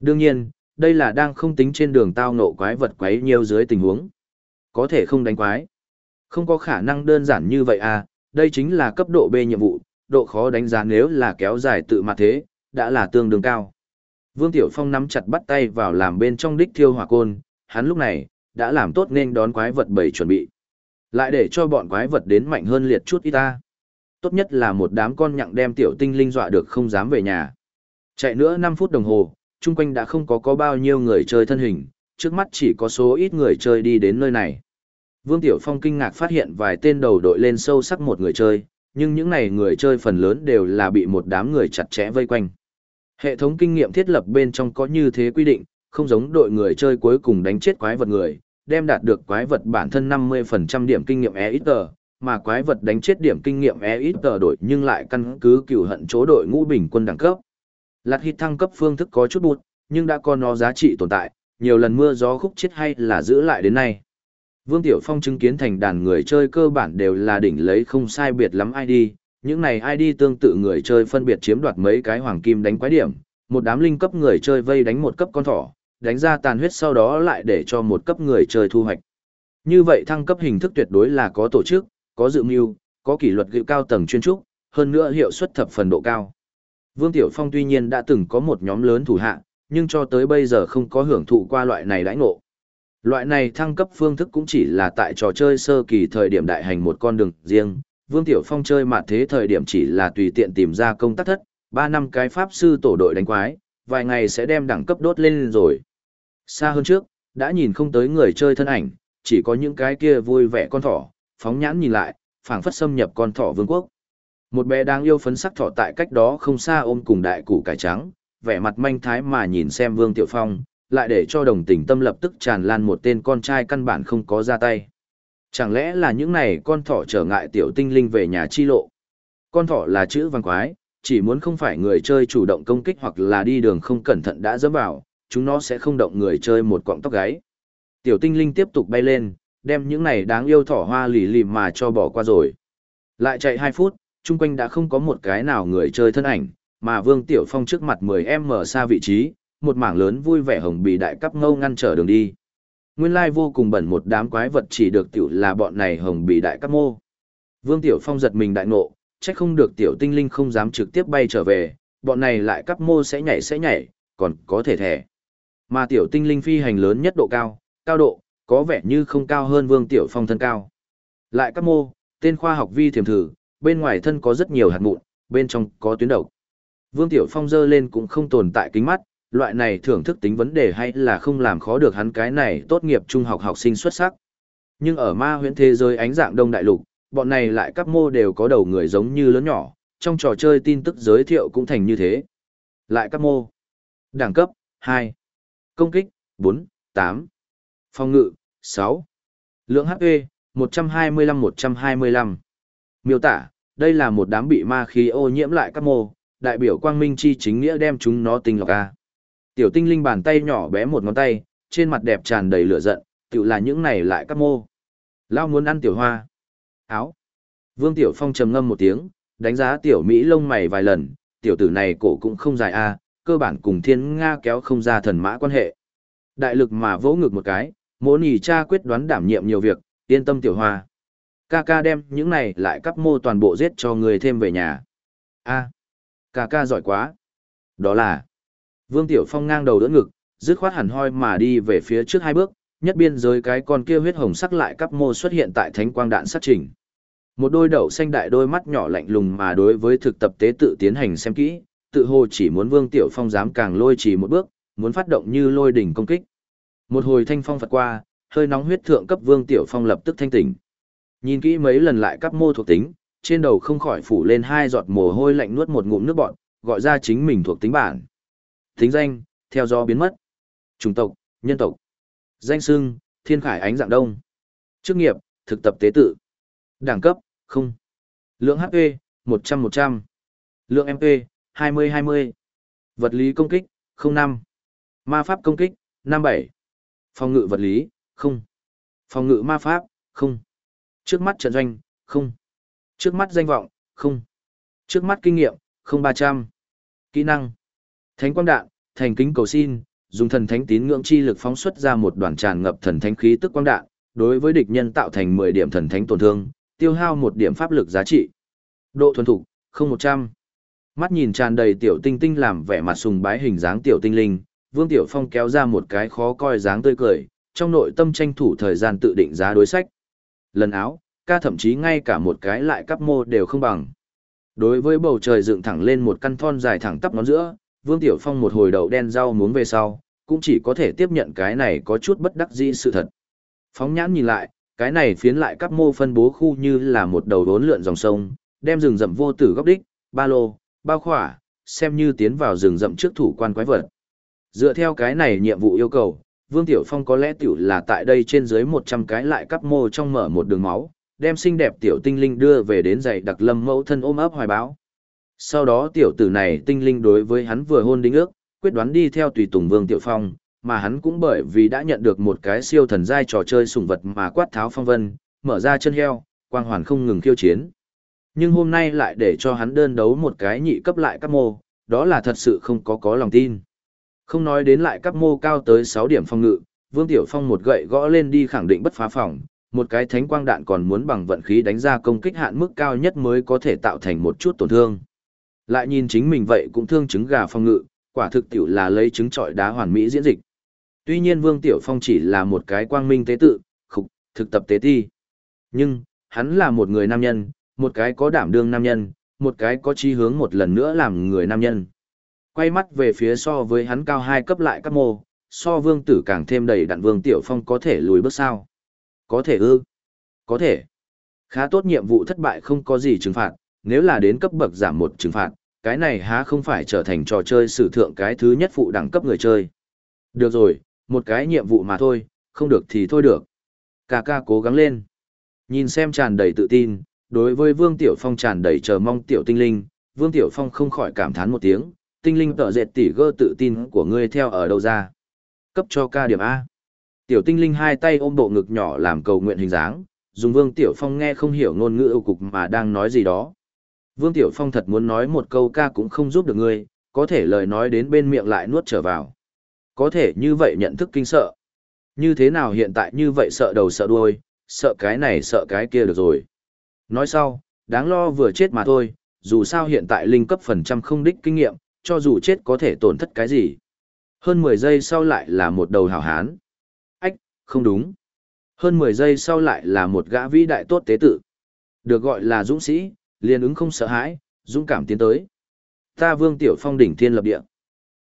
Đương nhiên, đây là đang không tính trên đường tao nộ quái vật quấy nhiều dưới tình huống. Có thể không đánh quái. Không có khả năng đơn giản như vậy à, đây chính là cấp độ B nhiệm vụ, độ khó đánh giá nếu là kéo dài tự mặt thế, đã là tương đương cao. Vương Tiểu Phong nắm chặt bắt tay vào làm bên trong đích thiêu hỏa côn, hắn lúc này, đã làm tốt nên đón quái vật bảy chuẩn bị. Lại để cho bọn quái vật đến mạnh hơn liệt chút ít ta. Tốt nhất là một đám con nhặng đem tiểu tinh linh dọa được không dám về nhà. Chạy nữa 5 phút đồng hồ, chung quanh đã không có có bao nhiêu người chơi thân hình, trước mắt chỉ có số ít người chơi đi đến nơi này. Vương Tiểu Phong kinh ngạc phát hiện vài tên đầu đội lên sâu sắc một người chơi, nhưng những này người chơi phần lớn đều là bị một đám người chặt chẽ vây quanh. Hệ thống kinh nghiệm thiết lập bên trong có như thế quy định, không giống đội người chơi cuối cùng đánh chết quái vật người, đem đạt được quái vật bản thân 50% điểm kinh nghiệm EXP, mà quái vật đánh chết điểm kinh nghiệm EXP đổi nhưng lại căn cứ cửu hận chỗ đội ngũ bình quân đẳng cấp. Lạt hít thăng cấp phương thức có chút bụt, nhưng đã có nó giá trị tồn tại, nhiều lần mưa gió khúc chết hay là giữ lại đến nay. Vương Tiểu Phong chứng kiến thành đàn người chơi cơ bản đều là đỉnh lấy không sai biệt lắm ID, những này ID tương tự người chơi phân biệt chiếm đoạt mấy cái hoàng kim đánh quái điểm, một đám linh cấp người chơi vây đánh một cấp con thỏ, đánh ra tàn huyết sau đó lại để cho một cấp người chơi thu hoạch. Như vậy thăng cấp hình thức tuyệt đối là có tổ chức, có dự mưu, có kỷ luật cao tầng chuyên trúc, hơn nữa hiệu suất thập phần độ cao. Vương Tiểu Phong tuy nhiên đã từng có một nhóm lớn thủ hạ, nhưng cho tới bây giờ không có hưởng thụ qua loại này đãi ngộ. Loại này thăng cấp phương thức cũng chỉ là tại trò chơi sơ kỳ thời điểm đại hành một con đường riêng. Vương Tiểu Phong chơi mặt thế thời điểm chỉ là tùy tiện tìm ra công tác thất, 3 năm cái pháp sư tổ đội đánh quái, vài ngày sẽ đem đẳng cấp đốt lên rồi. Xa hơn trước, đã nhìn không tới người chơi thân ảnh, chỉ có những cái kia vui vẻ con thỏ, phóng nhãn nhìn lại, phảng phất xâm nhập con thỏ vương quốc. Một bé đáng yêu phấn sắc thọ tại cách đó không xa ôm cùng đại củ cải trắng, vẻ mặt manh thái mà nhìn xem Vương Tiểu Phong, lại để cho đồng tình tâm lập tức tràn lan một tên con trai căn bản không có ra tay. Chẳng lẽ là những này con thỏ trở ngại tiểu tinh linh về nhà chi lộ? Con thỏ là chữ văn quái, chỉ muốn không phải người chơi chủ động công kích hoặc là đi đường không cẩn thận đã dẫm vào, chúng nó sẽ không động người chơi một quọng tóc gáy. Tiểu tinh linh tiếp tục bay lên, đem những này đáng yêu thỏ hoa lì lì mà cho bỏ qua rồi. Lại chạy 2 phút, chung quanh đã không có một cái nào người chơi thân ảnh, mà Vương Tiểu Phong trước mặt 10M xa vị trí, một mảng lớn vui vẻ hồng bị đại cấp ngâu ngăn trở đường đi. Nguyên lai vô cùng bẩn một đám quái vật chỉ được tiểu là bọn này hồng bị đại cấp mô. Vương Tiểu Phong giật mình đại ngộ, chắc không được tiểu tinh linh không dám trực tiếp bay trở về, bọn này lại cấp mô sẽ nhảy sẽ nhảy, còn có thể thẻ. Mà tiểu tinh linh phi hành lớn nhất độ cao, cao độ, có vẻ như không cao hơn Vương Tiểu Phong thân cao. Lại cấp mô, tên khoa học vi thiềm thử, bên ngoài thân có rất nhiều hạt mụn, bên trong có tuyến độc. Vương Tiểu Phong dơ lên cũng không tồn tại kính mắt, loại này thưởng thức tính vấn đề hay là không làm khó được hắn cái này tốt nghiệp trung học học sinh xuất sắc. Nhưng ở ma huyễn thế giới ánh dạng đông đại lục, bọn này lại các mô đều có đầu người giống như lớn nhỏ, trong trò chơi tin tức giới thiệu cũng thành như thế. Lại các mô. Đẳng cấp, 2. Công kích, 4, 8. Phòng ngự, 6. Lượng HP, 125-125. Miêu tả, đây là một đám bị ma khí ô nhiễm lại các mô, đại biểu quang minh chi chính nghĩa đem chúng nó tinh lọc ca. Tiểu tinh linh bàn tay nhỏ bé một ngón tay, trên mặt đẹp tràn đầy lửa giận, tự là những này lại các mô. Lao muốn ăn tiểu hoa. Áo. Vương Tiểu Phong trầm ngâm một tiếng, đánh giá tiểu Mỹ lông mày vài lần, tiểu tử này cổ cũng không dài a, cơ bản cùng thiên Nga kéo không ra thần mã quan hệ. Đại lực mà vỗ ngực một cái, mỗ nỉ cha quyết đoán đảm nhiệm nhiều việc, yên tâm tiểu hoa. Ca ca đem những này lại cắp mô toàn bộ giết cho người thêm về nhà. a ca ca giỏi quá. Đó là, Vương Tiểu Phong ngang đầu đỡ ngực, dứt khoát hẳn hoi mà đi về phía trước hai bước, nhất biên giới cái con kia huyết hồng sắc lại cắp mô xuất hiện tại thánh quang đạn sát trình. Một đôi đậu xanh đại đôi mắt nhỏ lạnh lùng mà đối với thực tập tế tự tiến hành xem kỹ, tự hồ chỉ muốn Vương Tiểu Phong dám càng lôi chỉ một bước, muốn phát động như lôi đỉnh công kích. Một hồi thanh phong phật qua, hơi nóng huyết thượng cấp Vương Tiểu Phong lập tức thanh tỉnh. Nhìn kỹ mấy lần lại cắp mô thuộc tính, trên đầu không khỏi phủ lên hai giọt mồ hôi lạnh nuốt một ngụm nước bọt, gọi ra chính mình thuộc tính bản. Tính danh, theo do biến mất. Chủng tộc, nhân tộc. Danh xưng, thiên khải ánh dạng đông. Chức nghiệp, thực tập tế tự. Đẳng cấp, không. Lượng HP, 100-100. Lượng MP, 20-20. Vật lý công kích, 05. Ma pháp công kích, 57. Phòng ngự vật lý, không. Phòng ngự ma pháp, không. Trước mắt trận doanh, không. Trước mắt danh vọng, không. Trước mắt kinh nghiệm, không 300. Kỹ năng. Thánh quang đạn, thành kính cầu xin, dùng thần thánh tín ngưỡng chi lực phóng xuất ra một đoàn tràn ngập thần thánh khí tức quang đạn, đối với địch nhân tạo thành 10 điểm thần thánh tổn thương, tiêu hao một điểm pháp lực giá trị. Độ thuần thục, không 100. Mắt nhìn tràn đầy tiểu tinh tinh làm vẻ mặt sùng bái hình dáng tiểu tinh linh, Vương Tiểu Phong kéo ra một cái khó coi dáng tươi cười, trong nội tâm tranh thủ thời gian tự định giá đối sách. Lần áo, ca thậm chí ngay cả một cái lại cắp mô đều không bằng. Đối với bầu trời dựng thẳng lên một căn thon dài thẳng tắp ngón giữa, Vương Tiểu Phong một hồi đầu đen rau muốn về sau, cũng chỉ có thể tiếp nhận cái này có chút bất đắc dĩ sự thật. Phóng nhãn nhìn lại, cái này phiến lại cắp mô phân bố khu như là một đầu đốn lượn dòng sông, đem rừng rậm vô tử góc đích, ba lô, bao khỏa, xem như tiến vào rừng rậm trước thủ quan quái vật. Dựa theo cái này nhiệm vụ yêu cầu, Vương Tiểu Phong có lẽ tiểu là tại đây trên dưới 100 cái lại cắp mô trong mở một đường máu, đem xinh đẹp tiểu tinh linh đưa về đến dạy đặc lâm mẫu thân ôm ấp hoài báo. Sau đó tiểu tử này tinh linh đối với hắn vừa hôn đính ước, quyết đoán đi theo tùy tùng Vương Tiểu Phong, mà hắn cũng bởi vì đã nhận được một cái siêu thần giai trò chơi sủng vật mà quát tháo phong vân, mở ra chân heo, quang hoàn không ngừng khiêu chiến. Nhưng hôm nay lại để cho hắn đơn đấu một cái nhị cấp lại các mô, đó là thật sự không có có lòng tin. Không nói đến lại các mô cao tới 6 điểm phong ngự, Vương Tiểu Phong một gậy gõ lên đi khẳng định bất phá phòng, một cái thánh quang đạn còn muốn bằng vận khí đánh ra công kích hạn mức cao nhất mới có thể tạo thành một chút tổn thương. Lại nhìn chính mình vậy cũng thương trứng gà phong ngự, quả thực tiểu là lấy trứng trọi đá hoàn mỹ diễn dịch. Tuy nhiên Vương Tiểu Phong chỉ là một cái quang minh tế tự, khục, thực tập tế ti. Nhưng, hắn là một người nam nhân, một cái có đảm đương nam nhân, một cái có chí hướng một lần nữa làm người nam nhân. Quay mắt về phía so với hắn cao hai cấp lại các mô, so vương tử càng thêm đầy đặn vương tiểu phong có thể lùi bước sao. Có thể ư? Có thể. Khá tốt nhiệm vụ thất bại không có gì trừng phạt, nếu là đến cấp bậc giảm một trừng phạt, cái này há không phải trở thành trò chơi sử thượng cái thứ nhất phụ đẳng cấp người chơi. Được rồi, một cái nhiệm vụ mà thôi, không được thì thôi được. Cà ca cố gắng lên. Nhìn xem tràn đầy tự tin, đối với Vương Tiểu Phong tràn đầy chờ mong tiểu tinh linh, Vương Tiểu Phong không khỏi cảm thán một tiếng, tinh linh tợ dệt tỉ gơ tự tin của ngươi theo ở đâu ra. Cấp cho ca điểm A. Tiểu tinh linh hai tay ôm bộ ngực nhỏ làm cầu nguyện hình dáng, dùng Vương Tiểu Phong nghe không hiểu ngôn ngữ ưu cục mà đang nói gì đó. Vương Tiểu Phong thật muốn nói một câu ca cũng không giúp được ngươi, có thể lời nói đến bên miệng lại nuốt trở vào. Có thể như vậy nhận thức kinh sợ. Như thế nào hiện tại như vậy sợ đầu sợ đuôi, sợ cái này sợ cái kia được rồi. Nói sau, đáng lo vừa chết mà thôi, dù sao hiện tại linh cấp phần trăm không đích kinh nghiệm, cho dù chết có thể tổn thất cái gì. Hơn 10 giây sau lại là một đầu hảo hán. Ách, không đúng. Hơn 10 giây sau lại là một gã vĩ đại tốt tế tự. Được gọi là dũng sĩ, liền ứng không sợ hãi, dũng cảm tiến tới. Ta vương tiểu phong đỉnh thiên lập địa.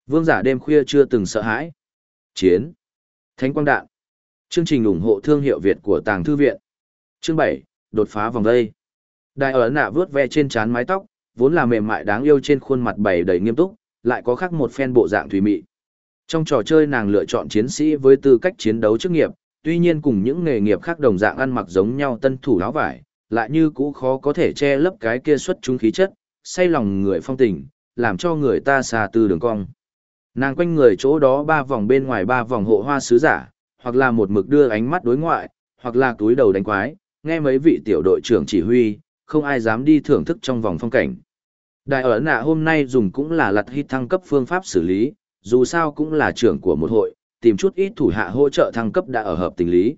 Vương giả đêm khuya chưa từng sợ hãi. Chiến. Thánh quang đạn. Chương trình ủng hộ thương hiệu Việt của Tàng Thư Viện. Chương 7, đột phá vòng đây. Đại ở nạ vướt ve trên trán mái tóc, vốn là mềm mại đáng yêu trên khuôn mặt bày đầy nghiêm túc, lại có khác một phen bộ dạng thủy mị. Trong trò chơi nàng lựa chọn chiến sĩ với tư cách chiến đấu chức nghiệp, tuy nhiên cùng những nghề nghiệp khác đồng dạng ăn mặc giống nhau tân thủ áo vải, lại như cũ khó có thể che lấp cái kia xuất chúng khí chất, say lòng người phong tình, làm cho người ta xa tư đường cong. Nàng quanh người chỗ đó ba vòng bên ngoài ba vòng hộ hoa sứ giả, hoặc là một mực đưa ánh mắt đối ngoại, hoặc là túi đầu đánh quái, nghe mấy vị tiểu đội trưởng chỉ huy, không ai dám đi thưởng thức trong vòng phong cảnh. Đại ở nạ hôm nay dùng cũng là lặt hít thăng cấp phương pháp xử lý, dù sao cũng là trưởng của một hội, tìm chút ít thủ hạ hỗ trợ thăng cấp đã ở hợp tình lý.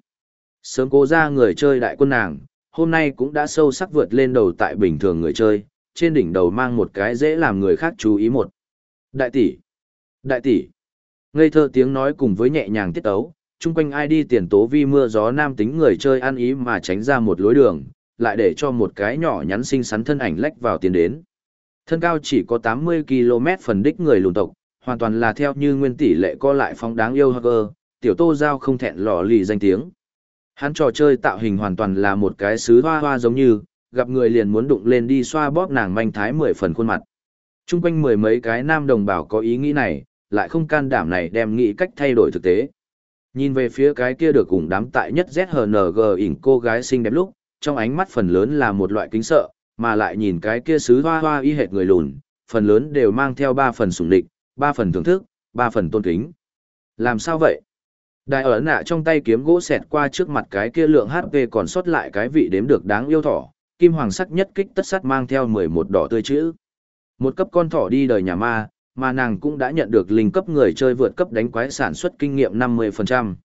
Sớm cố ra người chơi đại quân nàng, hôm nay cũng đã sâu sắc vượt lên đầu tại bình thường người chơi, trên đỉnh đầu mang một cái dễ làm người khác chú ý một. Đại tỷ, đại tỷ, ngây thơ tiếng nói cùng với nhẹ nhàng tiết ấu, chung quanh ai đi tiền tố vi mưa gió nam tính người chơi ăn ý mà tránh ra một lối đường, lại để cho một cái nhỏ nhắn xinh xắn thân ảnh lách vào tiến đến. Thân cao chỉ có 80 km phần đích người lùn tộc, hoàn toàn là theo như nguyên tỷ lệ co lại phong đáng yêu hugger, tiểu tô giao không thẹn lò lì danh tiếng. Hắn trò chơi tạo hình hoàn toàn là một cái sứ hoa hoa giống như, gặp người liền muốn đụng lên đi xoa bóp nàng manh thái mười phần khuôn mặt. Trung quanh mười mấy cái nam đồng bào có ý nghĩ này, lại không can đảm này đem nghĩ cách thay đổi thực tế. Nhìn về phía cái kia được cùng đám tại nhất ZHNG ỉn cô gái xinh đẹp lúc, trong ánh mắt phần lớn là một loại kính sợ, mà lại nhìn cái kia sứ hoa hoa y hệt người lùn, phần lớn đều mang theo ba phần sủng địch, ba phần thưởng thức, ba phần tôn kính. Làm sao vậy? Đại ở nạ trong tay kiếm gỗ xẹt qua trước mặt cái kia lượng HP còn sót lại cái vị đếm được đáng yêu thỏ, kim hoàng sắc nhất kích tất sắt mang theo 11 đỏ tươi chữ. Một cấp con thỏ đi đời nhà ma, mà nàng cũng đã nhận được linh cấp người chơi vượt cấp đánh quái sản xuất kinh nghiệm 50%.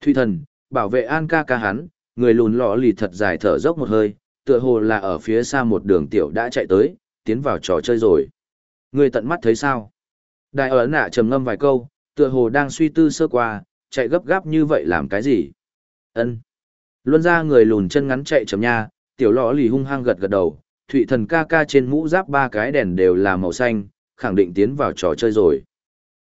Thủy thần, bảo vệ An ca ca hắn, người lùn lọ lì thật dài thở dốc một hơi, tựa hồ là ở phía xa một đường tiểu đã chạy tới, tiến vào trò chơi rồi. Người tận mắt thấy sao? Đại ở nạ trầm ngâm vài câu, tựa hồ đang suy tư sơ qua, chạy gấp gáp như vậy làm cái gì? Ân. Luân ra người lùn chân ngắn chạy chậm nha, tiểu lọ lì hung hăng gật gật đầu, thụy thần ca ca trên mũ giáp ba cái đèn đều là màu xanh, khẳng định tiến vào trò chơi rồi.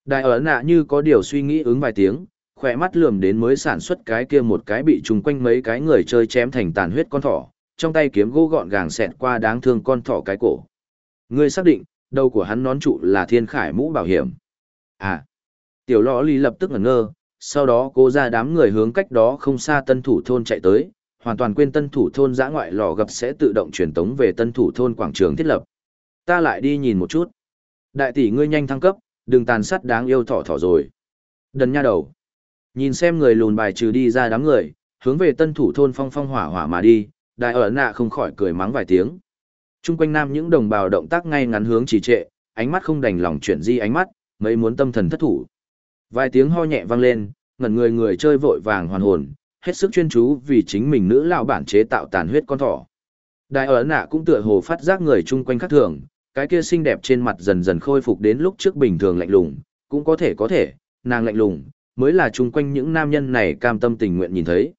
Đại ở nạ như có điều suy nghĩ ứng vài tiếng, khỏe mắt lườm đến mới sản xuất cái kia một cái bị trùng quanh mấy cái người chơi chém thành tàn huyết con thỏ, trong tay kiếm gỗ gọn gàng xẹt qua đáng thương con thỏ cái cổ. Ngươi xác định, đầu của hắn nón trụ là thiên khải mũ bảo hiểm. À, tiểu lõ lý lập tức ngẩn ngơ, sau đó cô ra đám người hướng cách đó không xa tân thủ thôn chạy tới, hoàn toàn quên tân thủ thôn giã ngoại lò gặp sẽ tự động truyền tống về tân thủ thôn quảng trường thiết lập. Ta lại đi nhìn một chút. Đại tỷ ngươi nhanh thăng cấp, đừng tàn sát đáng yêu thỏ thỏ rồi. Đần nha đầu. Nhìn xem người lùn bài trừ đi ra đám người, hướng về tân thủ thôn phong phong hỏa hỏa mà đi, đại ở nạ không khỏi cười mắng vài tiếng. Trung quanh nam những đồng bào động tác ngay ngắn hướng trì trệ, ánh mắt không đành lòng chuyển di ánh mắt, mấy muốn tâm thần thất thủ. Vài tiếng ho nhẹ vang lên, ngẩn người người chơi vội vàng hoàn hồn, hết sức chuyên chú vì chính mình nữ lão bản chế tạo tàn huyết con thỏ. Đại ở nạ cũng tựa hồ phát giác người chung quanh khác thường, cái kia xinh đẹp trên mặt dần dần khôi phục đến lúc trước bình thường lạnh lùng, cũng có thể có thể, nàng lạnh lùng, mới là chung quanh những nam nhân này cam tâm tình nguyện nhìn thấy.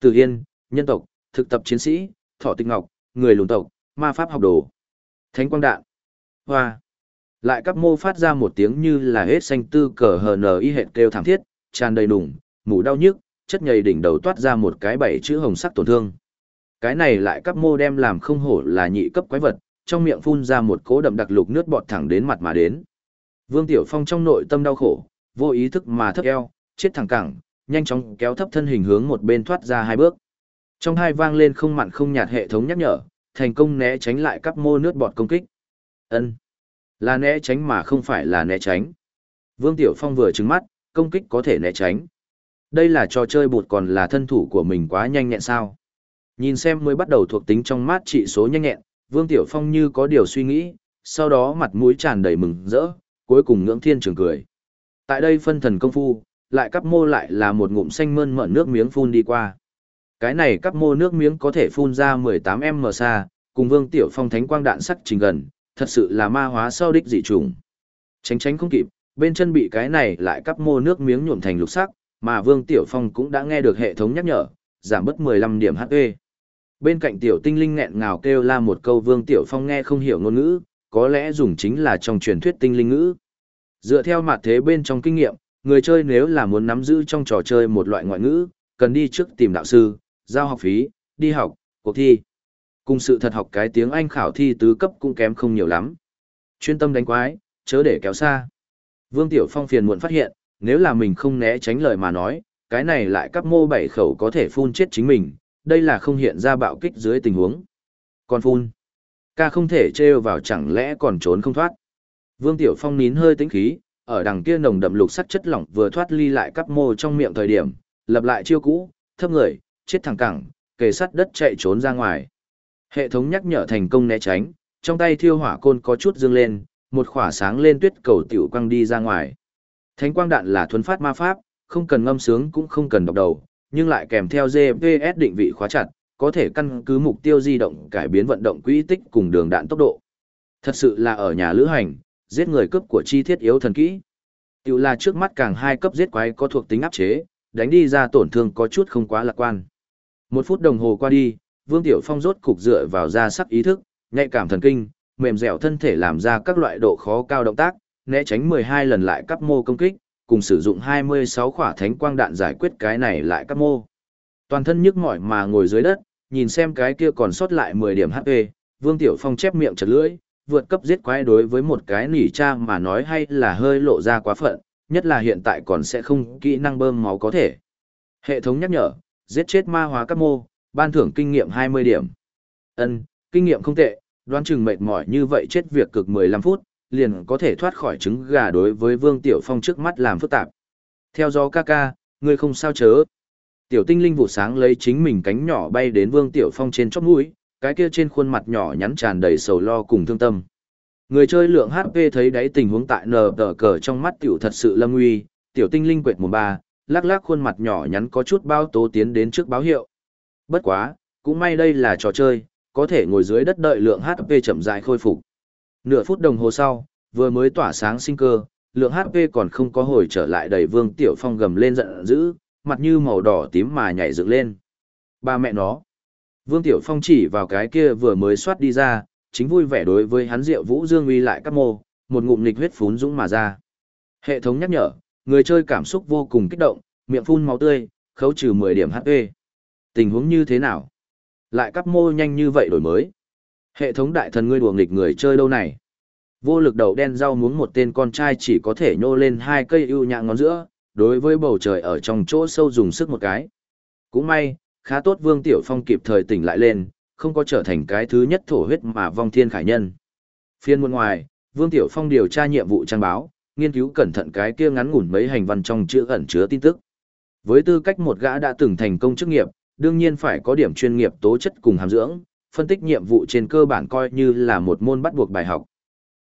Từ Yên, nhân tộc, thực tập chiến sĩ, thọ tinh ngọc, người lùn tộc, ma pháp học đồ, thánh quang đạn, hoa. Lại các mô phát ra một tiếng như là hết xanh tư cờ hờ nờ y hệt kêu thảm thiết, tràn đầy đủng, mủ đau nhức, chất nhầy đỉnh đầu toát ra một cái bảy chữ hồng sắc tổn thương. Cái này lại các mô đem làm không hổ là nhị cấp quái vật, trong miệng phun ra một cỗ đậm đặc lục nước bọt thẳng đến mặt mà đến. Vương Tiểu Phong trong nội tâm đau khổ, vô ý thức mà thấp eo, chết thẳng cẳng, nhanh chóng kéo thấp thân hình hướng một bên thoát ra hai bước. Trong hai vang lên không mặn không nhạt hệ thống nhắc nhở, thành công né tránh lại các mô nước bọt công kích. Ân, Là né tránh mà không phải là né tránh. Vương Tiểu Phong vừa trừng mắt, công kích có thể né tránh. Đây là trò chơi bụt còn là thân thủ của mình quá nhanh nhẹn sao. Nhìn xem mới bắt đầu thuộc tính trong mát trị số nhanh nhẹn, Vương Tiểu Phong như có điều suy nghĩ, sau đó mặt mũi tràn đầy mừng rỡ, cuối cùng ngưỡng thiên trường cười. Tại đây phân thần công phu, lại cắp mô lại là một ngụm xanh mơn mởn nước miếng phun đi qua. Cái này cắp mô nước miếng có thể phun ra 18m xa, cùng Vương Tiểu Phong thánh quang đạn sắc trình gần, thật sự là ma hóa sau đích dị trùng. Tránh tránh không kịp, bên chân bị cái này lại cắp mô nước miếng nhuộm thành lục sắc, mà Vương Tiểu Phong cũng đã nghe được hệ thống nhắc nhở, giảm bớt 15 điểm HP. Bên cạnh Tiểu Tinh Linh nghẹn ngào kêu la một câu Vương Tiểu Phong nghe không hiểu ngôn ngữ, có lẽ dùng chính là trong truyền thuyết tinh linh ngữ. Dựa theo mặt thế bên trong kinh nghiệm, người chơi nếu là muốn nắm giữ trong trò chơi một loại ngoại ngữ, cần đi trước tìm đạo sư, giao học phí, đi học, cuộc thi. Cùng sự thật học cái tiếng Anh khảo thi tứ cấp cũng kém không nhiều lắm. Chuyên tâm đánh quái, chớ để kéo xa. Vương Tiểu Phong phiền muộn phát hiện, nếu là mình không né tránh lời mà nói, cái này lại cắp mô bảy khẩu có thể phun chết chính mình, đây là không hiện ra bạo kích dưới tình huống. Còn phun, ca không thể trêu vào chẳng lẽ còn trốn không thoát. Vương Tiểu Phong nín hơi tĩnh khí, ở đằng kia nồng đậm lục sắc chất lỏng vừa thoát ly lại cắp mô trong miệng thời điểm, lập lại chiêu cũ, thấp người, chết thẳng cẳng, kề sắt đất chạy trốn ra ngoài. Hệ thống nhắc nhở thành công né tránh, trong tay thiêu hỏa côn có chút dương lên, một khỏa sáng lên tuyết cầu tiểu quang đi ra ngoài. Thánh quang đạn là thuấn phát ma pháp, không cần ngâm sướng cũng không cần đọc đầu, nhưng lại kèm theo GPS định vị khóa chặt, có thể căn cứ mục tiêu di động cải biến vận động quỹ tích cùng đường đạn tốc độ. Thật sự là ở nhà lữ hành, giết người cướp của chi thiết yếu thần kỹ. Tiểu là trước mắt càng hai cấp giết quái có thuộc tính áp chế, đánh đi ra tổn thương có chút không quá lạc quan. Một phút đồng hồ qua đi, Vương Tiểu Phong rốt cục dựa vào ra sắc ý thức, nhạy cảm thần kinh, mềm dẻo thân thể làm ra các loại độ khó cao động tác, né tránh 12 lần lại cấp mô công kích, cùng sử dụng 26 khỏa thánh quang đạn giải quyết cái này lại cấp mô. Toàn thân nhức mỏi mà ngồi dưới đất, nhìn xem cái kia còn sót lại 10 điểm HP, Vương Tiểu Phong chép miệng chật lưỡi, vượt cấp giết quái đối với một cái nỉ cha mà nói hay là hơi lộ ra quá phận, nhất là hiện tại còn sẽ không kỹ năng bơm máu có thể. Hệ thống nhắc nhở, giết chết ma hóa các mô, ban thưởng kinh nghiệm 20 điểm. Ân, kinh nghiệm không tệ, đoán chừng mệt mỏi như vậy chết việc cực 15 phút, liền có thể thoát khỏi trứng gà đối với Vương Tiểu Phong trước mắt làm phức tạp. Theo gió ca ca, ngươi không sao chớ. Tiểu tinh linh vụ sáng lấy chính mình cánh nhỏ bay đến Vương Tiểu Phong trên chóp mũi, cái kia trên khuôn mặt nhỏ nhắn tràn đầy sầu lo cùng thương tâm. Người chơi lượng HP thấy đáy tình huống tại nờ tờ cờ trong mắt tiểu thật sự lâm nguy, tiểu tinh linh quệt một ba, lắc lắc khuôn mặt nhỏ nhắn có chút bao tố tiến đến trước báo hiệu. Bất quá, cũng may đây là trò chơi, có thể ngồi dưới đất đợi lượng HP chậm rãi khôi phục. Nửa phút đồng hồ sau, vừa mới tỏa sáng sinh cơ, lượng HP còn không có hồi trở lại đầy Vương Tiểu Phong gầm lên giận dữ, mặt như màu đỏ tím mà nhảy dựng lên. Ba mẹ nó. Vương Tiểu Phong chỉ vào cái kia vừa mới xoát đi ra, chính vui vẻ đối với hắn Diệu Vũ Dương uy lại các mô, một ngụm nghịch huyết phún dũng mà ra. Hệ thống nhắc nhở, người chơi cảm xúc vô cùng kích động, miệng phun máu tươi, khấu trừ 10 điểm HP. Tình huống như thế nào? Lại cắp mô nhanh như vậy đổi mới. Hệ thống đại thần ngươi đùa nghịch người chơi đâu này? Vô lực đầu đen rau muống một tên con trai chỉ có thể nhô lên hai cây ưu nhã ngón giữa, đối với bầu trời ở trong chỗ sâu dùng sức một cái. Cũng may, khá tốt Vương Tiểu Phong kịp thời tỉnh lại lên, không có trở thành cái thứ nhất thổ huyết mà vong thiên khải nhân. Phiên muôn ngoài, Vương Tiểu Phong điều tra nhiệm vụ trang báo, nghiên cứu cẩn thận cái kia ngắn ngủn mấy hành văn trong chữ ẩn chứa tin tức. Với tư cách một gã đã từng thành công chức nghiệp, đương nhiên phải có điểm chuyên nghiệp tố chất cùng hàm dưỡng, phân tích nhiệm vụ trên cơ bản coi như là một môn bắt buộc bài học.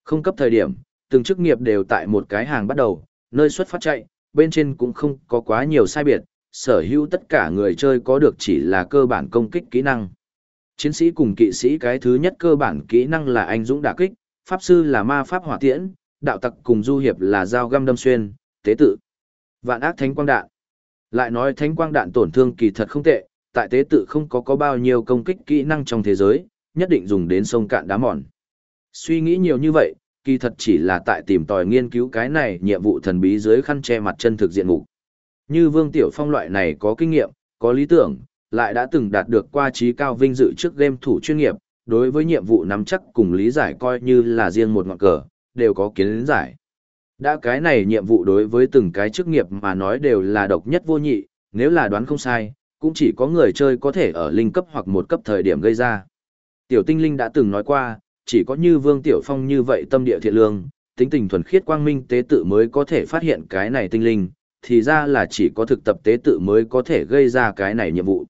Không cấp thời điểm, từng chức nghiệp đều tại một cái hàng bắt đầu, nơi xuất phát chạy, bên trên cũng không có quá nhiều sai biệt, sở hữu tất cả người chơi có được chỉ là cơ bản công kích kỹ năng. Chiến sĩ cùng kỵ sĩ cái thứ nhất cơ bản kỹ năng là anh dũng đả kích, pháp sư là ma pháp hỏa tiễn, đạo tặc cùng du hiệp là dao găm đâm xuyên, tế tự. Vạn ác thánh quang đạn. Lại nói thánh quang đạn tổn thương kỳ thật không tệ, tại tế tự không có có bao nhiêu công kích kỹ năng trong thế giới, nhất định dùng đến sông cạn đá mòn. Suy nghĩ nhiều như vậy, kỳ thật chỉ là tại tìm tòi nghiên cứu cái này nhiệm vụ thần bí dưới khăn che mặt chân thực diện mục. Như Vương Tiểu Phong loại này có kinh nghiệm, có lý tưởng, lại đã từng đạt được qua trí cao vinh dự trước game thủ chuyên nghiệp, đối với nhiệm vụ nắm chắc cùng lý giải coi như là riêng một ngọn cờ, đều có kiến giải. Đã cái này nhiệm vụ đối với từng cái chức nghiệp mà nói đều là độc nhất vô nhị, nếu là đoán không sai, cũng chỉ có người chơi có thể ở linh cấp hoặc một cấp thời điểm gây ra. Tiểu tinh linh đã từng nói qua, chỉ có như Vương Tiểu Phong như vậy tâm địa thiện lương, tính tình thuần khiết quang minh tế tự mới có thể phát hiện cái này tinh linh, thì ra là chỉ có thực tập tế tự mới có thể gây ra cái này nhiệm vụ.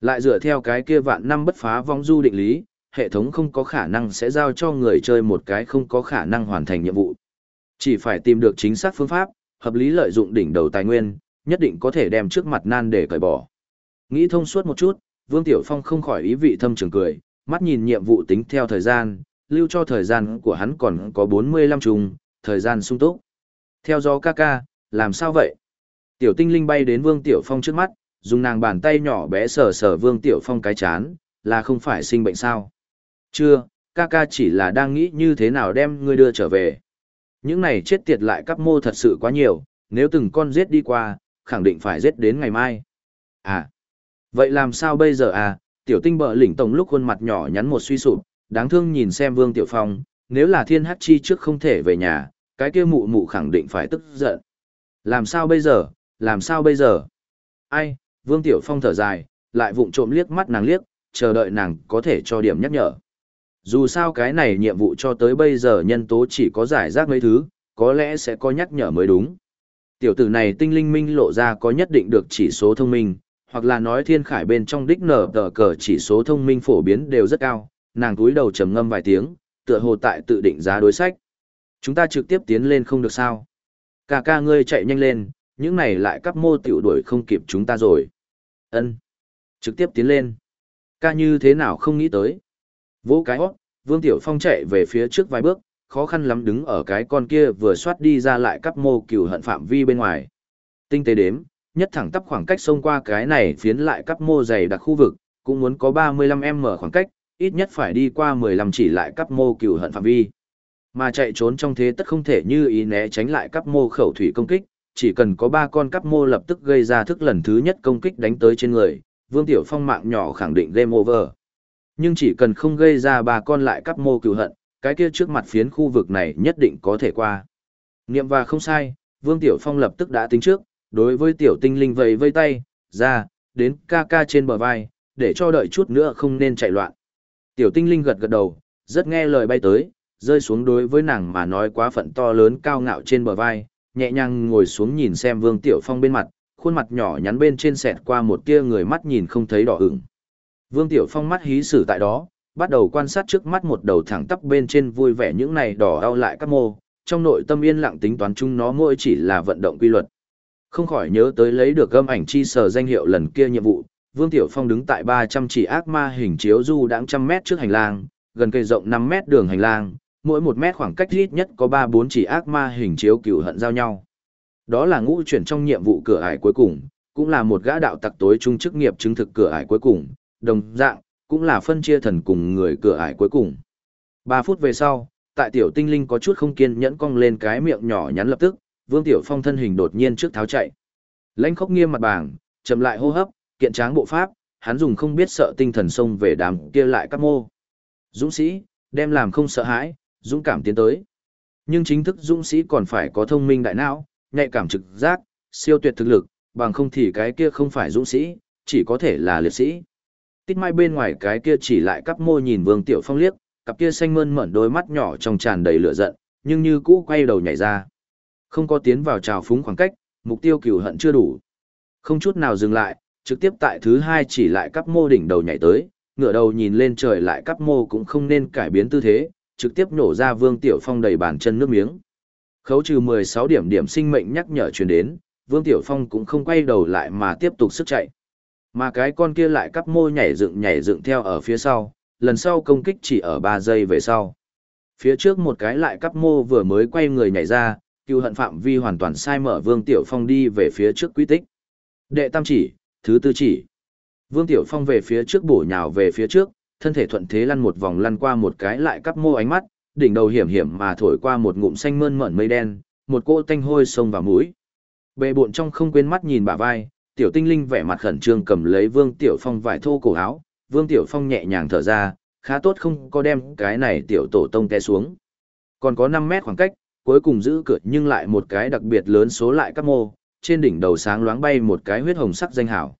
Lại dựa theo cái kia vạn năm bất phá vong du định lý, hệ thống không có khả năng sẽ giao cho người chơi một cái không có khả năng hoàn thành nhiệm vụ. Chỉ phải tìm được chính xác phương pháp, hợp lý lợi dụng đỉnh đầu tài nguyên, nhất định có thể đem trước mặt nan để cởi bỏ. Nghĩ thông suốt một chút, Vương Tiểu Phong không khỏi ý vị thâm trường cười, mắt nhìn nhiệm vụ tính theo thời gian, lưu cho thời gian của hắn còn có 45 trùng, thời gian sung túc. Theo gió ca ca, làm sao vậy? Tiểu tinh linh bay đến Vương Tiểu Phong trước mắt, dùng nàng bàn tay nhỏ bé sờ sờ Vương Tiểu Phong cái chán, là không phải sinh bệnh sao? Chưa, ca ca chỉ là đang nghĩ như thế nào đem ngươi đưa trở về. Những này chết tiệt lại cắp mô thật sự quá nhiều, nếu từng con giết đi qua, khẳng định phải giết đến ngày mai. À, vậy làm sao bây giờ à? Tiểu tinh bờ lỉnh tổng lúc khuôn mặt nhỏ nhắn một suy sụp, đáng thương nhìn xem Vương Tiểu Phong, nếu là thiên hắc chi trước không thể về nhà, cái kia mụ mụ khẳng định phải tức giận. Làm sao bây giờ, làm sao bây giờ? Ai, Vương Tiểu Phong thở dài, lại vụng trộm liếc mắt nàng liếc, chờ đợi nàng có thể cho điểm nhắc nhở. Dù sao cái này nhiệm vụ cho tới bây giờ nhân tố chỉ có giải rác mấy thứ, có lẽ sẽ có nhắc nhở mới đúng. Tiểu tử này tinh linh minh lộ ra có nhất định được chỉ số thông minh, hoặc là nói thiên khải bên trong đích nở tờ cờ chỉ số thông minh phổ biến đều rất cao, nàng túi đầu trầm ngâm vài tiếng, tựa hồ tại tự định giá đối sách. Chúng ta trực tiếp tiến lên không được sao. Cả ca ngươi chạy nhanh lên, những này lại cắp mô tiểu đuổi không kịp chúng ta rồi. ân Trực tiếp tiến lên. Ca như thế nào không nghĩ tới. Vỗ cái hót, Vương Tiểu Phong chạy về phía trước vài bước, khó khăn lắm đứng ở cái con kia vừa xoát đi ra lại cắp mô cửu hận phạm vi bên ngoài. Tinh tế đếm, nhất thẳng tắp khoảng cách xông qua cái này phiến lại cắp mô dày đặc khu vực, cũng muốn có 35m khoảng cách, ít nhất phải đi qua 15 chỉ lại cắp mô cửu hận phạm vi. Mà chạy trốn trong thế tất không thể như ý né tránh lại cắp mô khẩu thủy công kích, chỉ cần có ba con cắp mô lập tức gây ra thức lần thứ nhất công kích đánh tới trên người, Vương Tiểu Phong mạng nhỏ khẳng định game over. Nhưng chỉ cần không gây ra ba con lại cắp mô cựu hận, cái kia trước mặt phiến khu vực này nhất định có thể qua. Niệm và không sai, Vương Tiểu Phong lập tức đã tính trước, đối với Tiểu Tinh Linh vẫy vây tay, ra, đến ca ca trên bờ vai, để cho đợi chút nữa không nên chạy loạn. Tiểu Tinh Linh gật gật đầu, rất nghe lời bay tới, rơi xuống đối với nàng mà nói quá phận to lớn cao ngạo trên bờ vai, nhẹ nhàng ngồi xuống nhìn xem Vương Tiểu Phong bên mặt, khuôn mặt nhỏ nhắn bên trên xẹt qua một tia người mắt nhìn không thấy đỏ ửng. Vương Tiểu Phong mắt hí sử tại đó, bắt đầu quan sát trước mắt một đầu thẳng tắp bên trên vui vẻ những này đỏ đau lại các mô, trong nội tâm yên lặng tính toán chung nó mỗi chỉ là vận động quy luật. Không khỏi nhớ tới lấy được gâm ảnh chi sở danh hiệu lần kia nhiệm vụ, Vương Tiểu Phong đứng tại 300 chỉ ác ma hình chiếu du đãng trăm mét trước hành lang, gần cây rộng 5 mét đường hành lang, mỗi một mét khoảng cách ít nhất có 3-4 chỉ ác ma hình chiếu cửu hận giao nhau. Đó là ngũ chuyển trong nhiệm vụ cửa ải cuối cùng, cũng là một gã đạo tặc tối trung chức nghiệp chứng thực cửa ải cuối cùng, đồng dạng, cũng là phân chia thần cùng người cửa ải cuối cùng. Ba phút về sau, tại tiểu tinh linh có chút không kiên nhẫn cong lên cái miệng nhỏ nhắn lập tức, Vương Tiểu Phong thân hình đột nhiên trước tháo chạy. Lãnh khốc nghiêm mặt bảng, chậm lại hô hấp, kiện tráng bộ pháp, hắn dùng không biết sợ tinh thần xông về đám kia lại các mô. Dũng sĩ, đem làm không sợ hãi, dũng cảm tiến tới. Nhưng chính thức dũng sĩ còn phải có thông minh đại não, nhạy cảm trực giác, siêu tuyệt thực lực, bằng không thì cái kia không phải dũng sĩ, chỉ có thể là liệt sĩ. Tít mai bên ngoài cái kia chỉ lại cắp môi nhìn Vương Tiểu Phong liếc, cặp kia xanh mơn mởn đôi mắt nhỏ trong tràn đầy lửa giận, nhưng như cũ quay đầu nhảy ra. Không có tiến vào trào phúng khoảng cách, mục tiêu cửu hận chưa đủ. Không chút nào dừng lại, trực tiếp tại thứ hai chỉ lại cắp mô đỉnh đầu nhảy tới, ngửa đầu nhìn lên trời lại cắp mô cũng không nên cải biến tư thế, trực tiếp nổ ra Vương Tiểu Phong đầy bàn chân nước miếng. Khấu trừ 16 điểm điểm sinh mệnh nhắc nhở truyền đến, Vương Tiểu Phong cũng không quay đầu lại mà tiếp tục sức chạy. Mà cái con kia lại cắp môi nhảy dựng nhảy dựng theo ở phía sau, lần sau công kích chỉ ở 3 giây về sau. Phía trước một cái lại cắp mô vừa mới quay người nhảy ra, cựu hận phạm vi hoàn toàn sai mở Vương Tiểu Phong đi về phía trước quy tích. Đệ tam chỉ, thứ tư chỉ. Vương Tiểu Phong về phía trước bổ nhào về phía trước, thân thể thuận thế lăn một vòng lăn qua một cái lại cắp mô ánh mắt, đỉnh đầu hiểm hiểm mà thổi qua một ngụm xanh mơn mởn mây đen, một cỗ tanh hôi sông vào mũi. Bệ bộn trong không quên mắt nhìn bả vai, tiểu tinh linh vẻ mặt khẩn trương cầm lấy Vương Tiểu Phong vải thô cổ áo, Vương Tiểu Phong nhẹ nhàng thở ra, khá tốt không có đem cái này tiểu tổ tông té xuống. Còn có 5 mét khoảng cách, cuối cùng giữ cửa nhưng lại một cái đặc biệt lớn số lại các mô, trên đỉnh đầu sáng loáng bay một cái huyết hồng sắc danh hảo.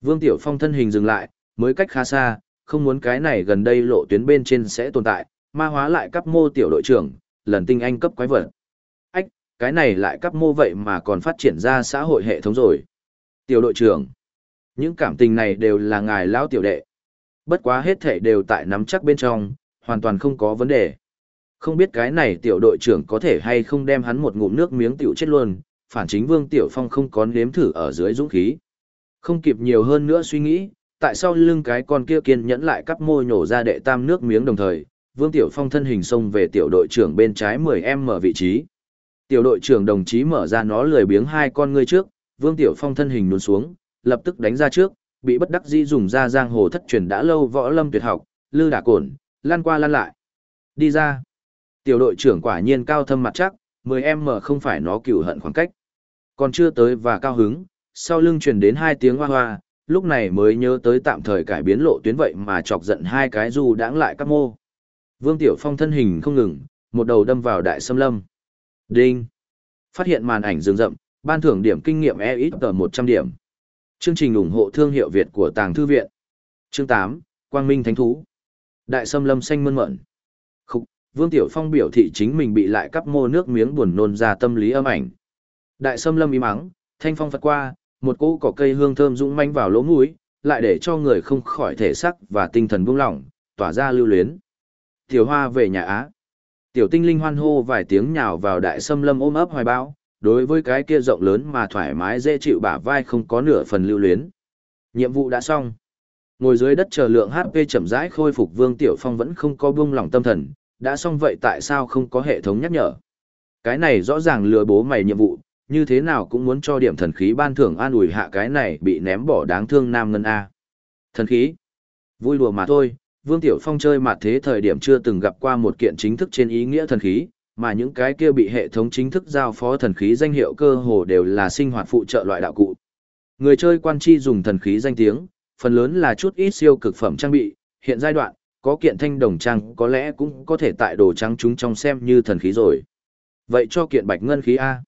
Vương Tiểu Phong thân hình dừng lại, mới cách khá xa, không muốn cái này gần đây lộ tuyến bên trên sẽ tồn tại, ma hóa lại cấp mô tiểu đội trưởng, lần tinh anh cấp quái vật. Ách, cái này lại cấp mô vậy mà còn phát triển ra xã hội hệ thống rồi. Tiểu đội trưởng, những cảm tình này đều là ngài lão tiểu đệ. Bất quá hết thể đều tại nắm chắc bên trong, hoàn toàn không có vấn đề. Không biết cái này tiểu đội trưởng có thể hay không đem hắn một ngụm nước miếng tiểu chết luôn, phản chính Vương Tiểu Phong không có nếm thử ở dưới dũng khí. Không kịp nhiều hơn nữa suy nghĩ, tại sao lưng cái con kia kiên nhẫn lại cắp môi nhổ ra đệ tam nước miếng đồng thời, Vương Tiểu Phong thân hình xông về tiểu đội trưởng bên trái 10M mở vị trí. Tiểu đội trưởng đồng chí mở ra nó lười biếng hai con ngươi trước, Vương Tiểu Phong thân hình nuốt xuống, lập tức đánh ra trước, bị bất đắc dĩ dùng ra giang hồ thất truyền đã lâu võ lâm tuyệt học, lư đả cổn, lan qua lan lại. Đi ra. Tiểu đội trưởng quả nhiên cao thâm mặt chắc, 10M không phải nó cửu hận khoảng cách. Còn chưa tới và cao hứng, sau lưng truyền đến hai tiếng hoa hoa, lúc này mới nhớ tới tạm thời cải biến lộ tuyến vậy mà chọc giận hai cái du đãng lại các mô. Vương Tiểu Phong thân hình không ngừng, một đầu đâm vào đại sâm lâm. Đinh! Phát hiện màn ảnh rừng rậm, ban thưởng điểm kinh nghiệm e ít tờ 100 điểm. Chương trình ủng hộ thương hiệu Việt của Tàng Thư Viện. Chương 8, Quang Minh Thánh Thú. Đại sâm lâm xanh mơn mận. Khúc, Vương Tiểu Phong biểu thị chính mình bị lại cắp mô nước miếng buồn nôn ra tâm lý âm ảnh. Đại sâm lâm im ắng, thanh phong phật qua, một cỗ cỏ cây hương thơm dũng manh vào lỗ mũi, lại để cho người không khỏi thể sắc và tinh thần buông lỏng, tỏa ra lưu luyến. Tiểu Hoa về nhà Á. Tiểu Tinh Linh hoan hô vài tiếng nhào vào đại sâm lâm ôm ấp hoài bão, đối với cái kia rộng lớn mà thoải mái dễ chịu bả vai không có nửa phần lưu luyến. Nhiệm vụ đã xong. Ngồi dưới đất chờ lượng HP chậm rãi khôi phục Vương Tiểu Phong vẫn không có buông lỏng tâm thần, đã xong vậy tại sao không có hệ thống nhắc nhở? Cái này rõ ràng lừa bố mày nhiệm vụ, như thế nào cũng muốn cho điểm thần khí ban thưởng an ủi hạ cái này bị ném bỏ đáng thương nam ngân A. Thần khí? Vui đùa mà thôi, Vương Tiểu Phong chơi mặt thế thời điểm chưa từng gặp qua một kiện chính thức trên ý nghĩa thần khí, mà những cái kia bị hệ thống chính thức giao phó thần khí danh hiệu cơ hồ đều là sinh hoạt phụ trợ loại đạo cụ. Người chơi quan chi dùng thần khí danh tiếng, phần lớn là chút ít siêu cực phẩm trang bị, hiện giai đoạn, có kiện thanh đồng trang có lẽ cũng có thể tại đồ trắng chúng trong xem như thần khí rồi. Vậy cho kiện bạch ngân khí A.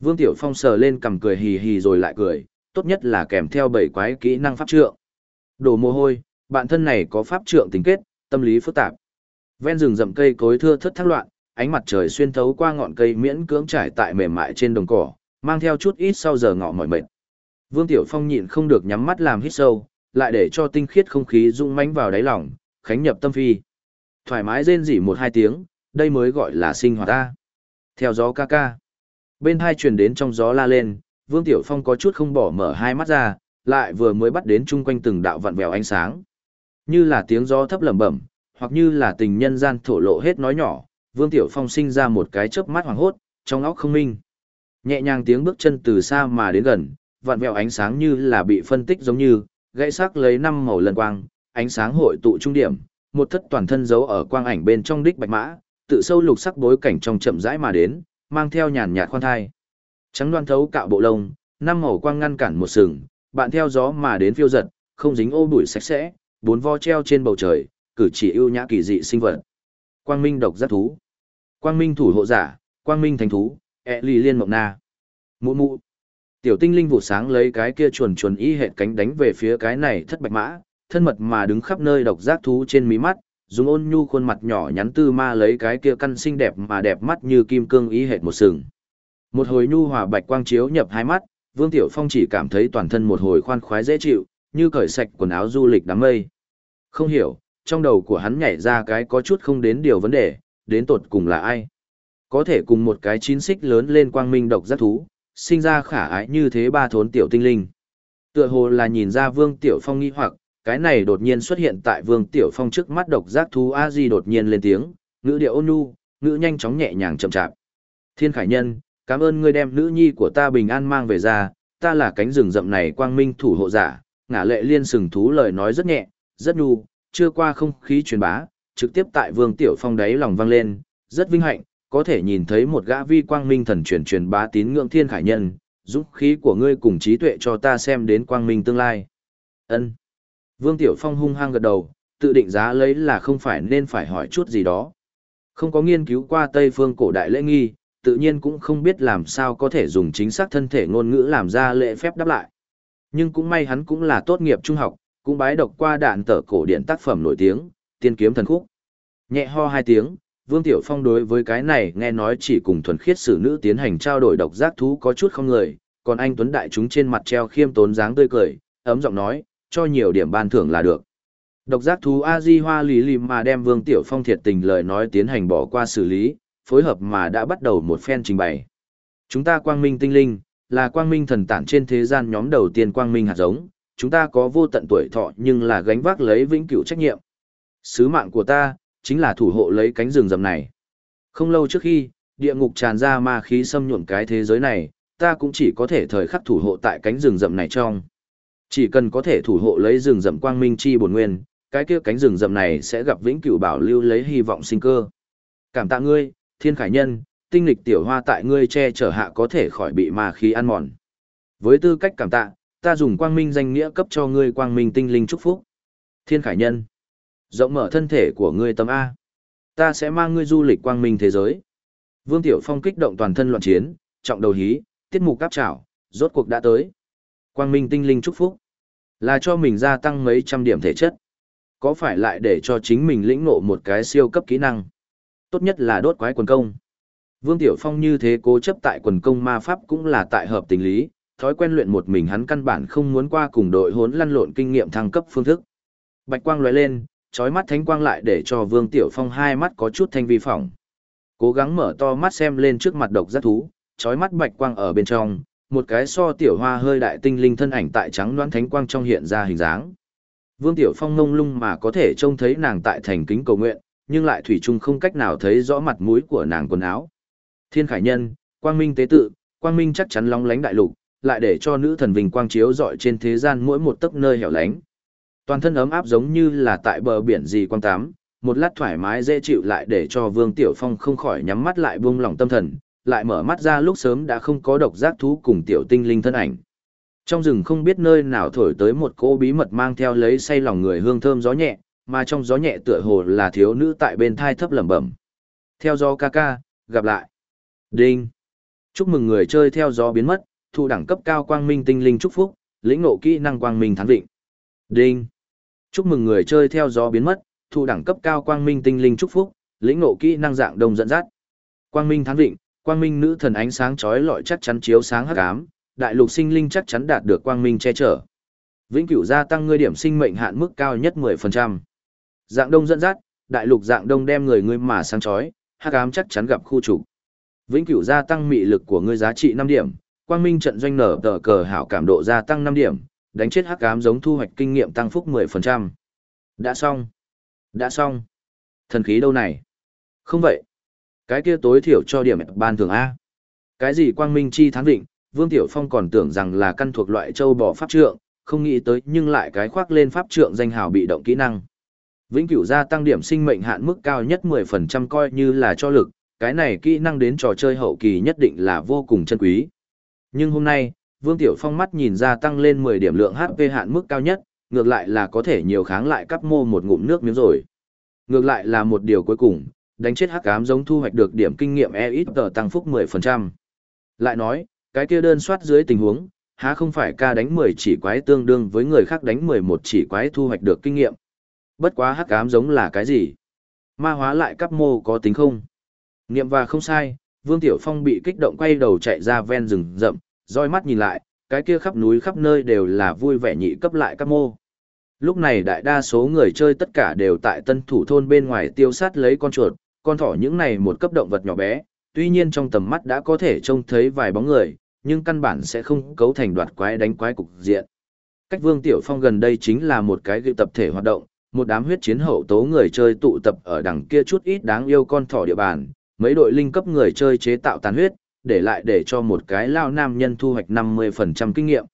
Vương Tiểu Phong sờ lên cầm cười hì hì rồi lại cười, tốt nhất là kèm theo bảy quái kỹ năng pháp trượng. Đồ mồ hôi, bạn thân này có pháp trượng tính kết, tâm lý phức tạp. Ven rừng rậm cây cối thưa thất thác loạn, ánh mặt trời xuyên thấu qua ngọn cây miễn cưỡng trải tại mềm mại trên đồng cỏ, mang theo chút ít sau giờ ngọ mỏi mệt. Vương Tiểu Phong nhịn không được nhắm mắt làm hít sâu, lại để cho tinh khiết không khí rung mãnh vào đáy lòng, khánh nhập tâm phi. Thoải mái rên rỉ một hai tiếng, đây mới gọi là sinh hoạt ta. Theo gió ca ca. Bên hai truyền đến trong gió la lên, Vương Tiểu Phong có chút không bỏ mở hai mắt ra, lại vừa mới bắt đến chung quanh từng đạo vặn vẹo ánh sáng. Như là tiếng gió thấp lẩm bẩm, hoặc như là tình nhân gian thổ lộ hết nói nhỏ, Vương Tiểu Phong sinh ra một cái chớp mắt hoàng hốt, trong óc không minh. Nhẹ nhàng tiếng bước chân từ xa mà đến gần, vặn vẹo ánh sáng như là bị phân tích giống như, gãy sắc lấy năm màu lần quang, ánh sáng hội tụ trung điểm, một thất toàn thân giấu ở quang ảnh bên trong đích bạch mã, tự sâu lục sắc bối cảnh trong chậm rãi mà đến, mang theo nhàn nhạt khoan thai. Trắng đoan thấu cạo bộ lông, năm màu quang ngăn cản một sừng, bạn theo gió mà đến phiêu giật, không dính ô bụi sạch sẽ, bốn vo treo trên bầu trời, cử chỉ ưu nhã kỳ dị sinh vật. Quang minh độc giác thú. Quang minh thủ hộ giả, quang minh thành thú, ẹ lì liên mộng na. Mụ mụ. Tiểu tinh linh vụ sáng lấy cái kia chuồn chuồn y hệt cánh đánh về phía cái này thất bạch mã, thân mật mà đứng khắp nơi độc giác thú trên mí mắt, dùng ôn nhu khuôn mặt nhỏ nhắn tư ma lấy cái kia căn xinh đẹp mà đẹp mắt như kim cương ý hệt một sừng. Một hồi nhu hòa bạch quang chiếu nhập hai mắt, Vương Tiểu Phong chỉ cảm thấy toàn thân một hồi khoan khoái dễ chịu, như cởi sạch quần áo du lịch đám mây. Không hiểu, trong đầu của hắn nhảy ra cái có chút không đến điều vấn đề, đến tột cùng là ai? Có thể cùng một cái chín xích lớn lên quang minh độc giác thú, sinh ra khả ái như thế ba thốn tiểu tinh linh. Tựa hồ là nhìn ra Vương Tiểu Phong nghi hoặc, cái này đột nhiên xuất hiện tại Vương Tiểu Phong trước mắt độc giác thú a di đột nhiên lên tiếng, ngữ điệu ôn nhu, ngữ nhanh chóng nhẹ nhàng chậm chạp. Thiên Khải Nhân, cảm ơn ngươi đem nữ nhi của ta bình an mang về ra, ta là cánh rừng rậm này quang minh thủ hộ giả, ngả lệ liên sừng thú lời nói rất nhẹ, rất nhu, chưa qua không khí truyền bá, trực tiếp tại Vương Tiểu Phong đáy lòng vang lên, rất vinh hạnh, có thể nhìn thấy một gã vi quang minh thần truyền truyền bá tín ngưỡng thiên khải nhân, dũng khí của ngươi cùng trí tuệ cho ta xem đến quang minh tương lai. Ân. Vương Tiểu Phong hung hăng gật đầu, tự định giá lấy là không phải nên phải hỏi chút gì đó. Không có nghiên cứu qua Tây phương cổ đại lễ nghi, tự nhiên cũng không biết làm sao có thể dùng chính xác thân thể ngôn ngữ làm ra lễ phép đáp lại. Nhưng cũng may hắn cũng là tốt nghiệp trung học, cũng bái đọc qua đạn tờ cổ điển tác phẩm nổi tiếng, tiên kiếm thần khúc. Nhẹ ho hai tiếng, Vương Tiểu Phong đối với cái này nghe nói chỉ cùng thuần khiết sử nữ tiến hành trao đổi độc giác thú có chút không người, còn anh Tuấn Đại chúng trên mặt treo khiêm tốn dáng tươi cười, ấm giọng nói, cho nhiều điểm ban thưởng là được. Độc giác thú A Di Hoa Lý Lìm mà đem Vương Tiểu Phong thiệt tình lời nói tiến hành bỏ qua xử lý, phối hợp mà đã bắt đầu một phen trình bày. Chúng ta quang minh tinh linh, là quang minh thần tản trên thế gian nhóm đầu tiên quang minh hạt giống, chúng ta có vô tận tuổi thọ nhưng là gánh vác lấy vĩnh cửu trách nhiệm. Sứ mạng của ta, chính là thủ hộ lấy cánh rừng rậm này. Không lâu trước khi, địa ngục tràn ra ma khí xâm nhuộm cái thế giới này, ta cũng chỉ có thể thời khắc thủ hộ tại cánh rừng rậm này trong. Chỉ cần có thể thủ hộ lấy rừng rậm quang minh chi bổn nguyên, cái kia cánh rừng rậm này sẽ gặp vĩnh cửu bảo lưu lấy hy vọng sinh cơ. Cảm tạ ngươi, thiên khải nhân, tinh lịch tiểu hoa tại ngươi che chở hạ có thể khỏi bị ma khí ăn mòn. Với tư cách cảm tạ, ta dùng quang minh danh nghĩa cấp cho ngươi quang minh tinh linh chúc phúc. Thiên khải nhân, rộng mở thân thể của ngươi tâm A. Ta sẽ mang ngươi du lịch quang minh thế giới. Vương Tiểu Phong kích động toàn thân loạn chiến, trọng đầu hí, tiết mục cáp trảo, rốt cuộc đã tới. Quang minh tinh linh chúc phúc. Là cho mình gia tăng mấy trăm điểm thể chất. Có phải lại để cho chính mình lĩnh ngộ một cái siêu cấp kỹ năng? Tốt nhất là đốt quái quần công. Vương Tiểu Phong như thế cố chấp tại quần công ma pháp cũng là tại hợp tình lý, thói quen luyện một mình hắn căn bản không muốn qua cùng đội hốn lăn lộn kinh nghiệm thăng cấp phương thức. Bạch quang lóe lên, chói mắt thánh quang lại để cho Vương Tiểu Phong hai mắt có chút thanh vi phỏng. Cố gắng mở to mắt xem lên trước mặt độc giác thú, chói mắt bạch quang ở bên trong, một cái so tiểu hoa hơi đại tinh linh thân ảnh tại trắng đoán thánh quang trong hiện ra hình dáng. Vương Tiểu Phong ngông lung mà có thể trông thấy nàng tại thành kính cầu nguyện, nhưng lại thủy chung không cách nào thấy rõ mặt mũi của nàng quần áo. Thiên Khải Nhân, Quang Minh tế tự, Quang Minh chắc chắn long lánh đại lục, lại để cho nữ thần vinh quang chiếu rọi trên thế gian mỗi một tấc nơi hẻo lánh. Toàn thân ấm áp giống như là tại bờ biển gì quang tám, một lát thoải mái dễ chịu lại để cho Vương Tiểu Phong không khỏi nhắm mắt lại buông lòng tâm thần, lại mở mắt ra lúc sớm đã không có độc giác thú cùng tiểu tinh linh thân ảnh. Trong rừng không biết nơi nào thổi tới một cô bí mật mang theo lấy say lòng người hương thơm gió nhẹ, mà trong gió nhẹ tựa hồ là thiếu nữ tại bên thai thấp lẩm bẩm. Theo gió ca ca, gặp lại. Đinh. Chúc mừng người chơi theo gió biến mất, thu đẳng cấp cao quang minh tinh linh chúc phúc, lĩnh ngộ kỹ năng quang minh thắng vịnh. Đinh. Chúc mừng người chơi theo gió biến mất, thu đẳng cấp cao quang minh tinh linh chúc phúc, lĩnh ngộ kỹ năng dạng đồng dẫn dắt. quang minh thắng định, quang minh nữ thần ánh sáng chói lọi chắc chắn chiếu sáng hắc ám, đại lục sinh linh chắc chắn đạt được quang minh che chở. Vĩnh cửu gia tăng ngươi điểm sinh mệnh hạn mức cao nhất 10%. Dạng đông dẫn dắt, đại lục dạng đông đem người ngươi mà sáng chói, hắc ám chắc chắn gặp khu trục. Vĩnh cửu gia tăng mị lực của ngươi giá trị 5 điểm, quang minh trận doanh nở tờ cờ hảo cảm độ gia tăng 5 điểm, đánh chết hắc ám giống thu hoạch kinh nghiệm tăng phúc 10%. Đã xong. Đã xong. Thần khí đâu này? Không vậy. Cái kia tối thiểu cho điểm ban thường A. Cái gì quang minh chi thắng định, Vương Tiểu Phong còn tưởng rằng là căn thuộc loại châu bò pháp trượng, không nghĩ tới nhưng lại cái khoác lên pháp trượng danh hào bị động kỹ năng. Vĩnh cửu gia tăng điểm sinh mệnh hạn mức cao nhất 10% coi như là cho lực, cái này kỹ năng đến trò chơi hậu kỳ nhất định là vô cùng chân quý. Nhưng hôm nay, Vương Tiểu Phong mắt nhìn ra tăng lên 10 điểm lượng HP hạn mức cao nhất, ngược lại là có thể nhiều kháng lại cắp mô một ngụm nước miếng rồi. Ngược lại là một điều cuối cùng, đánh chết hắc ám giống thu hoạch được điểm kinh nghiệm e ít tờ tăng phúc 10%. Lại nói, cái kia đơn soát dưới tình huống, há không phải ca đánh 10 chỉ quái tương đương với người khác đánh 11 chỉ quái thu hoạch được kinh nghiệm. Bất quá hắc ám giống là cái gì? Ma hóa lại cấp mô có tính không? Nghiệm và không sai, Vương Tiểu Phong bị kích động quay đầu chạy ra ven rừng rậm, roi mắt nhìn lại, cái kia khắp núi khắp nơi đều là vui vẻ nhị cấp lại cấp mô. Lúc này đại đa số người chơi tất cả đều tại tân thủ thôn bên ngoài tiêu sát lấy con chuột, con thỏ những này một cấp động vật nhỏ bé, tuy nhiên trong tầm mắt đã có thể trông thấy vài bóng người, nhưng căn bản sẽ không cấu thành đoạt quái đánh quái cục diện. Cách Vương Tiểu Phong gần đây chính là một cái ghi tập thể hoạt động, một đám huyết chiến hậu tố người chơi tụ tập ở đằng kia chút ít đáng yêu con thỏ địa bàn, mấy đội linh cấp người chơi chế tạo tàn huyết, để lại để cho một cái lão nam nhân thu hoạch 50% kinh nghiệm.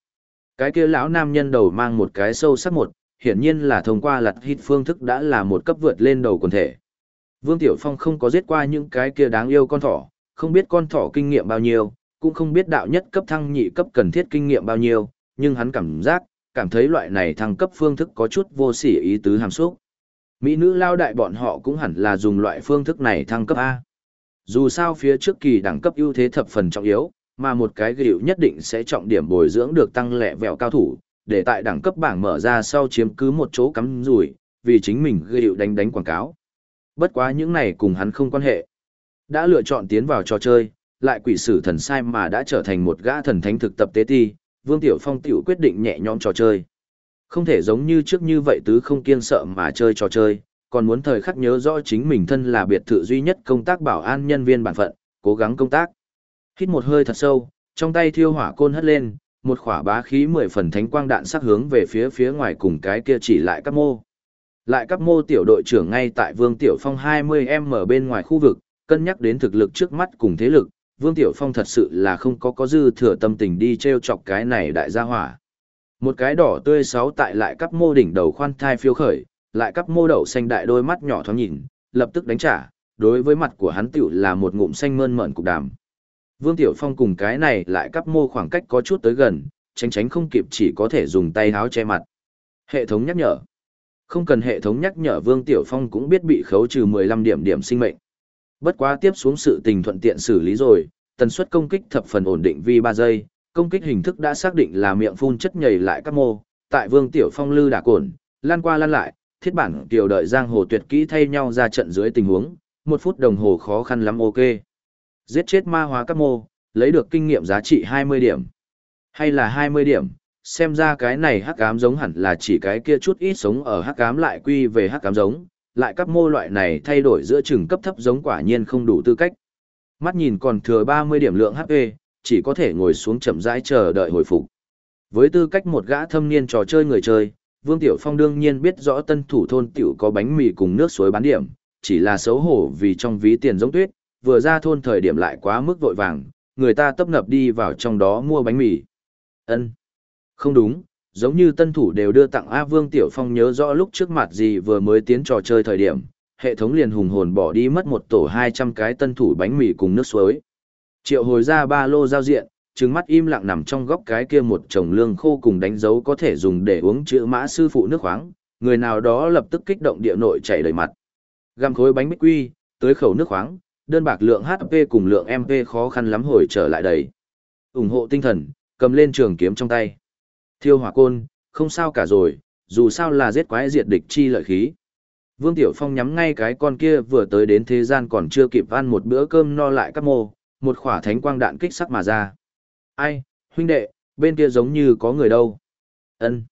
Cái kia lão nam nhân đầu mang một cái sâu sắc một, hiển nhiên là thông qua lật hít phương thức đã là một cấp vượt lên đầu quần thể. Vương Tiểu Phong không có giết qua những cái kia đáng yêu con thỏ, không biết con thỏ kinh nghiệm bao nhiêu, cũng không biết đạo nhất cấp thăng nhị cấp cần thiết kinh nghiệm bao nhiêu, nhưng hắn cảm giác, cảm thấy loại này thăng cấp phương thức có chút vô sỉ ý tứ hàm xúc. Mỹ nữ lao đại bọn họ cũng hẳn là dùng loại phương thức này thăng cấp A. Dù sao phía trước kỳ đẳng cấp ưu thế thập phần trọng yếu, mà một cái gịu nhất định sẽ trọng điểm bồi dưỡng được tăng lẹ vẹo cao thủ, để tại đẳng cấp bảng mở ra sau chiếm cứ một chỗ cắm rủi, vì chính mình gịu đánh đánh quảng cáo. Bất quá những này cùng hắn không quan hệ. Đã lựa chọn tiến vào trò chơi, lại quỷ sử thần sai mà đã trở thành một gã thần thánh thực tập tế ti, Vương Tiểu Phong tiểu quyết định nhẹ nhõm trò chơi. Không thể giống như trước như vậy tứ không kiên sợ mà chơi trò chơi, còn muốn thời khắc nhớ rõ chính mình thân là biệt thự duy nhất công tác bảo an nhân viên bản phận, cố gắng công tác. Hít một hơi thật sâu, trong tay thiêu hỏa côn hất lên, một khỏa bá khí mười phần thánh quang đạn sắc hướng về phía phía ngoài cùng cái kia chỉ lại các mô. Lại cấp mô tiểu đội trưởng ngay tại Vương Tiểu Phong 20m bên ngoài khu vực, cân nhắc đến thực lực trước mắt cùng thế lực, Vương Tiểu Phong thật sự là không có có dư thừa tâm tình đi treo chọc cái này đại gia hỏa. Một cái đỏ tươi sáu tại lại cấp mô đỉnh đầu khoan thai phiêu khởi, lại cấp mô đậu xanh đại đôi mắt nhỏ thoáng nhìn, lập tức đánh trả, đối với mặt của hắn tiểu là một ngụm xanh mơn mởn cục đàm. Vương Tiểu Phong cùng cái này lại cấp mô khoảng cách có chút tới gần, tránh tránh không kịp chỉ có thể dùng tay háo che mặt. Hệ thống nhắc nhở. Không cần hệ thống nhắc nhở Vương Tiểu Phong cũng biết bị khấu trừ 15 điểm điểm sinh mệnh. Bất quá tiếp xuống sự tình thuận tiện xử lý rồi, tần suất công kích thập phần ổn định vi 3 giây, công kích hình thức đã xác định là miệng phun chất nhầy lại các mô, tại Vương Tiểu Phong lư đả cồn, lan qua lan lại, thiết bản tiểu đợi giang hồ tuyệt kỹ thay nhau ra trận dưới tình huống, một phút đồng hồ khó khăn lắm ok. Giết chết ma hóa các mô, lấy được kinh nghiệm giá trị 20 điểm. Hay là 20 điểm, xem ra cái này hắc ám giống hẳn là chỉ cái kia chút ít sống ở hắc ám lại quy về hắc ám giống, lại các mô loại này thay đổi giữa chừng cấp thấp giống quả nhiên không đủ tư cách. Mắt nhìn còn thừa 30 điểm lượng HP, chỉ có thể ngồi xuống chậm rãi chờ đợi hồi phục. Với tư cách một gã thâm niên trò chơi người chơi, Vương Tiểu Phong đương nhiên biết rõ tân thủ thôn tiểu có bánh mì cùng nước suối bán điểm, chỉ là xấu hổ vì trong ví tiền giống tuyết, vừa ra thôn thời điểm lại quá mức vội vàng, người ta tấp nập đi vào trong đó mua bánh mì. Ân, không đúng, giống như tân thủ đều đưa tặng A Vương Tiểu Phong nhớ rõ lúc trước mặt gì vừa mới tiến trò chơi thời điểm, hệ thống liền hùng hồn bỏ đi mất một tổ 200 cái tân thủ bánh mì cùng nước suối. Triệu hồi ra ba lô giao diện, trừng mắt im lặng nằm trong góc cái kia một chồng lương khô cùng đánh dấu có thể dùng để uống chữ mã sư phụ nước khoáng, người nào đó lập tức kích động địa nội chảy đầy mặt. Găm khối bánh bích quy, tới khẩu nước khoáng, đơn bạc lượng HP cùng lượng MP khó khăn lắm hồi trở lại đầy. ủng hộ tinh thần, cầm lên trường kiếm trong tay. Thiêu hỏa côn, không sao cả rồi, dù sao là giết quái diệt địch chi lợi khí. Vương Tiểu Phong nhắm ngay cái con kia vừa tới đến thế gian còn chưa kịp ăn một bữa cơm no lại các mô, một khỏa thánh quang đạn kích sắc mà ra. Ai, huynh đệ, bên kia giống như có người đâu. Ân,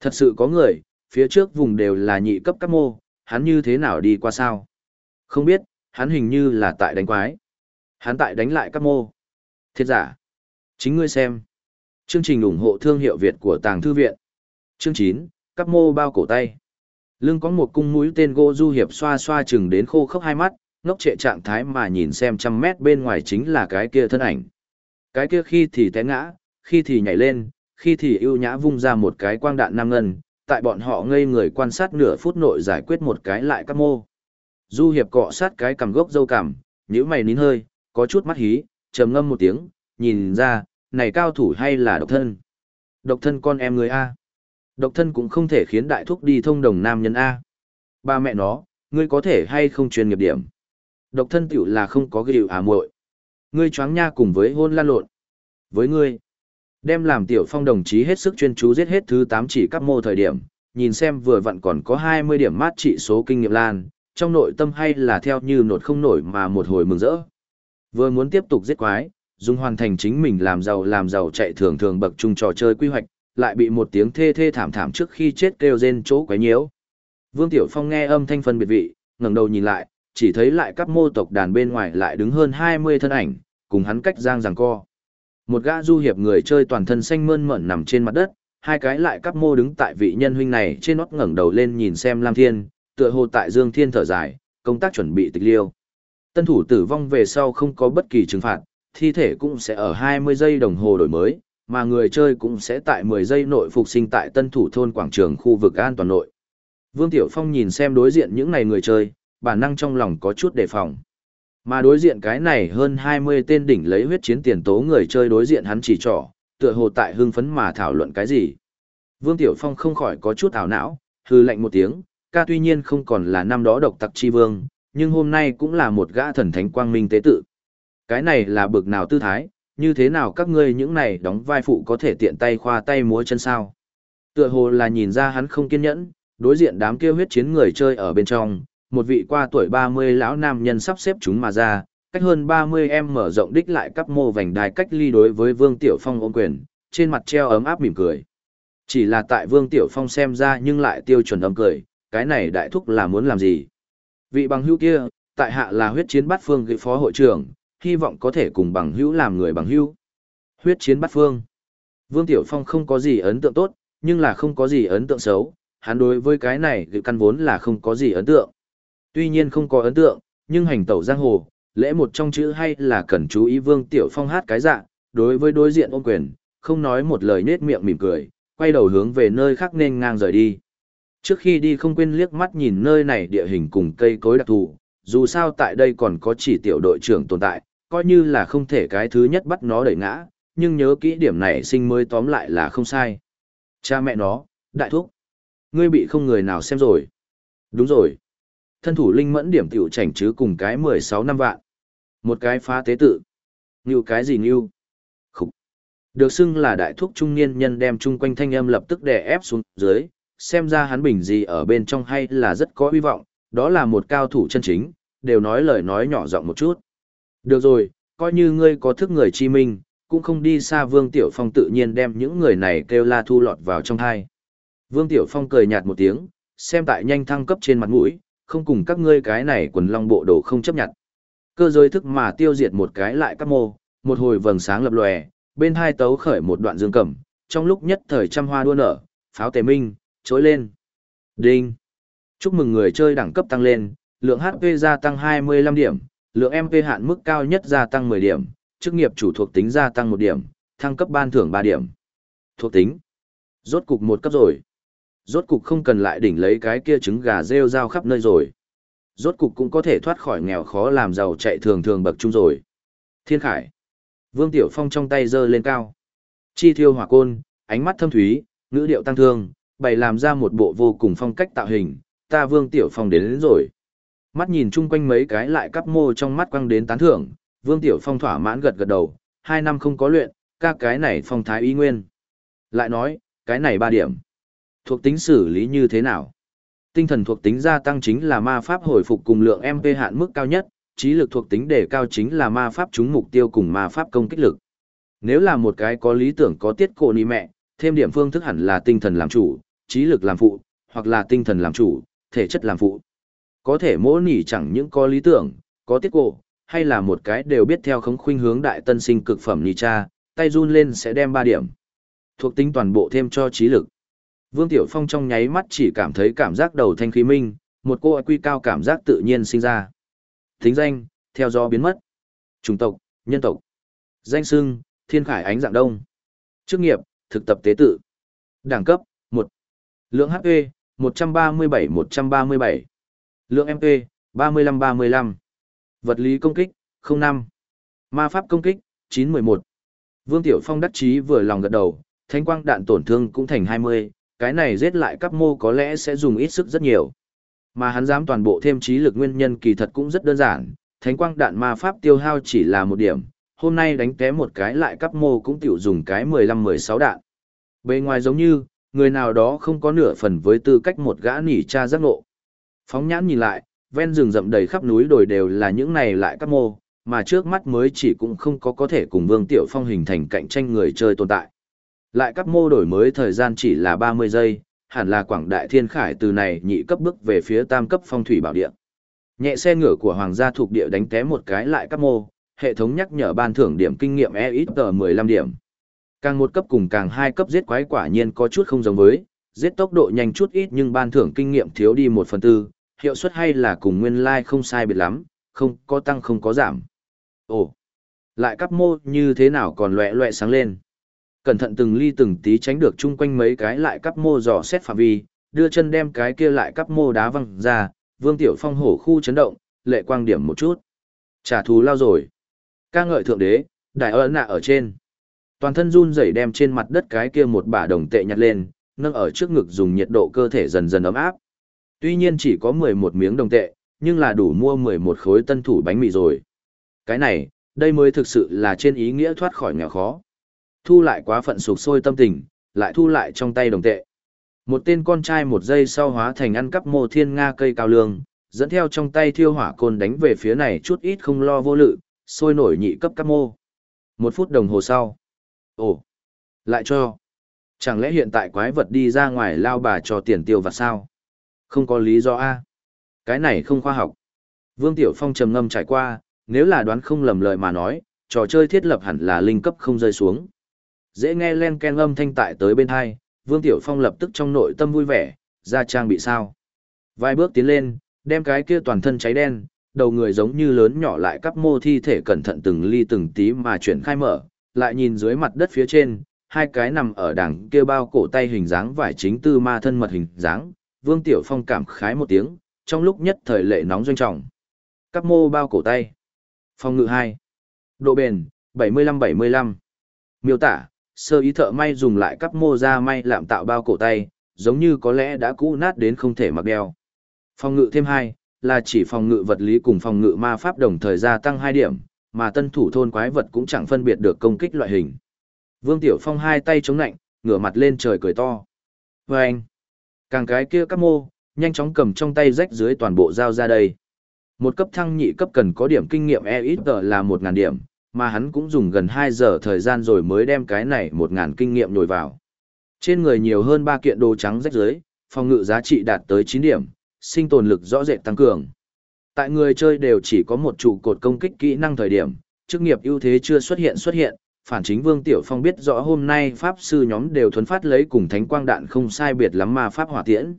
Thật sự có người, phía trước vùng đều là nhị cấp các mô, hắn như thế nào đi qua sao? Không biết, hắn hình như là tại đánh quái. Hắn tại đánh lại các mô. Thiệt giả. Chính ngươi xem. Chương trình ủng hộ thương hiệu Việt của Tàng Thư Viện. Chương 9, các mô bao cổ tay. Lưng có một cung mũi tên gỗ du hiệp xoa xoa chừng đến khô khốc hai mắt, ngốc trệ trạng thái mà nhìn xem trăm mét bên ngoài chính là cái kia thân ảnh. Cái kia khi thì té ngã, khi thì nhảy lên, khi thì ưu nhã vung ra một cái quang đạn nam ngân, tại bọn họ ngây người quan sát nửa phút nội giải quyết một cái lại các mô. Du hiệp cọ sát cái cầm gốc dâu cằm, nhíu mày nín hơi, có chút mắt hí, trầm ngâm một tiếng, nhìn ra, này cao thủ hay là độc thân. Độc thân con em người A. Độc thân cũng không thể khiến đại thúc đi thông đồng nam nhân A. Ba mẹ nó, ngươi có thể hay không chuyên nghiệp điểm. Độc thân tiểu là không có gịu à muội. Ngươi choáng nha cùng với hôn lan lộn. Với ngươi, đem làm tiểu phong đồng chí hết sức chuyên chú giết hết thứ 8 chỉ các mô thời điểm, nhìn xem vừa vặn còn có 20 điểm mát trị số kinh nghiệm lan, trong nội tâm hay là theo như nột không nổi mà một hồi mừng rỡ. Vừa muốn tiếp tục giết quái, dùng hoàn thành chính mình làm giàu làm giàu chạy thường thường bậc trung trò chơi quy hoạch, lại bị một tiếng thê thê thảm thảm trước khi chết kêu rên chỗ quấy nhiễu. Vương Tiểu Phong nghe âm thanh phân biệt vị, ngẩng đầu nhìn lại, chỉ thấy lại các mô tộc đàn bên ngoài lại đứng hơn 20 thân ảnh, cùng hắn cách giang giằng co. Một gã du hiệp người chơi toàn thân xanh mơn mởn nằm trên mặt đất, hai cái lại các mô đứng tại vị nhân huynh này trên nót ngẩng đầu lên nhìn xem Lam Thiên, tựa hồ tại Dương Thiên thở dài, công tác chuẩn bị tịch liêu. Tân thủ tử vong về sau không có bất kỳ trừng phạt, thi thể cũng sẽ ở 20 giây đồng hồ đổi mới, mà người chơi cũng sẽ tại 10 giây nội phục sinh tại tân thủ thôn quảng trường khu vực an toàn nội. Vương Tiểu Phong nhìn xem đối diện những này người chơi, bản năng trong lòng có chút đề phòng. Mà đối diện cái này hơn 20 tên đỉnh lấy huyết chiến tiền tố người chơi đối diện hắn chỉ trỏ, tựa hồ tại hưng phấn mà thảo luận cái gì. Vương Tiểu Phong không khỏi có chút ảo não, hư lạnh một tiếng, ca tuy nhiên không còn là năm đó độc tặc chi vương, nhưng hôm nay cũng là một gã thần thánh quang minh tế tự. Cái này là bực nào tư thái, như thế nào các ngươi những này đóng vai phụ có thể tiện tay khoa tay múa chân sao. Tựa hồ là nhìn ra hắn không kiên nhẫn, đối diện đám kia huyết chiến người chơi ở bên trong, một vị qua tuổi 30 lão nam nhân sắp xếp chúng mà ra, cách hơn 30 em mở rộng đích lại cắp mô vành đài cách ly đối với Vương Tiểu Phong ôm quyền, trên mặt treo ấm áp mỉm cười. Chỉ là tại Vương Tiểu Phong xem ra nhưng lại tiêu chuẩn ấm cười, cái này đại thúc là muốn làm gì? Vị bằng hữu kia, tại hạ là huyết chiến bát phương ghi phó hội trưởng, hy vọng có thể cùng bằng hữu làm người bằng hữu. Huyết chiến bát phương. Vương Tiểu Phong không có gì ấn tượng tốt, nhưng là không có gì ấn tượng xấu, hắn đối với cái này căn vốn là không có gì ấn tượng. Tuy nhiên không có ấn tượng, nhưng hành tẩu giang hồ, lễ một trong chữ hay là cần chú ý Vương Tiểu Phong hát cái dạng, đối với đối diện ôm quyền, không nói một lời nết miệng mỉm cười, quay đầu hướng về nơi khác nên ngang rời đi. Trước khi đi không quên liếc mắt nhìn nơi này địa hình cùng cây cối đặc thù, dù sao tại đây còn có chỉ tiểu đội trưởng tồn tại, coi như là không thể cái thứ nhất bắt nó đẩy ngã, nhưng nhớ kỹ điểm này sinh mới tóm lại là không sai. Cha mẹ nó, đại thúc, ngươi bị không người nào xem rồi. Đúng rồi. Thân thủ linh mẫn điểm tiểu chảnh chứ cùng cái 16 năm vạn. Một cái phá tế tự. Như cái gì như? Khúc. Được xưng là đại thúc trung niên nhân đem chung quanh thanh âm lập tức đè ép xuống dưới, xem ra hắn bình gì ở bên trong hay là rất có hy vọng, đó là một cao thủ chân chính, đều nói lời nói nhỏ giọng một chút. Được rồi, coi như ngươi có thức người chi minh, cũng không đi xa Vương Tiểu Phong tự nhiên đem những người này kêu la thu lọt vào trong hai. Vương Tiểu Phong cười nhạt một tiếng, xem tại nhanh thăng cấp trên mặt mũi, không cùng các ngươi cái này quần long bộ đồ không chấp nhận. Cơ giới thức mà tiêu diệt một cái lại các mô, một hồi vầng sáng lập lòe, bên hai tấu khởi một đoạn dương cẩm, trong lúc nhất thời trăm hoa đua nở, pháo tề minh, trối lên. Đinh! Chúc mừng người chơi đẳng cấp tăng lên, lượng HP gia tăng 25 điểm, lượng MP hạn mức cao nhất gia tăng 10 điểm, chức nghiệp chủ thuộc tính gia tăng 1 điểm, thăng cấp ban thưởng 3 điểm. Thuộc tính. Rốt cục một cấp rồi. Rốt cục không cần lại đỉnh lấy cái kia trứng gà rêu rao khắp nơi rồi. Rốt cục cũng có thể thoát khỏi nghèo khó làm giàu chạy thường thường bậc trung rồi. Thiên Khải. Vương Tiểu Phong trong tay giơ lên cao. Chi thiêu hỏa côn, ánh mắt thâm thúy, ngữ điệu tăng thương, bày làm ra một bộ vô cùng phong cách tạo hình, ta Vương Tiểu Phong đến, đến rồi. Mắt nhìn chung quanh mấy cái lại cắp mô trong mắt quăng đến tán thưởng, Vương Tiểu Phong thỏa mãn gật gật đầu, hai năm không có luyện, các cái này phong thái y nguyên. Lại nói, cái này ba điểm. Thuộc tính xử lý như thế nào? Tinh thần thuộc tính gia tăng chính là ma pháp hồi phục cùng lượng MP hạn mức cao nhất, trí lực thuộc tính đề cao chính là ma pháp trúng mục tiêu cùng ma pháp công kích lực. Nếu là một cái có lý tưởng có tiết cổ ni mẹ, thêm điểm phương thức hẳn là tinh thần làm chủ, trí lực làm phụ, hoặc là tinh thần làm chủ, thể chất làm phụ. Có thể mỗ nỉ chẳng những có lý tưởng, có tiết cổ, hay là một cái đều biết theo khống khuynh hướng đại tân sinh cực phẩm nỉ cha, tay run lên sẽ đem 3 điểm. Thuộc tính toàn bộ thêm cho trí lực. Vương Tiểu Phong trong nháy mắt chỉ cảm thấy cảm giác đầu thanh khí minh, một cô quy cao cảm giác tự nhiên sinh ra. Thính danh, theo gió biến mất. Chủng tộc, nhân tộc. Danh xưng, thiên khải ánh dạng đông. Chức nghiệp, thực tập tế tự. Đẳng cấp, 1. Lượng HP, 137-137. Lượng MP, 35-35. Vật lý công kích, 05. Ma pháp công kích, 911. Vương Tiểu Phong đắc chí vừa lòng gật đầu, thánh quang đạn tổn thương cũng thành 20, cái này giết lại các mô có lẽ sẽ dùng ít sức rất nhiều. Mà hắn dám toàn bộ thêm trí lực nguyên nhân kỳ thật cũng rất đơn giản, thánh quang đạn ma pháp tiêu hao chỉ là một điểm, hôm nay đánh té một cái lại cấp mô cũng tiểu dùng cái 15-16 đạn. Bề ngoài giống như, người nào đó không có nửa phần với tư cách một gã nỉ cha giác ngộ. Phóng nhãn nhìn lại, ven rừng rậm đầy khắp núi đồi đều là những này lại cấp mô, mà trước mắt mới chỉ cũng không có có thể cùng Vương Tiểu Phong hình thành cạnh tranh người chơi tồn tại. Lại cấp mô đổi mới thời gian chỉ là 30 giây, hẳn là quảng đại thiên khải từ này nhị cấp bước về phía tam cấp phong thủy bảo địa. Nhẹ xe ngựa của hoàng gia thuộc địa đánh té một cái lại cấp mô, hệ thống nhắc nhở ban thưởng điểm kinh nghiệm e ít tờ 15 điểm. Càng một cấp cùng càng hai cấp giết quái quả nhiên có chút không giống với, giết tốc độ nhanh chút ít nhưng ban thưởng kinh nghiệm thiếu đi một phần tư, hiệu suất hay là cùng nguyên lai like không sai biệt lắm, không có tăng không có giảm. Ồ, lại cấp mô như thế nào còn loẹ loẹ sáng lên. Cẩn thận từng ly từng tí tránh được chung quanh mấy cái lại cấp mô dò xét phạm vi, đưa chân đem cái kia lại cấp mô đá văng ra, vương tiểu phong hổ khu chấn động, lệ quang điểm một chút. Trả thù lao rồi ca ngợi thượng đế, đại ơn nạ ở trên. Toàn thân run rẩy đem trên mặt đất cái kia một bả đồng tệ nhặt lên, nâng ở trước ngực dùng nhiệt độ cơ thể dần dần ấm áp. Tuy nhiên chỉ có 11 miếng đồng tệ, nhưng là đủ mua 11 khối tân thủ bánh mì rồi. Cái này, đây mới thực sự là trên ý nghĩa thoát khỏi nghèo khó. Thu lại quá phận sụp sôi tâm tình, lại thu lại trong tay đồng tệ. Một tên con trai một giây sau hóa thành ăn cắp mồ thiên nga cây cao lương, dẫn theo trong tay thiêu hỏa côn đánh về phía này chút ít không lo vô lự, sôi nổi nhị cấp các mô. Một phút đồng hồ sau. Ồ, lại cho. Chẳng lẽ hiện tại quái vật đi ra ngoài lao bà cho tiền tiêu vặt sao? Không có lý do A. Cái này không khoa học. Vương Tiểu Phong trầm ngâm trải qua, nếu là đoán không lầm lời mà nói, trò chơi thiết lập hẳn là linh cấp không rơi xuống. Dễ nghe len ken âm thanh tại tới bên hai, Vương Tiểu Phong lập tức trong nội tâm vui vẻ, ra trang bị sao. Vài bước tiến lên, đem cái kia toàn thân cháy đen, đầu người giống như lớn nhỏ lại cắp mô thi thể cẩn thận từng ly từng tí mà chuyển khai mở, lại nhìn dưới mặt đất phía trên, hai cái nằm ở đằng kia bao cổ tay hình dáng vải chính tư ma thân mật hình dáng, Vương Tiểu Phong cảm khái một tiếng, trong lúc nhất thời lệ nóng doanh trọng. Cắp mô bao cổ tay. Phong ngự 2. Độ bền, 75-75. Miêu tả, sơ ý thợ may dùng lại cắp mô ra may làm tạo bao cổ tay, giống như có lẽ đã cũ nát đến không thể mặc đeo. Phong ngự thêm 2, là chỉ phòng ngự vật lý cùng phòng ngự ma pháp đồng thời gia tăng 2 điểm, mà tân thủ thôn quái vật cũng chẳng phân biệt được công kích loại hình. Vương Tiểu Phong hai tay chống nạnh, ngửa mặt lên trời cười to. Và anh, càng cái kia các mô, nhanh chóng cầm trong tay rách dưới toàn bộ dao ra đây. Một cấp thăng nhị cấp cần có điểm kinh nghiệm e ít là 1.000 điểm, mà hắn cũng dùng gần 2 giờ thời gian rồi mới đem cái này 1.000 kinh nghiệm nhồi vào. Trên người nhiều hơn 3 kiện đồ trắng rách dưới, phòng ngự giá trị đạt tới 9 điểm, sinh tồn lực rõ rệt tăng cường. Tại người chơi đều chỉ có một trụ cột công kích kỹ năng thời điểm, chức nghiệp ưu thế chưa xuất hiện xuất hiện, phản chính Vương Tiểu Phong biết rõ hôm nay pháp sư nhóm đều thuấn phát lấy cùng thánh quang đạn không sai biệt lắm mà pháp hỏa tiễn.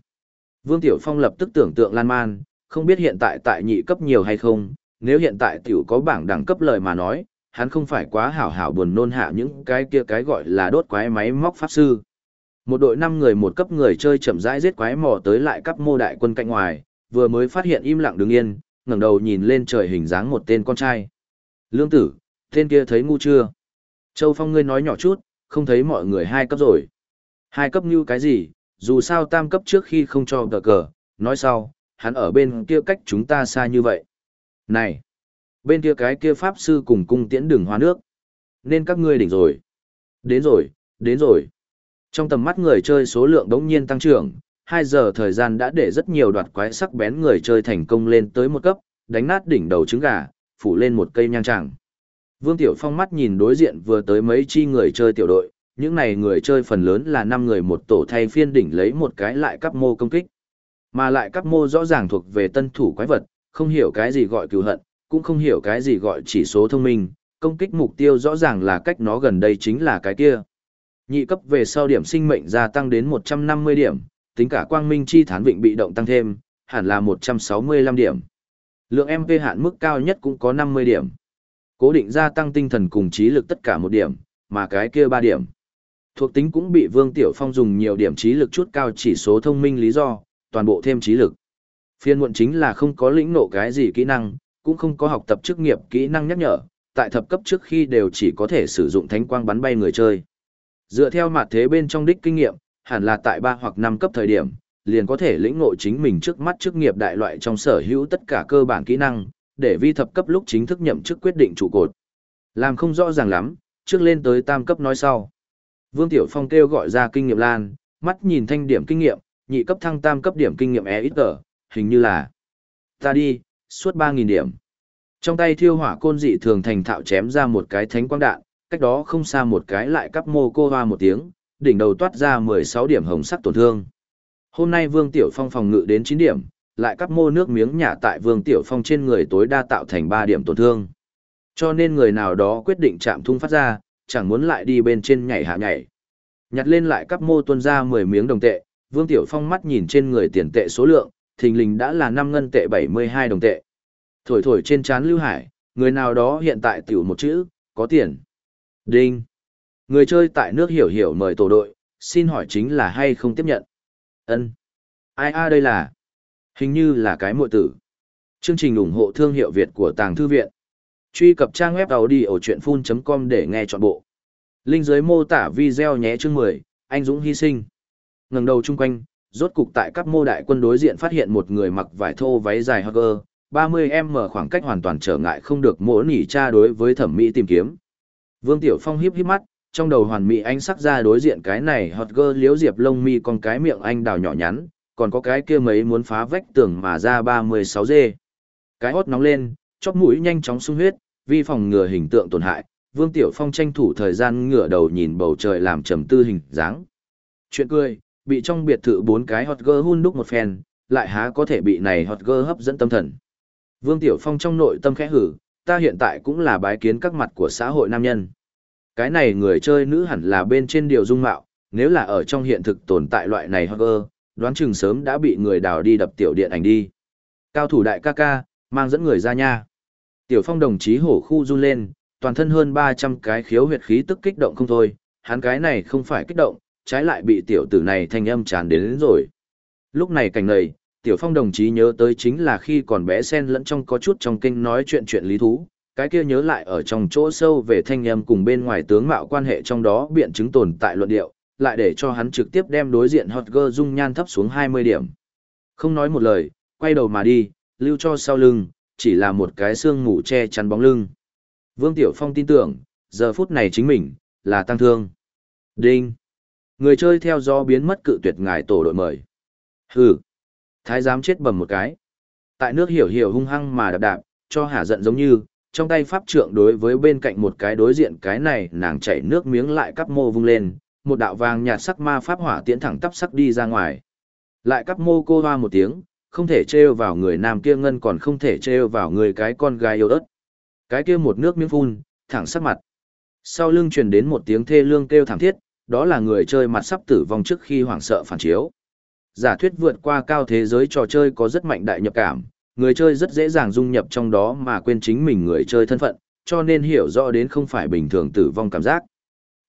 Vương Tiểu Phong lập tức tưởng tượng lan man, không biết hiện tại tại nhị cấp nhiều hay không, nếu hiện tại tiểu có bảng đẳng cấp lời mà nói, hắn không phải quá hảo hảo buồn nôn hạ những cái kia cái gọi là đốt quái máy móc pháp sư. Một đội năm người một cấp người chơi chậm rãi giết quái mò tới lại cấp mô đại quân cạnh ngoài, vừa mới phát hiện im lặng đứng yên, ngẩng đầu nhìn lên trời hình dáng một tên con trai. Lương tử, tên kia thấy ngu chưa? Châu Phong ngươi nói nhỏ chút, không thấy mọi người hai cấp rồi. Hai cấp như cái gì, dù sao tam cấp trước khi không cho cờ cờ, nói sau, hắn ở bên kia cách chúng ta xa như vậy. Này, bên kia cái kia pháp sư cùng cung tiễn đường hoa nước. Nên các ngươi đỉnh rồi. Đến rồi, đến rồi. Trong tầm mắt người chơi số lượng đống nhiên tăng trưởng, 2 giờ thời gian đã để rất nhiều đoạt quái sắc bén người chơi thành công lên tới một cấp, đánh nát đỉnh đầu trứng gà, phủ lên một cây nhang tràng. Vương Tiểu Phong mắt nhìn đối diện vừa tới mấy chi người chơi tiểu đội, những này người chơi phần lớn là 5 người một tổ thay phiên đỉnh lấy một cái lại cấp mô công kích. Mà lại cấp mô rõ ràng thuộc về tân thủ quái vật, không hiểu cái gì gọi cứu hận, cũng không hiểu cái gì gọi chỉ số thông minh, công kích mục tiêu rõ ràng là cách nó gần đây chính là cái kia. Nhị cấp về sau điểm sinh mệnh gia tăng đến 150 điểm, tính cả quang minh chi thán vịnh bị động tăng thêm, hẳn là 165 điểm. Lượng MP hạn mức cao nhất cũng có 50 điểm. Cố định gia tăng tinh thần cùng trí lực tất cả một điểm, mà cái kia 3 điểm. Thuộc tính cũng bị Vương Tiểu Phong dùng nhiều điểm trí lực chút cao chỉ số thông minh lý do, toàn bộ thêm trí lực. Phiên muộn chính là không có lĩnh nộ cái gì kỹ năng, cũng không có học tập chức nghiệp kỹ năng nhắc nhở, tại thập cấp trước khi đều chỉ có thể sử dụng thánh quang bắn bay người chơi. Dựa theo mặt thế bên trong đích kinh nghiệm, hẳn là tại 3 hoặc 5 cấp thời điểm, liền có thể lĩnh ngộ chính mình trước mắt chức nghiệp đại loại trong sở hữu tất cả cơ bản kỹ năng, để vi thập cấp lúc chính thức nhậm chức quyết định trụ cột. Làm không rõ ràng lắm, trước lên tới tam cấp nói sau. Vương Tiểu Phong kêu gọi ra kinh nghiệm lan, mắt nhìn thanh điểm kinh nghiệm, nhị cấp thăng tam cấp điểm kinh nghiệm e ít tờ, hình như là ta đi, suốt 3.000 điểm. Trong tay thiêu hỏa côn dị thường thành thạo chém ra một cái thánh quang đạn, cách đó không xa một cái lại cắp mô cô hoa một tiếng, đỉnh đầu toát ra 16 điểm hồng sắc tổn thương. Hôm nay Vương Tiểu Phong phòng ngự đến 9 điểm, lại cắp mô nước miếng nhả tại Vương Tiểu Phong trên người tối đa tạo thành 3 điểm tổn thương. Cho nên người nào đó quyết định chạm thung phát ra, chẳng muốn lại đi bên trên nhảy hạ nhảy. Nhặt lên lại cắp mô tuôn ra 10 miếng đồng tệ, Vương Tiểu Phong mắt nhìn trên người tiền tệ số lượng, thình lình đã là 5 ngân tệ 72 đồng tệ. Thổi thổi trên chán Lưu Hải, người nào đó hiện tại tiểu một chữ, có tiền. Đinh. Người chơi tại nước hiểu hiểu mời tổ đội, xin hỏi chính là hay không tiếp nhận. Ân. Ai a đây là? Hình như là cái muội tử. Chương trình ủng hộ thương hiệu Việt của Tàng Thư Viện. Truy cập trang web đầu đi ở chuyện full.com để nghe trọn bộ. Linh dưới mô tả video nhé chương 10, anh Dũng hy sinh. ngẩng đầu chung quanh, rốt cục tại các mô đại quân đối diện phát hiện một người mặc vải thô váy dài hugger, 30m khoảng cách hoàn toàn trở ngại không được mỗi nỉ cha đối với thẩm mỹ tìm kiếm. Vương Tiểu Phong híp híp mắt, trong đầu hoàn mỹ ánh sắc ra đối diện cái này hot girl liếu diệp lông mi con cái miệng anh đào nhỏ nhắn, còn có cái kia mấy muốn phá vách tường mà ra 36 dê. Cái hốt nóng lên, chóp mũi nhanh chóng sung huyết, vi phòng ngừa hình tượng tổn hại, Vương Tiểu Phong tranh thủ thời gian ngửa đầu nhìn bầu trời làm trầm tư hình dáng. Chuyện cười, bị trong biệt thự bốn cái hot girl hun đúc một phen, lại há có thể bị này hot girl hấp dẫn tâm thần. Vương Tiểu Phong trong nội tâm khẽ hử, ta hiện tại cũng là bái kiến các mặt của xã hội nam nhân. Cái này người chơi nữ hẳn là bên trên điều dung mạo, nếu là ở trong hiện thực tồn tại loại này hoặc girl, đoán chừng sớm đã bị người đào đi đập tiểu điện ảnh đi. Cao thủ đại ca ca, mang dẫn người ra nha. Tiểu Phong đồng chí hổ khu run lên, toàn thân hơn 300 cái khiếu huyệt khí tức kích động không thôi, hắn cái này không phải kích động, trái lại bị tiểu tử này thanh âm tràn đến, đến rồi. Lúc này cảnh này, tiểu phong đồng chí nhớ tới chính là khi còn bé sen lẫn trong có chút trong kinh nói chuyện chuyện lý thú, cái kia nhớ lại ở trong chỗ sâu về thanh âm cùng bên ngoài tướng mạo quan hệ trong đó biện chứng tồn tại luận điệu, lại để cho hắn trực tiếp đem đối diện hot girl dung nhan thấp xuống 20 điểm. Không nói một lời, quay đầu mà đi, lưu cho sau lưng, chỉ là một cái xương ngủ che chắn bóng lưng. Vương Tiểu Phong tin tưởng, giờ phút này chính mình, là tăng thương. Đinh! Người chơi theo do biến mất cự tuyệt ngài tổ đội mời. Hừ! Thái giám chết bầm một cái. Tại nước hiểu hiểu hung hăng mà đạp đạp, cho hả giận giống như, trong tay pháp trượng đối với bên cạnh một cái đối diện cái này nàng chảy nước miếng lại cắp mô vung lên, một đạo vàng nhạt sắc ma pháp hỏa tiễn thẳng tắp sắc đi ra ngoài. Lại cắp mô cô hoa một tiếng, không thể trêu vào người nam kia ngân còn không thể trêu vào người cái con gái yêu ớt. Cái kia một nước miếng phun, thẳng sắc mặt. Sau lưng truyền đến một tiếng thê lương kêu thảm thiết, đó là người chơi mặt sắp tử vong trước khi hoảng sợ phản chiếu. Giả thuyết vượt qua cao thế giới trò chơi có rất mạnh đại nhập cảm, người chơi rất dễ dàng dung nhập trong đó mà quên chính mình người chơi thân phận, cho nên hiểu rõ đến không phải bình thường tử vong cảm giác.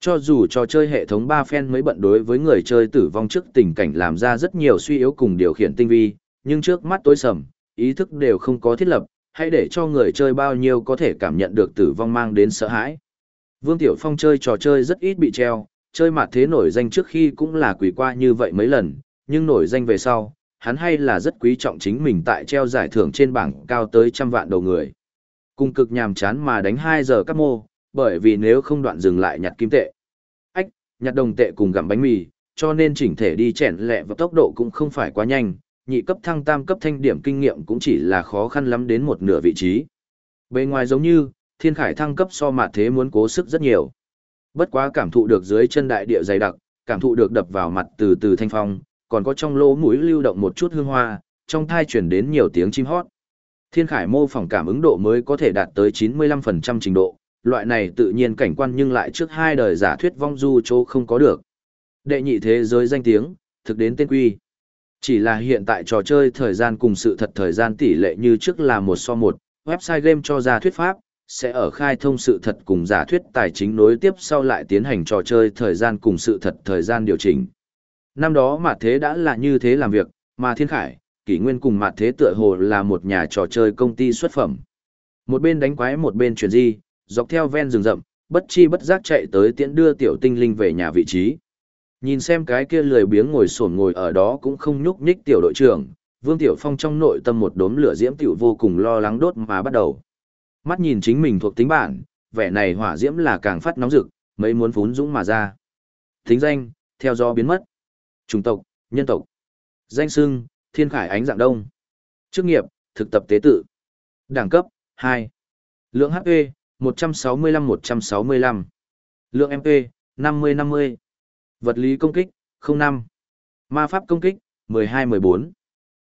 Cho dù trò chơi hệ thống 3 phen mới bận đối với người chơi tử vong trước tình cảnh làm ra rất nhiều suy yếu cùng điều khiển tinh vi, nhưng trước mắt tối sầm, ý thức đều không có thiết lập, hãy để cho người chơi bao nhiêu có thể cảm nhận được tử vong mang đến sợ hãi. Vương Tiểu Phong chơi trò chơi rất ít bị treo, chơi mặt thế nổi danh trước khi cũng là quỷ qua như vậy mấy lần, nhưng nổi danh về sau, hắn hay là rất quý trọng chính mình tại treo giải thưởng trên bảng cao tới trăm vạn đầu người. Cùng cực nhàm chán mà đánh 2 giờ các mô, bởi vì nếu không đoạn dừng lại nhặt kim tệ. Ách, nhặt đồng tệ cùng gặm bánh mì, cho nên chỉnh thể đi chèn lẹ và tốc độ cũng không phải quá nhanh, nhị cấp thăng tam cấp thanh điểm kinh nghiệm cũng chỉ là khó khăn lắm đến một nửa vị trí. Bên ngoài giống như, thiên khải thăng cấp so mà thế muốn cố sức rất nhiều. Bất quá cảm thụ được dưới chân đại địa dày đặc, cảm thụ được đập vào mặt từ từ thanh phong, còn có trong lỗ mũi lưu động một chút hương hoa, trong thai chuyển đến nhiều tiếng chim hót. Thiên khải mô phỏng cảm ứng độ mới có thể đạt tới 95% trình độ, loại này tự nhiên cảnh quan nhưng lại trước hai đời giả thuyết vong du chỗ không có được. Đệ nhị thế giới danh tiếng, thực đến tên quy. Chỉ là hiện tại trò chơi thời gian cùng sự thật thời gian tỷ lệ như trước là một so một, website game cho ra thuyết pháp, sẽ ở khai thông sự thật cùng giả thuyết tài chính nối tiếp sau lại tiến hành trò chơi thời gian cùng sự thật thời gian điều chỉnh. Năm đó mà thế đã là như thế làm việc, mà thiên khải, kỷ nguyên cùng Mạt thế tựa hồ là một nhà trò chơi công ty xuất phẩm. Một bên đánh quái một bên chuyển di, dọc theo ven rừng rậm, bất chi bất giác chạy tới tiễn đưa tiểu tinh linh về nhà vị trí. Nhìn xem cái kia lười biếng ngồi sổn ngồi ở đó cũng không nhúc nhích tiểu đội trưởng, Vương Tiểu Phong trong nội tâm một đốm lửa diễm tiểu vô cùng lo lắng đốt mà bắt đầu. Mắt nhìn chính mình thuộc tính bản, vẻ này hỏa diễm là càng phát nóng rực, mấy muốn phún dũng mà ra. Tính danh, theo do biến mất. Chủng tộc, nhân tộc. Danh xưng, thiên khải ánh dạng đông. Chức nghiệp, thực tập tế tự. Đẳng cấp, 2. Lượng HP, 165-165. Lượng MP, 50-50. Vật lý công kích, 05. Ma pháp công kích, 12-14.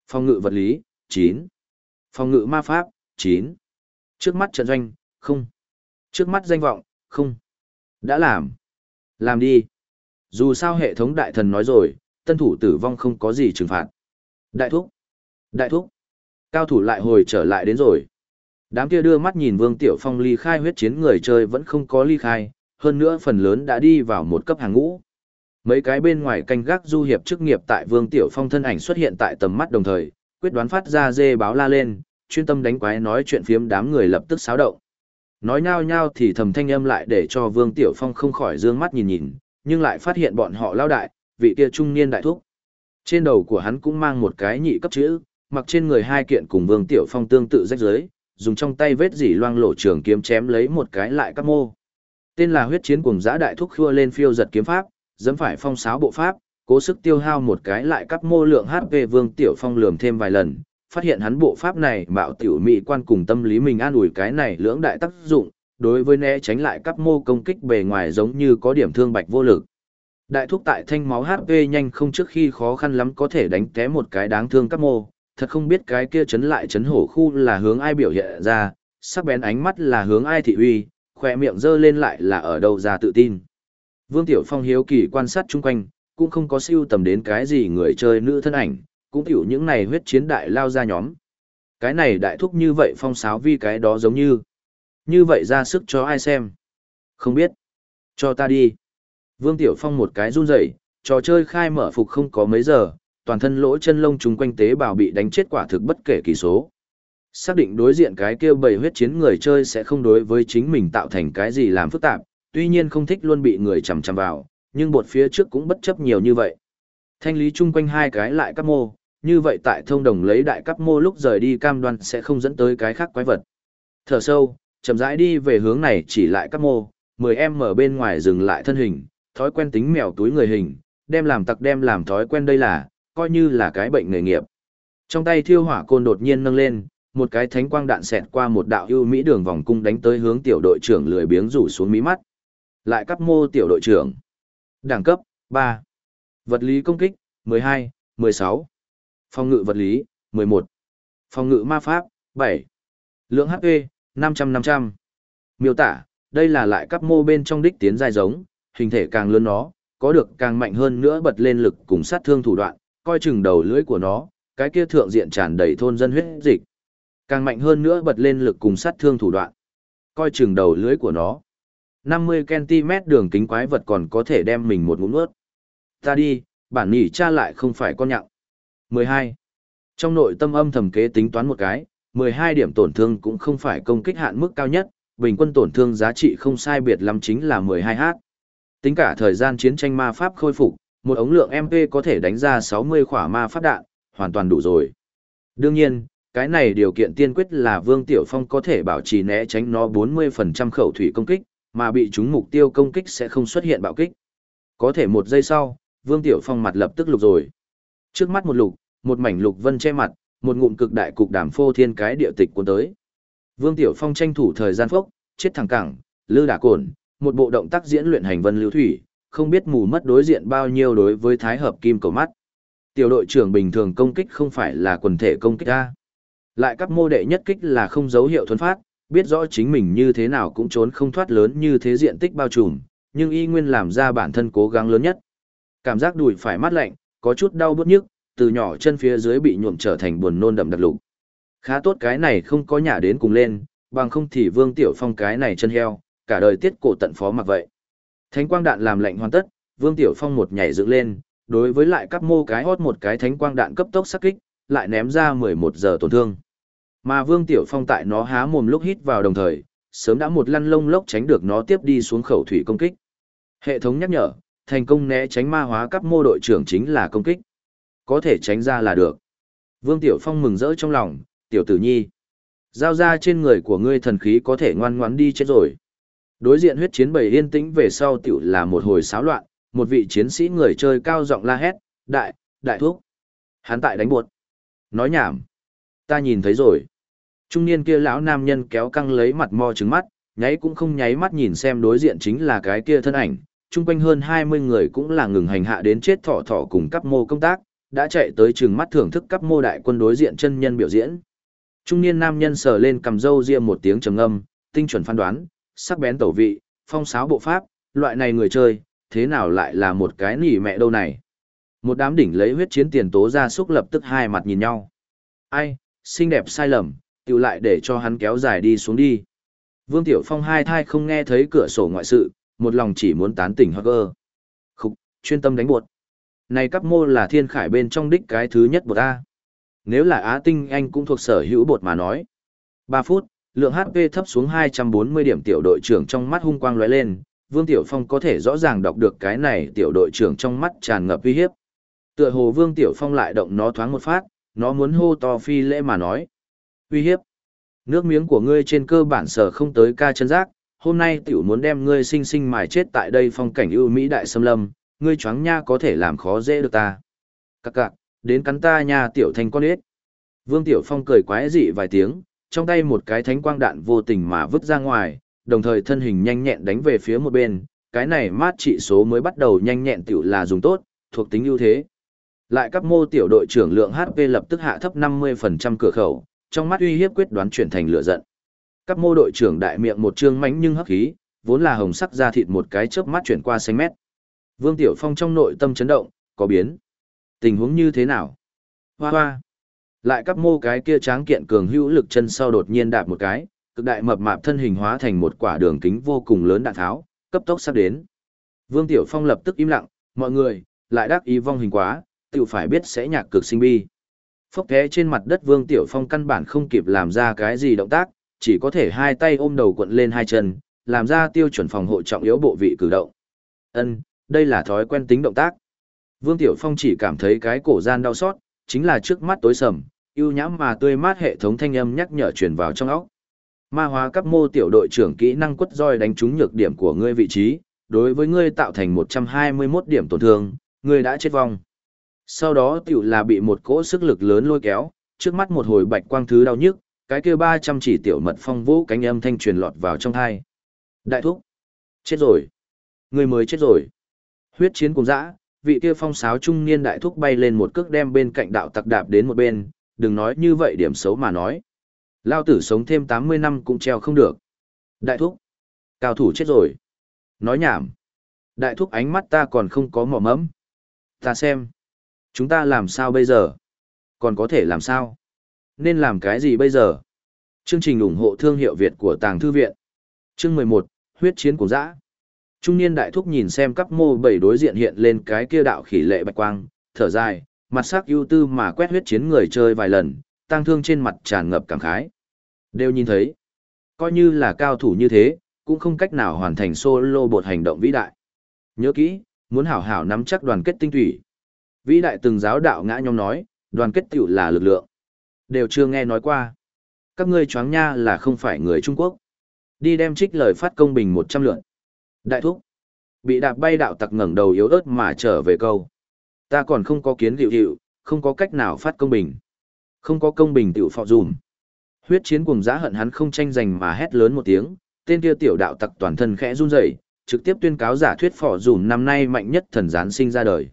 Phòng ngự vật lý, 9. Phòng ngự ma pháp, 9. Trước mắt trận doanh, không. Trước mắt danh vọng, không. Đã làm. Làm đi. Dù sao hệ thống đại thần nói rồi, tân thủ tử vong không có gì trừng phạt. Đại thúc. Đại thúc. Cao thủ lại hồi trở lại đến rồi. Đám kia đưa mắt nhìn Vương Tiểu Phong ly khai huyết chiến người chơi vẫn không có ly khai, hơn nữa phần lớn đã đi vào một cấp hàng ngũ. Mấy cái bên ngoài canh gác du hiệp chức nghiệp tại Vương Tiểu Phong thân ảnh xuất hiện tại tầm mắt đồng thời, quyết đoán phát ra dê báo la lên, chuyên tâm đánh quái nói chuyện phiếm đám người lập tức xáo động. Nói nhao nhao thì thầm thanh âm lại để cho Vương Tiểu Phong không khỏi dương mắt nhìn nhìn, nhưng lại phát hiện bọn họ lao đại, vị kia trung niên đại thúc. Trên đầu của hắn cũng mang một cái nhị cấp chữ, mặc trên người hai kiện cùng Vương Tiểu Phong tương tự rách dưới, dùng trong tay vết dỉ loang lộ trường kiếm chém lấy một cái lại các mô. Tên là huyết chiến cùng giã đại thúc khua lên phiêu giật kiếm pháp, dẫm phải phong sáo bộ pháp, cố sức tiêu hao một cái lại cắp mô lượng HP Vương Tiểu Phong lườm thêm vài lần, phát hiện hắn bộ pháp này mạo tiểu mỹ quan cùng tâm lý mình an ủi cái này lưỡng đại tác dụng, đối với né tránh lại cắp mô công kích bề ngoài giống như có điểm thương bạch vô lực. Đại thúc tại thanh máu HP nhanh không trước khi khó khăn lắm có thể đánh té một cái đáng thương các mô, thật không biết cái kia chấn lại chấn hổ khu là hướng ai biểu hiện ra, sắc bén ánh mắt là hướng ai thị uy, khỏe miệng dơ lên lại là ở đâu ra tự tin. Vương Tiểu Phong hiếu kỳ quan sát chung quanh, cũng không có siêu tầm đến cái gì người chơi nữ thân ảnh, cũng tiểu những này huyết chiến đại lao ra nhóm. Cái này đại thúc như vậy phong sáo vi cái đó giống như. Như vậy ra sức cho ai xem. Không biết. Cho ta đi. Vương Tiểu Phong một cái run rẩy, trò chơi khai mở phục không có mấy giờ, toàn thân lỗ chân lông chúng quanh tế bào bị đánh chết quả thực bất kể kỳ số. Xác định đối diện cái kêu bầy huyết chiến người chơi sẽ không đối với chính mình tạo thành cái gì làm phức tạp, tuy nhiên không thích luôn bị người chằm chằm vào, nhưng bột phía trước cũng bất chấp nhiều như vậy. Thanh lý chung quanh hai cái lại các mô, như vậy tại thông đồng lấy đại cấp mô lúc rời đi cam đoan sẽ không dẫn tới cái khác quái vật. Thở sâu, chậm rãi đi về hướng này chỉ lại các mô, 10 em mở bên ngoài dừng lại thân hình, thói quen tính mèo túi người hình, đem làm tặc đem làm thói quen đây là, coi như là cái bệnh nghề nghiệp. Trong tay thiêu hỏa côn đột nhiên nâng lên, một cái thánh quang đạn xẹt qua một đạo ưu mỹ đường vòng cung đánh tới hướng tiểu đội trưởng lười biếng rủ xuống mí mắt. Lại cấp mô tiểu đội trưởng. Đẳng cấp, 3. Vật lý công kích, 12, 16. Phòng ngự vật lý, 11. Phòng ngự ma pháp, 7. Lượng HP, 500-500. Miêu tả, đây là lại cấp mô bên trong đích tiến dài giống, hình thể càng lớn nó, có được càng mạnh hơn nữa bật lên lực cùng sát thương thủ đoạn, coi chừng đầu lưỡi của nó, cái kia thượng diện tràn đầy thôn dân huyết dịch. Càng mạnh hơn nữa bật lên lực cùng sát thương thủ đoạn. Coi chừng đầu lưỡi của nó. 50cm đường kính quái vật còn có thể đem mình một ngụm nuốt. Ta đi, bản nhỉ cha lại không phải con nhặng. 12. Trong nội tâm âm thầm kế tính toán một cái, 12 điểm tổn thương cũng không phải công kích hạn mức cao nhất, bình quân tổn thương giá trị không sai biệt lắm chính là 12h. Tính cả thời gian chiến tranh ma pháp khôi phục, một ống lượng MP có thể đánh ra 60 khỏa ma pháp đạn, hoàn toàn đủ rồi. Đương nhiên, cái này điều kiện tiên quyết là Vương Tiểu Phong có thể bảo trì né tránh nó 40% khẩu thủy công kích, mà bị chúng mục tiêu công kích sẽ không xuất hiện bạo kích. Có thể một giây sau, Vương Tiểu Phong mặt lập tức lục rồi. Trước mắt một lục, một mảnh lục vân che mặt, một ngụm cực đại cục đàm phô thiên cái địa tịch cuốn tới. Vương Tiểu Phong tranh thủ thời gian phốc, chết thẳng cẳng, lư đả cồn, một bộ động tác diễn luyện hành vân lưu thủy, không biết mù mất đối diện bao nhiêu đối với thái hợp kim cầu mắt. Tiểu đội trưởng bình thường công kích không phải là quần thể công kích A. Lại các mô đệ nhất kích là không dấu hiệu thuần phát, biết rõ chính mình như thế nào cũng trốn không thoát lớn như thế diện tích bao trùm, nhưng y nguyên làm ra bản thân cố gắng lớn nhất. Cảm giác đùi phải mát lạnh, có chút đau bút nhức, từ nhỏ chân phía dưới bị nhuộm trở thành buồn nôn đậm đặc lục. Khá tốt cái này không có nhả đến cùng lên, bằng không thì Vương Tiểu Phong cái này chân heo, cả đời tiết cổ tận phó mặc vậy. Thánh quang đạn làm lệnh hoàn tất, Vương Tiểu Phong một nhảy dựng lên, đối với lại các mô cái hót một cái thánh quang đạn cấp tốc sát kích, lại ném ra 11 giờ tổn thương. Mà Vương Tiểu Phong tại nó há mồm lúc hít vào đồng thời, sớm đã một lăn lông lốc tránh được nó tiếp đi xuống khẩu thủy công kích. Hệ thống nhắc nhở, thành công né tránh ma hóa cấp mô đội trưởng chính là công kích. Có thể tránh ra là được. Vương Tiểu Phong mừng rỡ trong lòng, tiểu tử nhi. Giao ra trên người của ngươi thần khí có thể ngoan ngoãn đi chết rồi. Đối diện huyết chiến bầy yên tĩnh về sau tiểu là một hồi xáo loạn, một vị chiến sĩ người chơi cao giọng la hét, đại, đại thuốc. Hắn tại đánh buột. Nói nhảm. Ta nhìn thấy rồi. Trung niên kia lão nam nhân kéo căng lấy mặt mo trứng mắt, nháy cũng không nháy mắt nhìn xem đối diện chính là cái kia thân ảnh. Trung quanh hơn 20 người cũng là ngừng hành hạ đến chết thỏ thỏ cùng cấp mô công tác, đã chạy tới trường mắt thưởng thức cấp mô đại quân đối diện chân nhân biểu diễn. Trung niên nam nhân sờ lên cầm râu ria một tiếng trầm ngâm, tinh chuẩn phán đoán, sắc bén tẩu vị, phong sáo bộ pháp, loại này người chơi, thế nào lại là một cái nỉ mẹ đâu này. Một đám đỉnh lấy huyết chiến tiền tố ra xúc lập tức hai mặt nhìn nhau. Ai, xinh đẹp sai lầm, tự lại để cho hắn kéo dài đi xuống đi. Vương Tiểu Phong hai thai không nghe thấy cửa sổ ngoại sự, một lòng chỉ muốn tán tỉnh hoặc ơ. Khúc, chuyên tâm đánh buột. Này cấp mô là thiên khải bên trong đích cái thứ nhất bột A. Nếu là Á Tinh Anh cũng thuộc sở hữu bột mà nói. 3 phút, lượng HP thấp xuống 240 điểm tiểu đội trưởng trong mắt hung quang lóe lên, Vương Tiểu Phong có thể rõ ràng đọc được cái này tiểu đội trưởng trong mắt tràn ngập uy hiếp. Tựa hồ Vương Tiểu Phong lại động nó thoáng một phát, nó muốn hô to phi lễ mà nói. Uy hiếp. Nước miếng của ngươi trên cơ bản sở không tới ca chân giác, hôm nay tiểu muốn đem ngươi sinh sinh mài chết tại đây phong cảnh ưu mỹ đại xâm lâm, ngươi choáng nha có thể làm khó dễ được ta. Các cạc, đến cắn ta nha tiểu thành con ếch. Vương Tiểu Phong cười quái dị vài tiếng, trong tay một cái thánh quang đạn vô tình mà vứt ra ngoài, đồng thời thân hình nhanh nhẹn đánh về phía một bên, cái này mát trị số mới bắt đầu nhanh nhẹn tiểu là dùng tốt, thuộc tính ưu thế. Lại cấp mô tiểu đội trưởng lượng HP lập tức hạ thấp 50% cửa khẩu, trong mắt uy hiếp quyết đoán chuyển thành lửa giận. Cấp mô đội trưởng đại miệng một trương mánh nhưng hắc khí, vốn là hồng sắc da thịt một cái chớp mắt chuyển qua xanh mét. Vương Tiểu Phong trong nội tâm chấn động, có biến. Tình huống như thế nào? Hoa hoa. Lại cấp mô cái kia tráng kiện cường hữu lực chân sau đột nhiên đạp một cái, cực đại mập mạp thân hình hóa thành một quả đường kính vô cùng lớn đạn tháo, cấp tốc sắp đến. Vương Tiểu Phong lập tức im lặng, mọi người, lại đắc ý vong hình quá, tự phải biết sẽ nhạc cực sinh bi. Phốc thế trên mặt đất Vương Tiểu Phong căn bản không kịp làm ra cái gì động tác, chỉ có thể hai tay ôm đầu quận lên hai chân, làm ra tiêu chuẩn phòng hộ trọng yếu bộ vị cử động. Ân, đây là thói quen tính động tác. Vương Tiểu Phong chỉ cảm thấy cái cổ gian đau xót, chính là trước mắt tối sầm, yêu nhãm mà tươi mát hệ thống thanh âm nhắc nhở truyền vào trong óc. Ma hóa cấp mô tiểu đội trưởng kỹ năng quất roi đánh trúng nhược điểm của ngươi vị trí, đối với ngươi tạo thành 121 điểm tổn thương, ngươi đã chết vong. Sau đó tiểu là bị một cỗ sức lực lớn lôi kéo, trước mắt một hồi bạch quang thứ đau nhức, cái kia 300 chỉ tiểu mật phong vũ cánh âm thanh truyền lọt vào trong tai. Đại thúc, chết rồi. Ngươi mới chết rồi. Huyết chiến cùng dã, vị kia phong sáo trung niên đại thúc bay lên một cước đem bên cạnh đạo tặc đạp đến một bên, đừng nói như vậy điểm xấu mà nói. Lao tử sống thêm 80 năm cũng treo không được. Đại thúc, cao thủ chết rồi. Nói nhảm. Đại thúc ánh mắt ta còn không có mỏ mẫm. Ta xem. Chúng ta làm sao bây giờ? Còn có thể làm sao? Nên làm cái gì bây giờ? Chương trình ủng hộ thương hiệu Việt của Tàng Thư Viện. Chương 11, Huyết chiến của dã. Trung niên đại thúc nhìn xem các mô bảy đối diện hiện lên cái kia đạo khỉ lệ bạch quang, thở dài, mặt sắc ưu tư mà quét huyết chiến người chơi vài lần, tăng thương trên mặt tràn ngập cảm khái. Đều nhìn thấy, coi như là cao thủ như thế, cũng không cách nào hoàn thành solo bột hành động vĩ đại. Nhớ kỹ, muốn hảo hảo nắm chắc đoàn kết tinh thủy. Vĩ đại từng giáo đạo ngã nhóm nói, đoàn kết tiểu là lực lượng. Đều chưa nghe nói qua. Các ngươi choáng nha là không phải người Trung Quốc. Đi đem trích lời phát công bình 100 lượng. Đại thúc. Bị đạp bay đạo tặc ngẩng đầu yếu ớt mà trở về câu. Ta còn không có kiến hiệu hiệu, không có cách nào phát công bình. Không có công bình tiểu phọ dùm. Huyết chiến cùng giã hận hắn không tranh giành mà hét lớn một tiếng, tên kia tiểu đạo tặc toàn thân khẽ run rẩy, trực tiếp tuyên cáo giả thuyết phỏ dùm năm nay mạnh nhất thần gián sinh ra đời.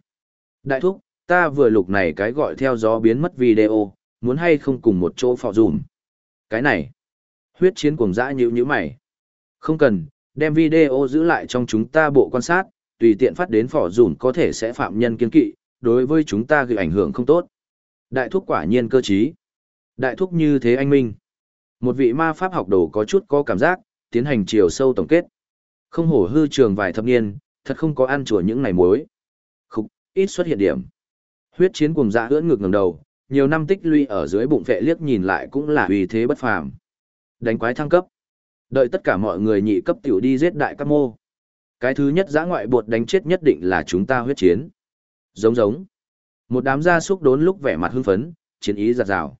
Đại thúc, ta vừa lục này cái gọi theo gió biến mất video, muốn hay không cùng một chỗ phỏ dùm. Cái này, huyết chiến cùng dã nhữ như mày. Không cần, đem video giữ lại trong chúng ta bộ quan sát, tùy tiện phát đến phỏ dùn có thể sẽ phạm nhân kiên kỵ, đối với chúng ta gây ảnh hưởng không tốt. Đại thúc quả nhiên cơ trí. Đại thúc như thế anh minh. Một vị ma pháp học đồ có chút có cảm giác, tiến hành chiều sâu tổng kết. Không hổ hư trường vài thập niên, thật không có ăn chùa những ngày muối. Khúc, ít xuất hiện điểm. Huyết chiến cùng dạ ưỡn ngược ngẩng đầu, nhiều năm tích lũy ở dưới bụng vệ liếc nhìn lại cũng là uy thế bất phàm. Đánh quái thăng cấp. Đợi tất cả mọi người nhị cấp tiểu đi giết đại cấp mô. Cái thứ nhất giã ngoại bột đánh chết nhất định là chúng ta huyết chiến. Giống giống. Một đám gia súc đốn lúc vẻ mặt hưng phấn, chiến ý giặt rào.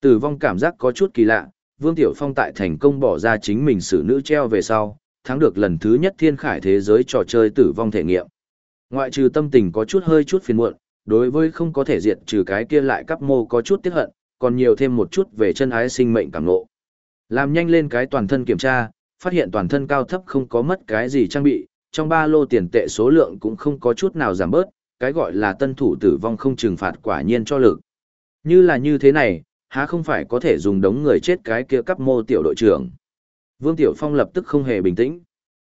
Tử vong cảm giác có chút kỳ lạ, Vương Tiểu Phong tại thành công bỏ ra chính mình xử nữ treo về sau, thắng được lần thứ nhất thiên khải thế giới trò chơi tử vong thể nghiệm. Ngoại trừ tâm tình có chút hơi chút phiền muộn, đối với không có thể diệt trừ cái kia lại cắp mô có chút tiếc hận, còn nhiều thêm một chút về chân ái sinh mệnh cảm ngộ. Làm nhanh lên cái toàn thân kiểm tra, phát hiện toàn thân cao thấp không có mất cái gì trang bị, trong ba lô tiền tệ số lượng cũng không có chút nào giảm bớt, cái gọi là tân thủ tử vong không trừng phạt quả nhiên cho lực. Như là như thế này, há không phải có thể dùng đống người chết cái kia cắp mô tiểu đội trưởng. Vương Tiểu Phong lập tức không hề bình tĩnh.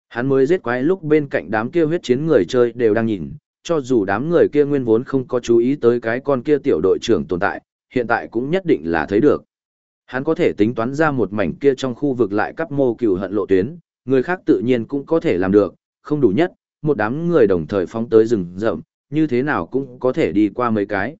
Hắn mới giết quái lúc bên cạnh đám kia huyết chiến người chơi đều đang nhìn, cho dù đám người kia nguyên vốn không có chú ý tới cái con kia tiểu đội trưởng tồn tại, hiện tại cũng nhất định là thấy được. Hắn có thể tính toán ra một mảnh kia trong khu vực lại cắp mô cừu hận lộ tuyến, người khác tự nhiên cũng có thể làm được, không đủ nhất, một đám người đồng thời phóng tới rừng rậm, như thế nào cũng có thể đi qua mấy cái.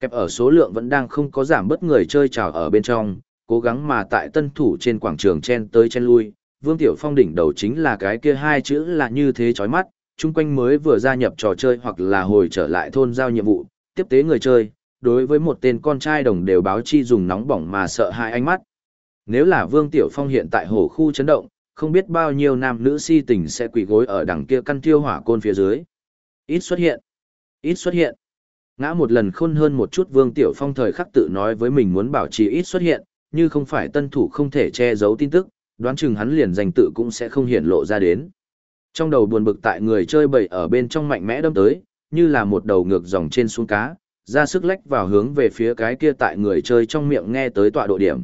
Kẹp ở số lượng vẫn đang không có giảm bớt người chơi trào ở bên trong, cố gắng mà tại tân thủ trên quảng trường chen tới chen lui, Vương Tiểu Phong đỉnh đầu chính là cái kia hai chữ là như thế chói mắt, chung quanh mới vừa gia nhập trò chơi hoặc là hồi trở lại thôn giao nhiệm vụ, tiếp tế người chơi, đối với một tên con trai đồng đều báo chi dùng nóng bỏng mà sợ hai ánh mắt. Nếu là Vương Tiểu Phong hiện tại hồ khu chấn động, không biết bao nhiêu nam nữ si tình sẽ quỳ gối ở đằng kia căn tiêu hỏa côn phía dưới. Ít xuất hiện. Ít xuất hiện. Ngã một lần khôn hơn một chút Vương Tiểu Phong thời khắc tự nói với mình muốn bảo trì ít xuất hiện, như không phải tân thủ không thể che giấu tin tức, đoán chừng hắn liền danh tự cũng sẽ không hiện lộ ra đến. Trong đầu buồn bực tại người chơi bậy ở bên trong mạnh mẽ đâm tới, như là một đầu ngược dòng trên xuống cá, ra sức lách vào hướng về phía cái kia tại người chơi trong miệng nghe tới tọa độ điểm.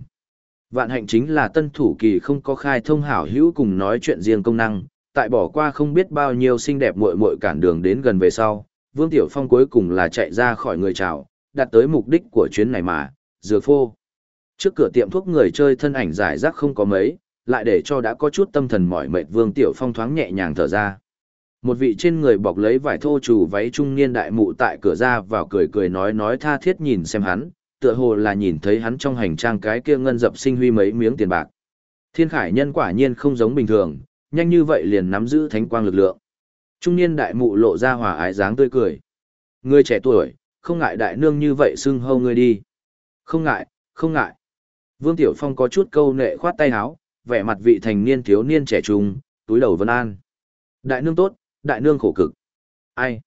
Vạn hạnh chính là tân thủ kỳ không có khai thông hảo hữu cùng nói chuyện riêng công năng, tại bỏ qua không biết bao nhiêu xinh đẹp muội muội cản đường đến gần về sau, Vương Tiểu Phong cuối cùng là chạy ra khỏi người chào, đạt tới mục đích của chuyến này mà, dược phô. Trước cửa tiệm thuốc người chơi thân ảnh giải rác không có mấy, lại để cho đã có chút tâm thần mỏi mệt Vương Tiểu Phong thoáng nhẹ nhàng thở ra. Một vị trên người bọc lấy vải thô trù váy trung niên đại mụ tại cửa ra vào cười cười nói nói tha thiết nhìn xem hắn, tựa hồ là nhìn thấy hắn trong hành trang cái kia ngân dập sinh huy mấy miếng tiền bạc. Thiên khải nhân quả nhiên không giống bình thường, nhanh như vậy liền nắm giữ thánh quang lực lượng. Trung niên đại mụ lộ ra hòa ái dáng tươi cười. Người trẻ tuổi, không ngại đại nương như vậy xưng hâu ngươi đi. Không ngại, không ngại. Vương Tiểu Phong có chút câu nệ khoát tay áo, vẻ mặt vị thành niên thiếu niên trẻ trung, túi đầu vân an. Đại nương tốt, đại nương khổ cực. Ai?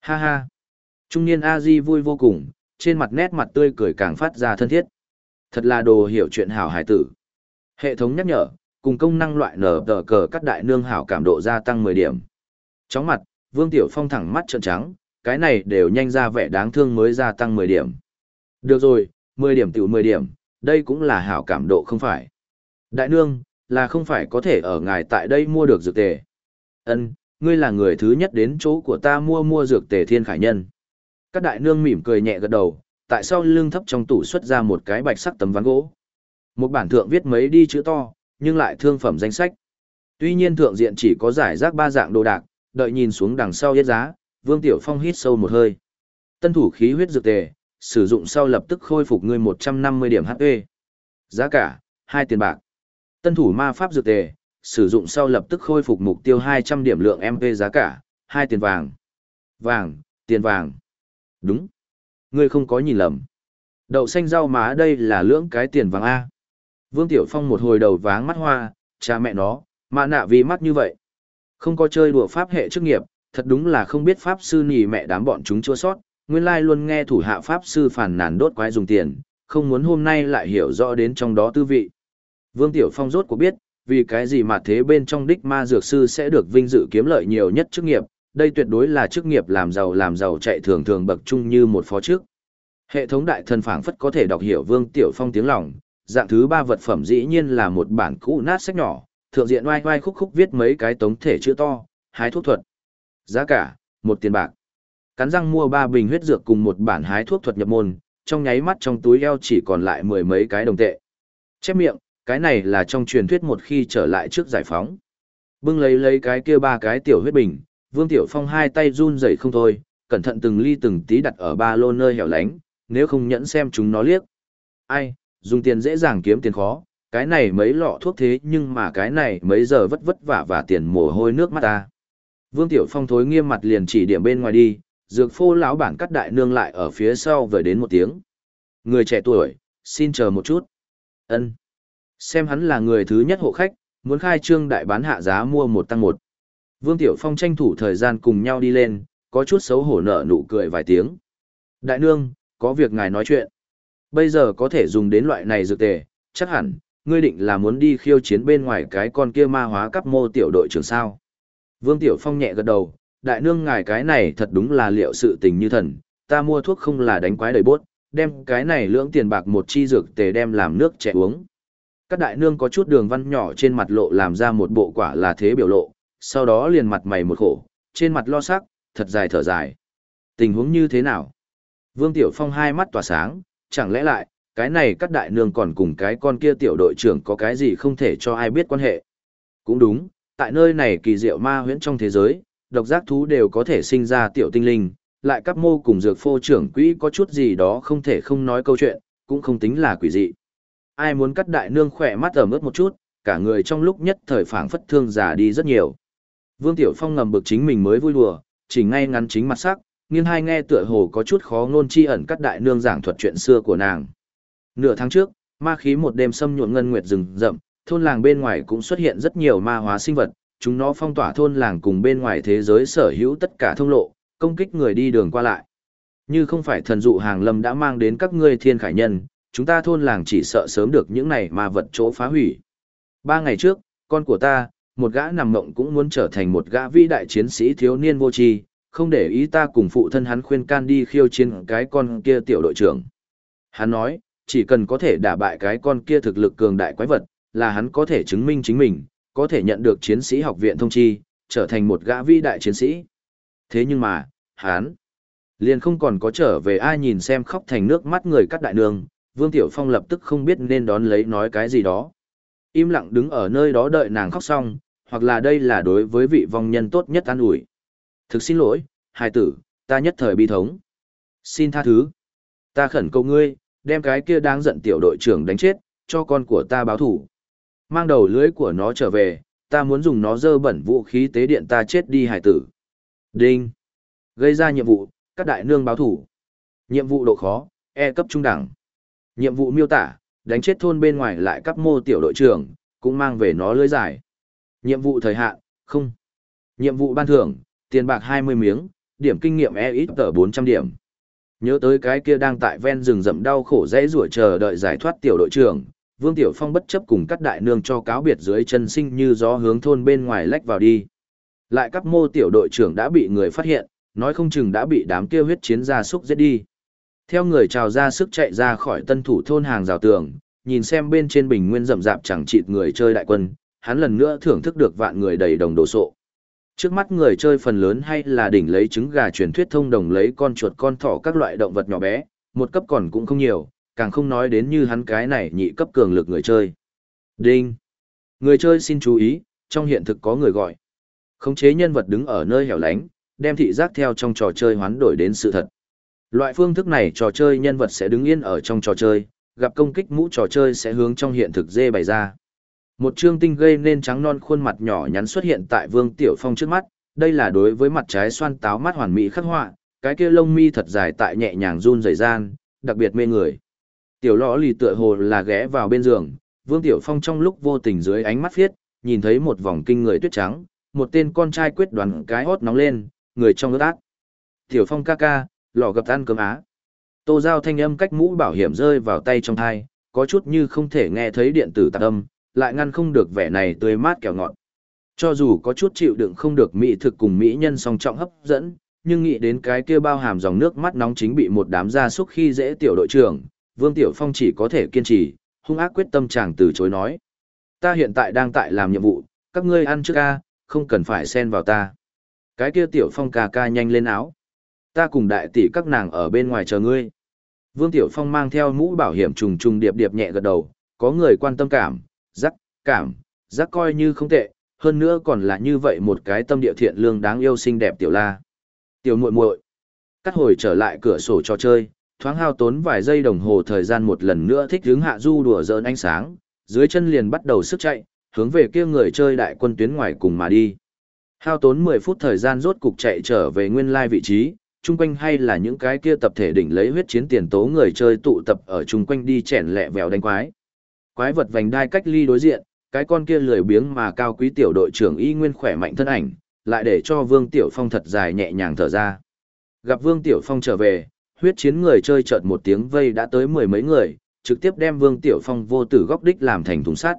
Ha ha. Trung niên a di vui vô cùng, trên mặt nét mặt tươi cười càng phát ra thân thiết. Thật là đồ hiểu chuyện hảo hải tử. Hệ thống nhắc nhở, cùng công năng loại nở tờ cờ các đại nương hảo cảm độ gia tăng 10 điểm. Chóng mặt, Vương Tiểu Phong thẳng mắt trợn trắng, cái này đều nhanh ra vẻ đáng thương mới gia tăng 10 điểm. Được rồi, 10 điểm tiểu 10 điểm, đây cũng là hảo cảm độ không phải. Đại nương, là không phải có thể ở ngài tại đây mua được dược tề. Ân, ngươi là người thứ nhất đến chỗ của ta mua mua dược tề thiên khải nhân. Các đại nương mỉm cười nhẹ gật đầu, tại sao lưng thấp trong tủ xuất ra một cái bạch sắc tấm ván gỗ. Một bản thượng viết mấy đi chữ to, nhưng lại thương phẩm danh sách. Tuy nhiên thượng diện chỉ có giải rác ba dạng đồ đạc, đợi nhìn xuống đằng sau yết giá, Vương Tiểu Phong hít sâu một hơi. Tân thủ khí huyết dược tề, sử dụng sau lập tức khôi phục ngươi 150 điểm HP. Giá cả, 2 tiền bạc. Tân thủ ma pháp dược tề, sử dụng sau lập tức khôi phục mục tiêu 200 điểm lượng MP giá cả, 2 tiền vàng. Vàng, tiền vàng. Đúng. Ngươi không có nhìn lầm. Đậu xanh rau má đây là lưỡng cái tiền vàng A. Vương Tiểu Phong một hồi đầu váng mắt hoa, cha mẹ nó, mà nạ vì mắt như vậy. Không có chơi đùa pháp hệ chức nghiệp, Thật đúng là không biết Pháp Sư nì mẹ đám bọn chúng chua sót, nguyên lai luôn nghe thủ hạ Pháp Sư phản nàn đốt quái dùng tiền, không muốn hôm nay lại hiểu rõ đến trong đó tư vị. Vương Tiểu Phong rốt cuộc biết, vì cái gì mà thế bên trong đích ma dược sư sẽ được vinh dự kiếm lợi nhiều nhất chức nghiệp, đây tuyệt đối là chức nghiệp làm giàu làm giàu chạy thường thường bậc chung như một phó trước. Hệ thống đại thần phảng phất có thể đọc hiểu Vương Tiểu Phong tiếng lòng, dạng thứ ba vật phẩm dĩ nhiên là một bản cũ nát sách nhỏ, thượng diện oai oai khúc khúc viết mấy cái tống thể chữ to, hái thuốc thuật. Giá cả, một tiền bạc. Cắn răng mua ba bình huyết dược cùng một bản hái thuốc thuật nhập môn, trong nháy mắt trong túi eo chỉ còn lại mười mấy cái đồng tệ. Chép miệng, cái này là trong truyền thuyết một khi trở lại trước giải phóng. Bưng lấy lấy cái kia ba cái tiểu huyết bình, Vương Tiểu Phong hai tay run rẩy không thôi, cẩn thận từng ly từng tí đặt ở ba lô nơi hẻo lánh, nếu không nhẫn xem chúng nó liếc. Ai, dùng tiền dễ dàng kiếm tiền khó, cái này mấy lọ thuốc thế nhưng mà cái này mấy giờ vất vất vả và tiền mồ hôi nước mắt ta. Vương Tiểu Phong thối nghiêm mặt liền chỉ điểm bên ngoài đi, dược phô lão bản cắt đại nương lại ở phía sau vừa đến một tiếng. Người trẻ tuổi, xin chờ một chút. ân Xem hắn là người thứ nhất hộ khách, muốn khai trương đại bán hạ giá mua một tăng một. Vương Tiểu Phong tranh thủ thời gian cùng nhau đi lên, có chút xấu hổ nở nụ cười vài tiếng. Đại nương, có việc ngài nói chuyện. Bây giờ có thể dùng đến loại này dược tề, chắc hẳn, ngươi định là muốn đi khiêu chiến bên ngoài cái con kia ma hóa cấp mô tiểu đội trưởng sao. Vương Tiểu Phong nhẹ gật đầu, đại nương ngài cái này thật đúng là liệu sự tình như thần, ta mua thuốc không là đánh quái đầy bốt, đem cái này lưỡng tiền bạc một chi dược tề đem làm nước trẻ uống. Các đại nương có chút đường văn nhỏ trên mặt lộ làm ra một bộ quả là thế biểu lộ, sau đó liền mặt mày một khổ, trên mặt lo sắc, thật dài thở dài. Tình huống như thế nào? Vương Tiểu Phong hai mắt tỏa sáng, chẳng lẽ lại, cái này các đại nương còn cùng cái con kia tiểu đội trưởng có cái gì không thể cho ai biết quan hệ. Cũng đúng, tại nơi này kỳ diệu ma huyễn trong thế giới, độc giác thú đều có thể sinh ra tiểu tinh linh, lại các mô cùng dược phô trưởng quỹ có chút gì đó không thể không nói câu chuyện, cũng không tính là quỷ dị. Ai muốn cắt đại nương khỏe mắt ở mức một chút, cả người trong lúc nhất thời phảng phất thương già đi rất nhiều. Vương Tiểu Phong ngầm bực chính mình mới vui đùa, chỉ ngay ngắn chính mặt sắc, nghiêng hai nghe tựa hồ có chút khó ngôn chi ẩn cắt đại nương giảng thuật chuyện xưa của nàng. Nửa tháng trước, ma khí một đêm xâm nhuộm ngân nguyệt rừng rậm, thôn làng bên ngoài cũng xuất hiện rất nhiều ma hóa sinh vật, chúng nó phong tỏa thôn làng cùng bên ngoài thế giới sở hữu tất cả thông lộ, công kích người đi đường qua lại. Như không phải thần dụ hàng lâm đã mang đến các ngươi thiên khải nhân, chúng ta thôn làng chỉ sợ sớm được những này mà vật chỗ phá hủy. Ba ngày trước, con của ta, một gã nằm mộng cũng muốn trở thành một gã vĩ đại chiến sĩ thiếu niên vô tri, không để ý ta cùng phụ thân hắn khuyên can đi khiêu chiến cái con kia tiểu đội trưởng. Hắn nói, chỉ cần có thể đả bại cái con kia thực lực cường đại quái vật, là hắn có thể chứng minh chính mình, có thể nhận được chiến sĩ học viện thông chi, trở thành một gã vĩ đại chiến sĩ. Thế nhưng mà, hắn liền không còn có trở về ai nhìn xem khóc thành nước mắt người cắt đại nương, Vương Tiểu Phong lập tức không biết nên đón lấy nói cái gì đó. Im lặng đứng ở nơi đó đợi nàng khóc xong, hoặc là đây là đối với vị vong nhân tốt nhất an ủi. Thực xin lỗi, hài tử, ta nhất thời bi thống. Xin tha thứ. Ta khẩn cầu ngươi, đem cái kia đáng giận tiểu đội trưởng đánh chết, cho con của ta báo thủ. Mang đầu lưới của nó trở về, ta muốn dùng nó dơ bẩn vũ khí tế điện ta chết đi hải tử. Đinh. Gây ra nhiệm vụ, các đại nương báo thủ. Nhiệm vụ độ khó, E cấp trung đẳng. Nhiệm vụ miêu tả, đánh chết thôn bên ngoài lại cấp mô tiểu đội trưởng, cũng mang về nó lưới giải. Nhiệm vụ thời hạn, không. Nhiệm vụ ban thưởng, tiền bạc 20 miếng, điểm kinh nghiệm E ít tờ 400 điểm. Nhớ tới cái kia đang tại ven rừng rậm đau khổ dãy rủa chờ đợi giải thoát tiểu đội trưởng, Vương Tiểu Phong bất chấp cùng cắt đại nương cho cáo biệt dưới chân sinh như gió hướng thôn bên ngoài lách vào đi. Lại các mô tiểu đội trưởng đã bị người phát hiện, nói không chừng đã bị đám kia huyết chiến gia súc giết đi. Theo người trào ra sức chạy ra khỏi tân thủ thôn hàng rào tường, nhìn xem bên trên bình nguyên rậm rạp chẳng chịt người chơi đại quân, hắn lần nữa thưởng thức được vạn người đầy đồng đồ sộ. Trước mắt người chơi phần lớn hay là đỉnh lấy trứng gà truyền thuyết thông đồng lấy con chuột con thỏ các loại động vật nhỏ bé, một cấp còn cũng không nhiều, càng không nói đến như hắn cái này nhị cấp cường lực người chơi. Đinh! Người chơi xin chú ý, trong hiện thực có người gọi. Khống chế nhân vật đứng ở nơi hẻo lánh, đem thị giác theo trong trò chơi hoán đổi đến sự thật. Loại phương thức này trò chơi nhân vật sẽ đứng yên ở trong trò chơi, gặp công kích mũ trò chơi sẽ hướng trong hiện thực dê bày ra. Một chương tinh gây nên trắng non khuôn mặt nhỏ nhắn xuất hiện tại Vương Tiểu Phong trước mắt, đây là đối với mặt trái xoan táo mắt hoàn mỹ khắc họa, cái kia lông mi thật dài tại nhẹ nhàng run rẩy gian, đặc biệt mê người. Tiểu lõ lì tựa hồ là ghé vào bên giường, Vương Tiểu Phong trong lúc vô tình dưới ánh mắt viết, nhìn thấy một vòng kinh người tuyết trắng, một tên con trai quyết đoán cái hót nóng lên, người trong ướt át. Tiểu Phong ca ca, lò gập ăn cơm á. Tô Giao thanh âm cách mũ bảo hiểm rơi vào tay trong thai, có chút như không thể nghe thấy điện tử tạc âm, lại ngăn không được vẻ này tươi mát kẹo ngọt. Cho dù có chút chịu đựng không được mỹ thực cùng mỹ nhân song trọng hấp dẫn, nhưng nghĩ đến cái kia bao hàm dòng nước mắt nóng chính bị một đám gia súc khi dễ tiểu đội trưởng, Vương Tiểu Phong chỉ có thể kiên trì, hung ác quyết tâm chàng từ chối nói. Ta hiện tại đang tại làm nhiệm vụ, các ngươi ăn trước ca, không cần phải xen vào ta. Cái kia Tiểu Phong ca ca nhanh lên áo. Ta cùng đại tỷ các nàng ở bên ngoài chờ ngươi. Vương Tiểu Phong mang theo mũ bảo hiểm trùng trùng điệp điệp nhẹ gật đầu, có người quan tâm cảm, rắc, cảm, rắc coi như không tệ, hơn nữa còn là như vậy một cái tâm địa thiện lương đáng yêu xinh đẹp tiểu la. Tiểu muội muội. Cắt hồi trở lại cửa sổ trò chơi, thoáng hao tốn vài giây đồng hồ thời gian một lần nữa thích hướng hạ du đùa giỡn ánh sáng, dưới chân liền bắt đầu sức chạy, hướng về kia người chơi đại quân tuyến ngoài cùng mà đi. Hao tốn 10 phút thời gian rốt cục chạy trở về nguyên lai vị trí, chung quanh hay là những cái kia tập thể đỉnh lấy huyết chiến tiền tố người chơi tụ tập ở chung quanh đi chèn lẹ vèo đánh quái. Quái vật vành đai cách ly đối diện, cái con kia lười biếng mà cao quý tiểu đội trưởng y nguyên khỏe mạnh thân ảnh, lại để cho Vương Tiểu Phong thật dài nhẹ nhàng thở ra. Gặp Vương Tiểu Phong trở về, huyết chiến người chơi chợt một tiếng vây đã tới mười mấy người, trực tiếp đem Vương Tiểu Phong vô tử góc đích làm thành thùng sắt.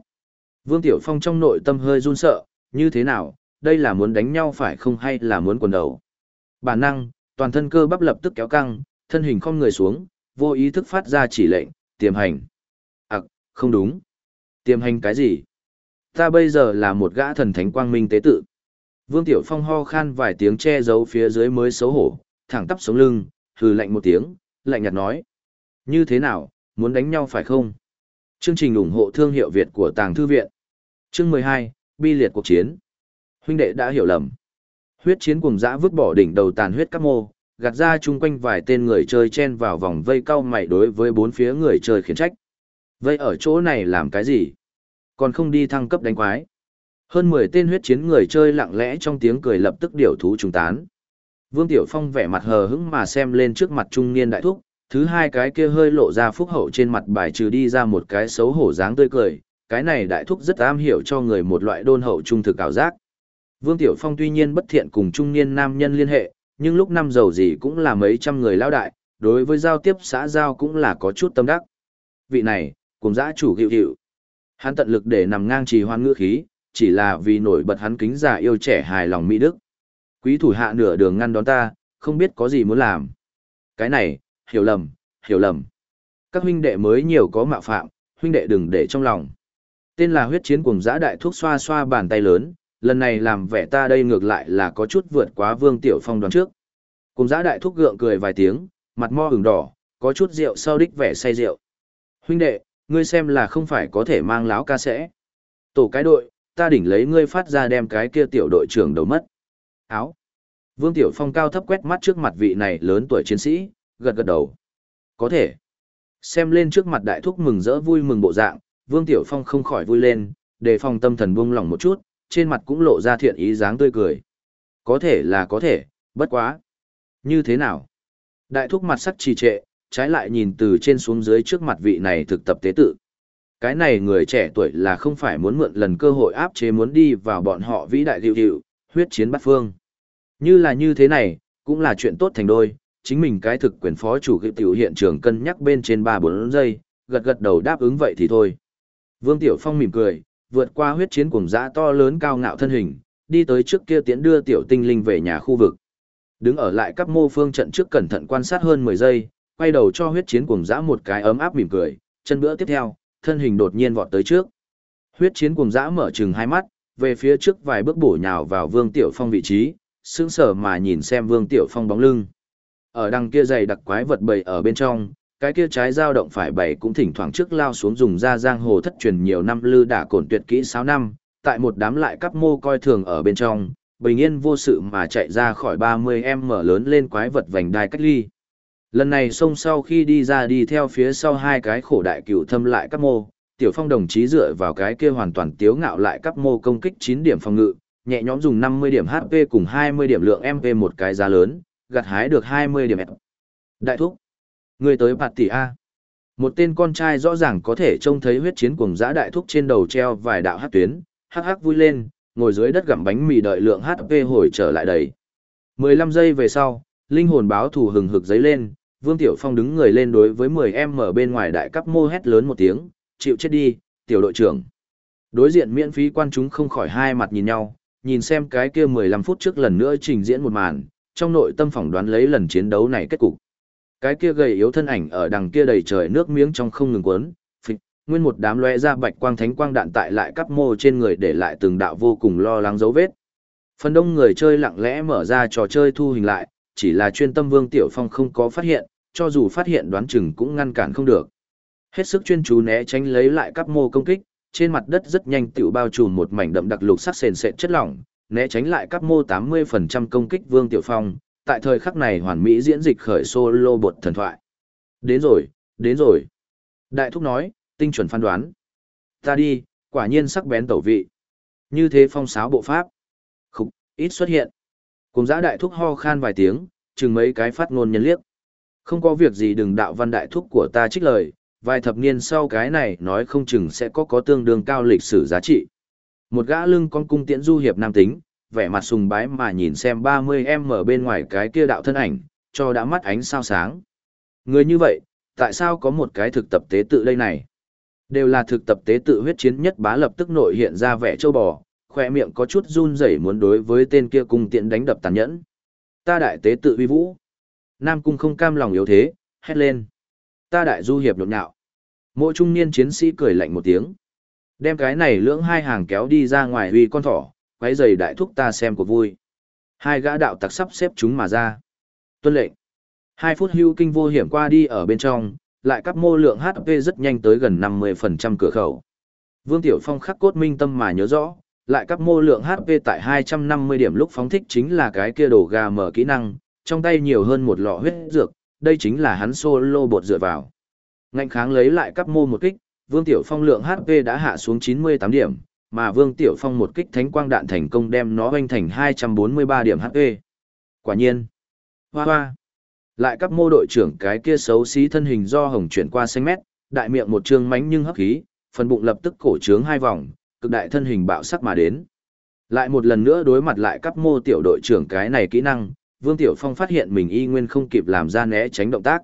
Vương Tiểu Phong trong nội tâm hơi run sợ, như thế nào, đây là muốn đánh nhau phải không hay là muốn quần đầu. Bản năng, toàn thân cơ bắp lập tức kéo căng, thân hình không người xuống, vô ý thức phát ra chỉ lệnh, tiềm hành. À, không đúng. Tiềm hành cái gì? Ta bây giờ là một gã thần thánh quang minh tế tự. Vương Tiểu Phong ho khan vài tiếng che giấu phía dưới mới xấu hổ, thẳng tắp sống lưng, hừ lạnh một tiếng, lạnh nhạt nói. Như thế nào, muốn đánh nhau phải không? Chương trình ủng hộ thương hiệu Việt của Tàng Thư Viện. Chương 12, Bi liệt cuộc chiến. Huynh đệ đã hiểu lầm. Huyết chiến cùng dã vứt bỏ đỉnh đầu tàn huyết các mô, gạt ra chung quanh vài tên người chơi chen vào vòng vây cao mày đối với bốn phía người chơi khiển trách. Vây ở chỗ này làm cái gì? Còn không đi thăng cấp đánh quái. Hơn 10 tên huyết chiến người chơi lặng lẽ trong tiếng cười lập tức điều thú trùng tán. Vương Tiểu Phong vẻ mặt hờ hững mà xem lên trước mặt trung niên đại thúc, thứ hai cái kia hơi lộ ra phúc hậu trên mặt bài trừ đi ra một cái xấu hổ dáng tươi cười, cái này đại thúc rất am hiểu cho người một loại đôn hậu trung thực ảo giác. Vương Tiểu Phong tuy nhiên bất thiện cùng trung niên nam nhân liên hệ, nhưng lúc năm giàu gì cũng là mấy trăm người lao đại, đối với giao tiếp xã giao cũng là có chút tâm đắc. Vị này, cùng giã chủ hiệu hiệu. Hắn tận lực để nằm ngang trì hoan ngữ khí, chỉ là vì nổi bật hắn kính già yêu trẻ hài lòng Mỹ Đức. Quý thủ hạ nửa đường ngăn đón ta, không biết có gì muốn làm. Cái này, hiểu lầm, hiểu lầm. Các huynh đệ mới nhiều có mạo phạm, huynh đệ đừng để trong lòng. Tên là huyết chiến cùng giã đại thuốc xoa xoa bàn tay lớn, lần này làm vẻ ta đây ngược lại là có chút vượt quá vương tiểu phong đoán trước. Cùng giã đại Thúc gượng cười vài tiếng, mặt mo hừng đỏ, có chút rượu sau đích vẻ say rượu. Huynh đệ, ngươi xem là không phải có thể mang láo ca sẽ. Tổ cái đội, ta đỉnh lấy ngươi phát ra đem cái kia tiểu đội trưởng đầu mất. Áo. Vương Tiểu Phong cao thấp quét mắt trước mặt vị này lớn tuổi chiến sĩ, gật gật đầu. Có thể. Xem lên trước mặt đại thúc mừng rỡ vui mừng bộ dạng, Vương Tiểu Phong không khỏi vui lên, đề phòng tâm thần buông lỏng một chút, trên mặt cũng lộ ra thiện ý dáng tươi cười. Có thể là có thể, bất quá. Như thế nào? Đại thúc mặt sắc trì trệ, trái lại nhìn từ trên xuống dưới trước mặt vị này thực tập tế tự. Cái này người trẻ tuổi là không phải muốn mượn lần cơ hội áp chế muốn đi vào bọn họ vĩ đại hiệu hiệu, huyết chiến bắt phương. Như là như thế này, cũng là chuyện tốt thành đôi, chính mình cái thực quyền phó chủ ghi tiểu hiện trường cân nhắc bên trên 3-4 giây, gật gật đầu đáp ứng vậy thì thôi. Vương Tiểu Phong mỉm cười, vượt qua huyết chiến cuồng dã to lớn cao ngạo thân hình, đi tới trước kia tiến đưa tiểu tinh linh về nhà khu vực. Đứng ở lại các mô phương trận trước cẩn thận quan sát hơn 10 giây, quay đầu cho huyết chiến cuồng dã một cái ấm áp mỉm cười, chân bữa tiếp theo, thân hình đột nhiên vọt tới trước. Huyết chiến cuồng dã mở trừng hai mắt, về phía trước vài bước bổ nhào vào Vương Tiểu Phong vị trí, sững sờ mà nhìn xem Vương Tiểu Phong bóng lưng. Ở đằng kia dày đặc quái vật bầy ở bên trong, cái kia trái dao động phải bảy cũng thỉnh thoảng trước lao xuống dùng ra giang hồ thất truyền nhiều năm lư đả cổn tuyệt kỹ 6 năm, tại một đám lại cắp mô coi thường ở bên trong, bình yên vô sự mà chạy ra khỏi 30 em mở lớn lên quái vật vành đai cách ly. Lần này xong sau khi đi ra đi theo phía sau hai cái khổ đại cựu thâm lại cấp mô, tiểu phong đồng chí dựa vào cái kia hoàn toàn tiếu ngạo lại cấp mô công kích 9 điểm phòng ngự, nhẹ nhõm dùng 50 điểm HP cùng 20 điểm lượng MP một cái giá lớn, gặt hái được 20 điểm F. Đại thúc, người tới bạt tỷ A. Một tên con trai rõ ràng có thể trông thấy huyết chiến cùng giã đại thúc trên đầu treo vài đạo hát tuyến, hắc hắc vui lên, ngồi dưới đất gặm bánh mì đợi lượng HP hồi trở lại đầy. 15 giây về sau, linh hồn báo thủ hừng hực giấy lên, Vương Tiểu Phong đứng người lên đối với 10 em ở bên ngoài đại cấp mô hét lớn một tiếng, chịu chết đi, tiểu đội trưởng. Đối diện miễn phí quan chúng không khỏi hai mặt nhìn nhau, nhìn xem cái kia 15 phút trước lần nữa trình diễn một màn, trong nội tâm phỏng đoán lấy lần chiến đấu này kết cục. Cái kia gầy yếu thân ảnh ở đằng kia đầy trời nước miếng trong không ngừng quấn, phịch, nguyên một đám lóe ra bạch quang thánh quang đạn tại lại cắp mô trên người để lại từng đạo vô cùng lo lắng dấu vết. Phần đông người chơi lặng lẽ mở ra trò chơi thu hình lại, chỉ là chuyên tâm Vương Tiểu Phong không có phát hiện, cho dù phát hiện đoán chừng cũng ngăn cản không được. Hết sức chuyên chú né tránh lấy lại cấp mô công kích, trên mặt đất rất nhanh tiểu bao trùm một mảnh đậm đặc lục sắc sền sệt chất lỏng, né tránh lại cấp mô 80% công kích Vương Tiểu Phong, tại thời khắc này hoàn mỹ diễn dịch khởi solo bột thần thoại. Đến rồi, đến rồi. Đại thúc nói, tinh chuẩn phán đoán. Ta đi, quả nhiên sắc bén tẩu vị. Như thế phong sáo bộ pháp. Khúc, ít xuất hiện. Cùng giã đại thúc ho khan vài tiếng, chừng mấy cái phát ngôn nhân liếc. Không có việc gì đừng đạo văn đại thúc của ta trích lời, vài thập niên sau cái này nói không chừng sẽ có có tương đương cao lịch sử giá trị. Một gã lưng con cung tiễn du hiệp nam tính, vẻ mặt sùng bái mà nhìn xem 30 em ở bên ngoài cái kia đạo thân ảnh, cho đã mắt ánh sao sáng. Người như vậy, tại sao có một cái thực tập tế tự đây này? Đều là thực tập tế tự huyết chiến nhất bá lập tức nội hiện ra vẻ châu bò, khoe miệng có chút run rẩy muốn đối với tên kia cung tiện đánh đập tàn nhẫn. Ta đại tế tự uy vũ. Nam cung không cam lòng yếu thế, hét lên. Ta đại du hiệp nhộn nhạo. Mỗi trung niên chiến sĩ cười lạnh một tiếng. Đem cái này lưỡng hai hàng kéo đi ra ngoài huy con thỏ, quấy giày đại thúc ta xem của vui. Hai gã đạo tặc sắp xếp chúng mà ra. Tuân lệnh. Hai phút hưu kinh vô hiểm qua đi ở bên trong, lại cắp mô lượng HP rất nhanh tới gần 50% cửa khẩu. Vương Tiểu Phong khắc cốt minh tâm mà nhớ rõ, lại cắp mô lượng HP tại 250 điểm lúc phóng thích chính là cái kia đồ gà mở kỹ năng, trong tay nhiều hơn một lọ huyết dược, đây chính là hắn solo bột dựa vào. Ngạnh kháng lấy lại cắp mô một kích, Vương Tiểu Phong lượng HP đã hạ xuống 98 điểm, mà Vương Tiểu Phong một kích thánh quang đạn thành công đem nó hoanh thành 243 điểm HP. Quả nhiên. Hoa hoa. Lại các mô đội trưởng cái kia xấu xí thân hình do hồng chuyển qua xanh mét, đại miệng một trương mánh nhưng hấp khí, phần bụng lập tức cổ trướng hai vòng, cực đại thân hình bạo sắc mà đến. Lại một lần nữa đối mặt lại các mô tiểu đội trưởng cái này kỹ năng, Vương Tiểu Phong phát hiện mình y nguyên không kịp làm ra né tránh động tác.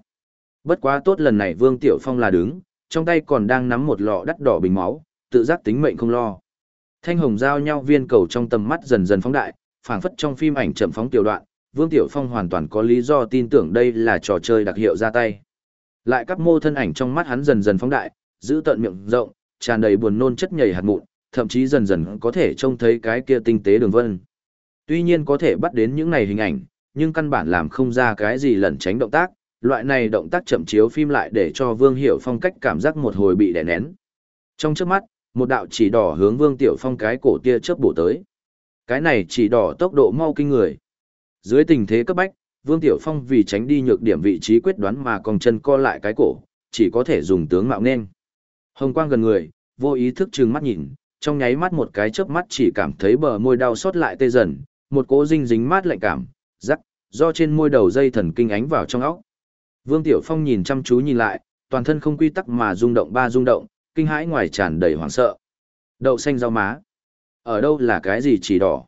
Bất quá tốt lần này Vương Tiểu Phong là đứng, trong tay còn đang nắm một lọ đắt đỏ bình máu, tự giác tính mệnh không lo. Thanh hồng giao nhau viên cầu trong tầm mắt dần dần phóng đại, phảng phất trong phim ảnh chậm phóng tiểu đoạn, Vương Tiểu Phong hoàn toàn có lý do tin tưởng đây là trò chơi đặc hiệu ra tay. Lại các mô thân ảnh trong mắt hắn dần dần phóng đại, giữ tận miệng rộng, tràn đầy buồn nôn chất nhầy hạt mụn, thậm chí dần dần có thể trông thấy cái kia tinh tế đường vân. Tuy nhiên có thể bắt đến những này hình ảnh, nhưng căn bản làm không ra cái gì lẩn tránh động tác, loại này động tác chậm chiếu phim lại để cho Vương Hiểu Phong cách cảm giác một hồi bị đè nén. Trong trước mắt, một đạo chỉ đỏ hướng Vương Tiểu Phong cái cổ tia chớp bổ tới. Cái này chỉ đỏ tốc độ mau kinh người. Dưới tình thế cấp bách, Vương Tiểu Phong vì tránh đi nhược điểm vị trí quyết đoán mà còn chân co lại cái cổ, chỉ có thể dùng tướng mạo nên. Hồng quang gần người, vô ý thức trừng mắt nhìn, trong nháy mắt một cái chớp mắt chỉ cảm thấy bờ môi đau xót lại tê dần, một cỗ dinh dính mát lạnh cảm, rắc, do trên môi đầu dây thần kinh ánh vào trong óc. Vương Tiểu Phong nhìn chăm chú nhìn lại, toàn thân không quy tắc mà rung động ba rung động, kinh hãi ngoài tràn đầy hoảng sợ. Đậu xanh rau má. Ở đâu là cái gì chỉ đỏ?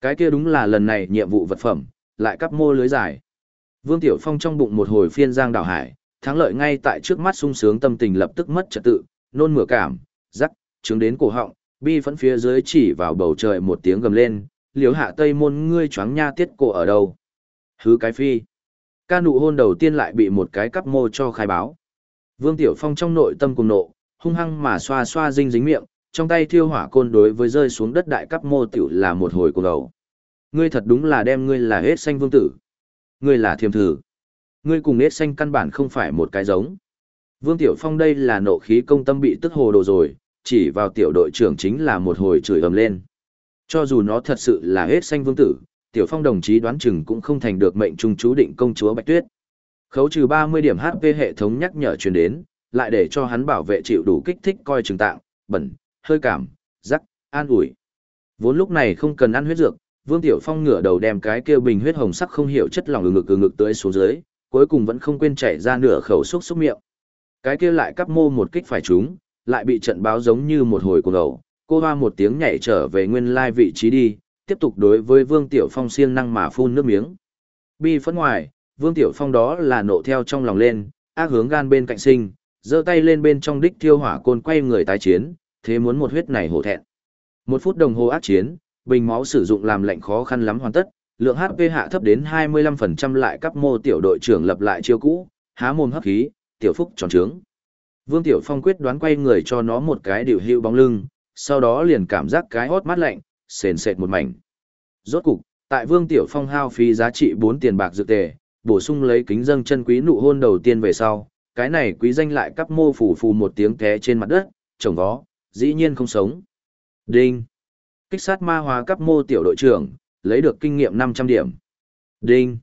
Cái kia đúng là lần này nhiệm vụ vật phẩm, lại cắp mô lưới dài. Vương Tiểu Phong trong bụng một hồi phiên giang đảo hải, thắng lợi ngay tại trước mắt sung sướng tâm tình lập tức mất trật tự, nôn mửa cảm, rắc, chứng đến cổ họng, bi phẫn phía dưới chỉ vào bầu trời một tiếng gầm lên, liếu hạ tây môn ngươi choáng nha tiết cổ ở đâu. Hứ cái phi. Ca nụ hôn đầu tiên lại bị một cái cắp mô cho khai báo. Vương Tiểu Phong trong nội tâm cùng nộ, hung hăng mà xoa xoa dinh dính miệng, trong tay thiêu hỏa côn đối với rơi xuống đất đại cấp mô tiểu là một hồi cuồng đầu. Ngươi thật đúng là đem ngươi là hết xanh vương tử. Ngươi là thiềm thử. Ngươi cùng hết xanh căn bản không phải một cái giống. Vương Tiểu Phong đây là nộ khí công tâm bị tức hồ đồ rồi, chỉ vào tiểu đội trưởng chính là một hồi chửi ầm lên. Cho dù nó thật sự là hết xanh vương tử, Tiểu Phong đồng chí đoán chừng cũng không thành được mệnh trung chú định công chúa Bạch Tuyết. Khấu trừ 30 điểm HP hệ thống nhắc nhở truyền đến, lại để cho hắn bảo vệ chịu đủ kích thích coi chừng tạng, bẩn, hơi cảm, rắc, an ủi. Vốn lúc này không cần ăn huyết dược, Vương Tiểu Phong ngửa đầu đem cái kia bình huyết hồng sắc không hiểu chất lỏng ngực ngực ngực tới xuống dưới, cuối cùng vẫn không quên chảy ra nửa khẩu xúc xúc miệng. Cái kia lại cắp mô một kích phải trúng, lại bị trận báo giống như một hồi cuồng ẩu, cô hoa một tiếng nhảy trở về nguyên lai vị trí đi, tiếp tục đối với Vương Tiểu Phong siêng năng mà phun nước miếng. Bi phẫn ngoài, Vương Tiểu Phong đó là nộ theo trong lòng lên, ác hướng gan bên cạnh sinh, giơ tay lên bên trong đích thiêu hỏa côn quay người tái chiến, thế muốn một huyết này hổ thẹn. Một phút đồng hồ ác chiến, bình máu sử dụng làm lệnh khó khăn lắm hoàn tất, lượng HP hạ thấp đến 25% lại cấp mô tiểu đội trưởng lập lại chiêu cũ, há mồm hấp khí, tiểu phúc tròn trướng. Vương Tiểu Phong quyết đoán quay người cho nó một cái điều hưu bóng lưng, sau đó liền cảm giác cái hót mát lạnh, sền sệt một mảnh. Rốt cục, tại Vương Tiểu Phong hao phí giá trị 4 tiền bạc dự tề, bổ sung lấy kính dâng chân quý nụ hôn đầu tiên về sau, cái này quý danh lại cắp mô phủ phù một tiếng té trên mặt đất, trồng vó, dĩ nhiên không sống. Đinh. Kích sát ma hóa cấp mô tiểu đội trưởng, lấy được kinh nghiệm 500 điểm. Đinh.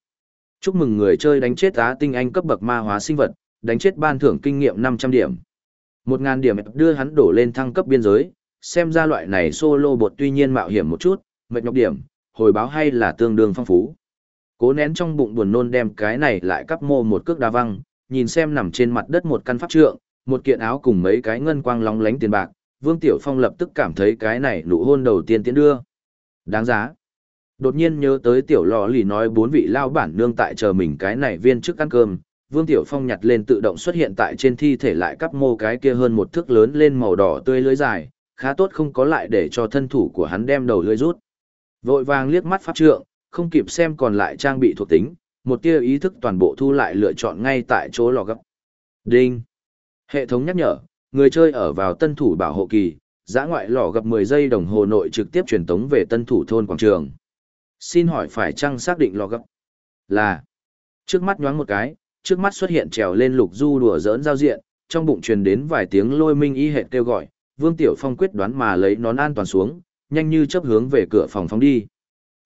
Chúc mừng người chơi đánh chết á tinh anh cấp bậc ma hóa sinh vật, đánh chết ban thưởng kinh nghiệm 500 điểm. 1.000 điểm đưa hắn đổ lên thăng cấp biên giới, xem ra loại này solo bột tuy nhiên mạo hiểm một chút, mệt nhọc điểm, hồi báo hay là tương đương phong phú. Cố nén trong bụng buồn nôn đem cái này lại cắp mô một cước đá văng, nhìn xem nằm trên mặt đất một căn pháp trượng, một kiện áo cùng mấy cái ngân quang lóng lánh tiền bạc, Vương Tiểu Phong lập tức cảm thấy cái này nụ hôn đầu tiên tiến đưa. Đáng giá. Đột nhiên nhớ tới Tiểu Lò lì nói bốn vị lao bản nương tại chờ mình cái này viên trước ăn cơm, Vương Tiểu Phong nhặt lên tự động xuất hiện tại trên thi thể lại cắp mô cái kia hơn một thước lớn lên màu đỏ tươi lưới dài, khá tốt không có lại để cho thân thủ của hắn đem đầu lưới rút. Vội vàng liếc mắt pháp trượng, không kịp xem còn lại trang bị thuộc tính, một tia ý thức toàn bộ thu lại lựa chọn ngay tại chỗ lò gấp. Đinh. Hệ thống nhắc nhở, người chơi ở vào tân thủ bảo hộ kỳ, giã ngoại lò gặp 10 giây đồng hồ nội trực tiếp truyền tống về tân thủ thôn quảng trường. Xin hỏi phải chăng xác định lò gấp? Là. Trước mắt nhoáng một cái, trước mắt xuất hiện trèo lên lục du đùa giỡn giao diện, trong bụng truyền đến vài tiếng lôi minh y hệt kêu gọi, Vương Tiểu Phong quyết đoán mà lấy nón an toàn xuống, nhanh như chấp hướng về cửa phòng phóng đi.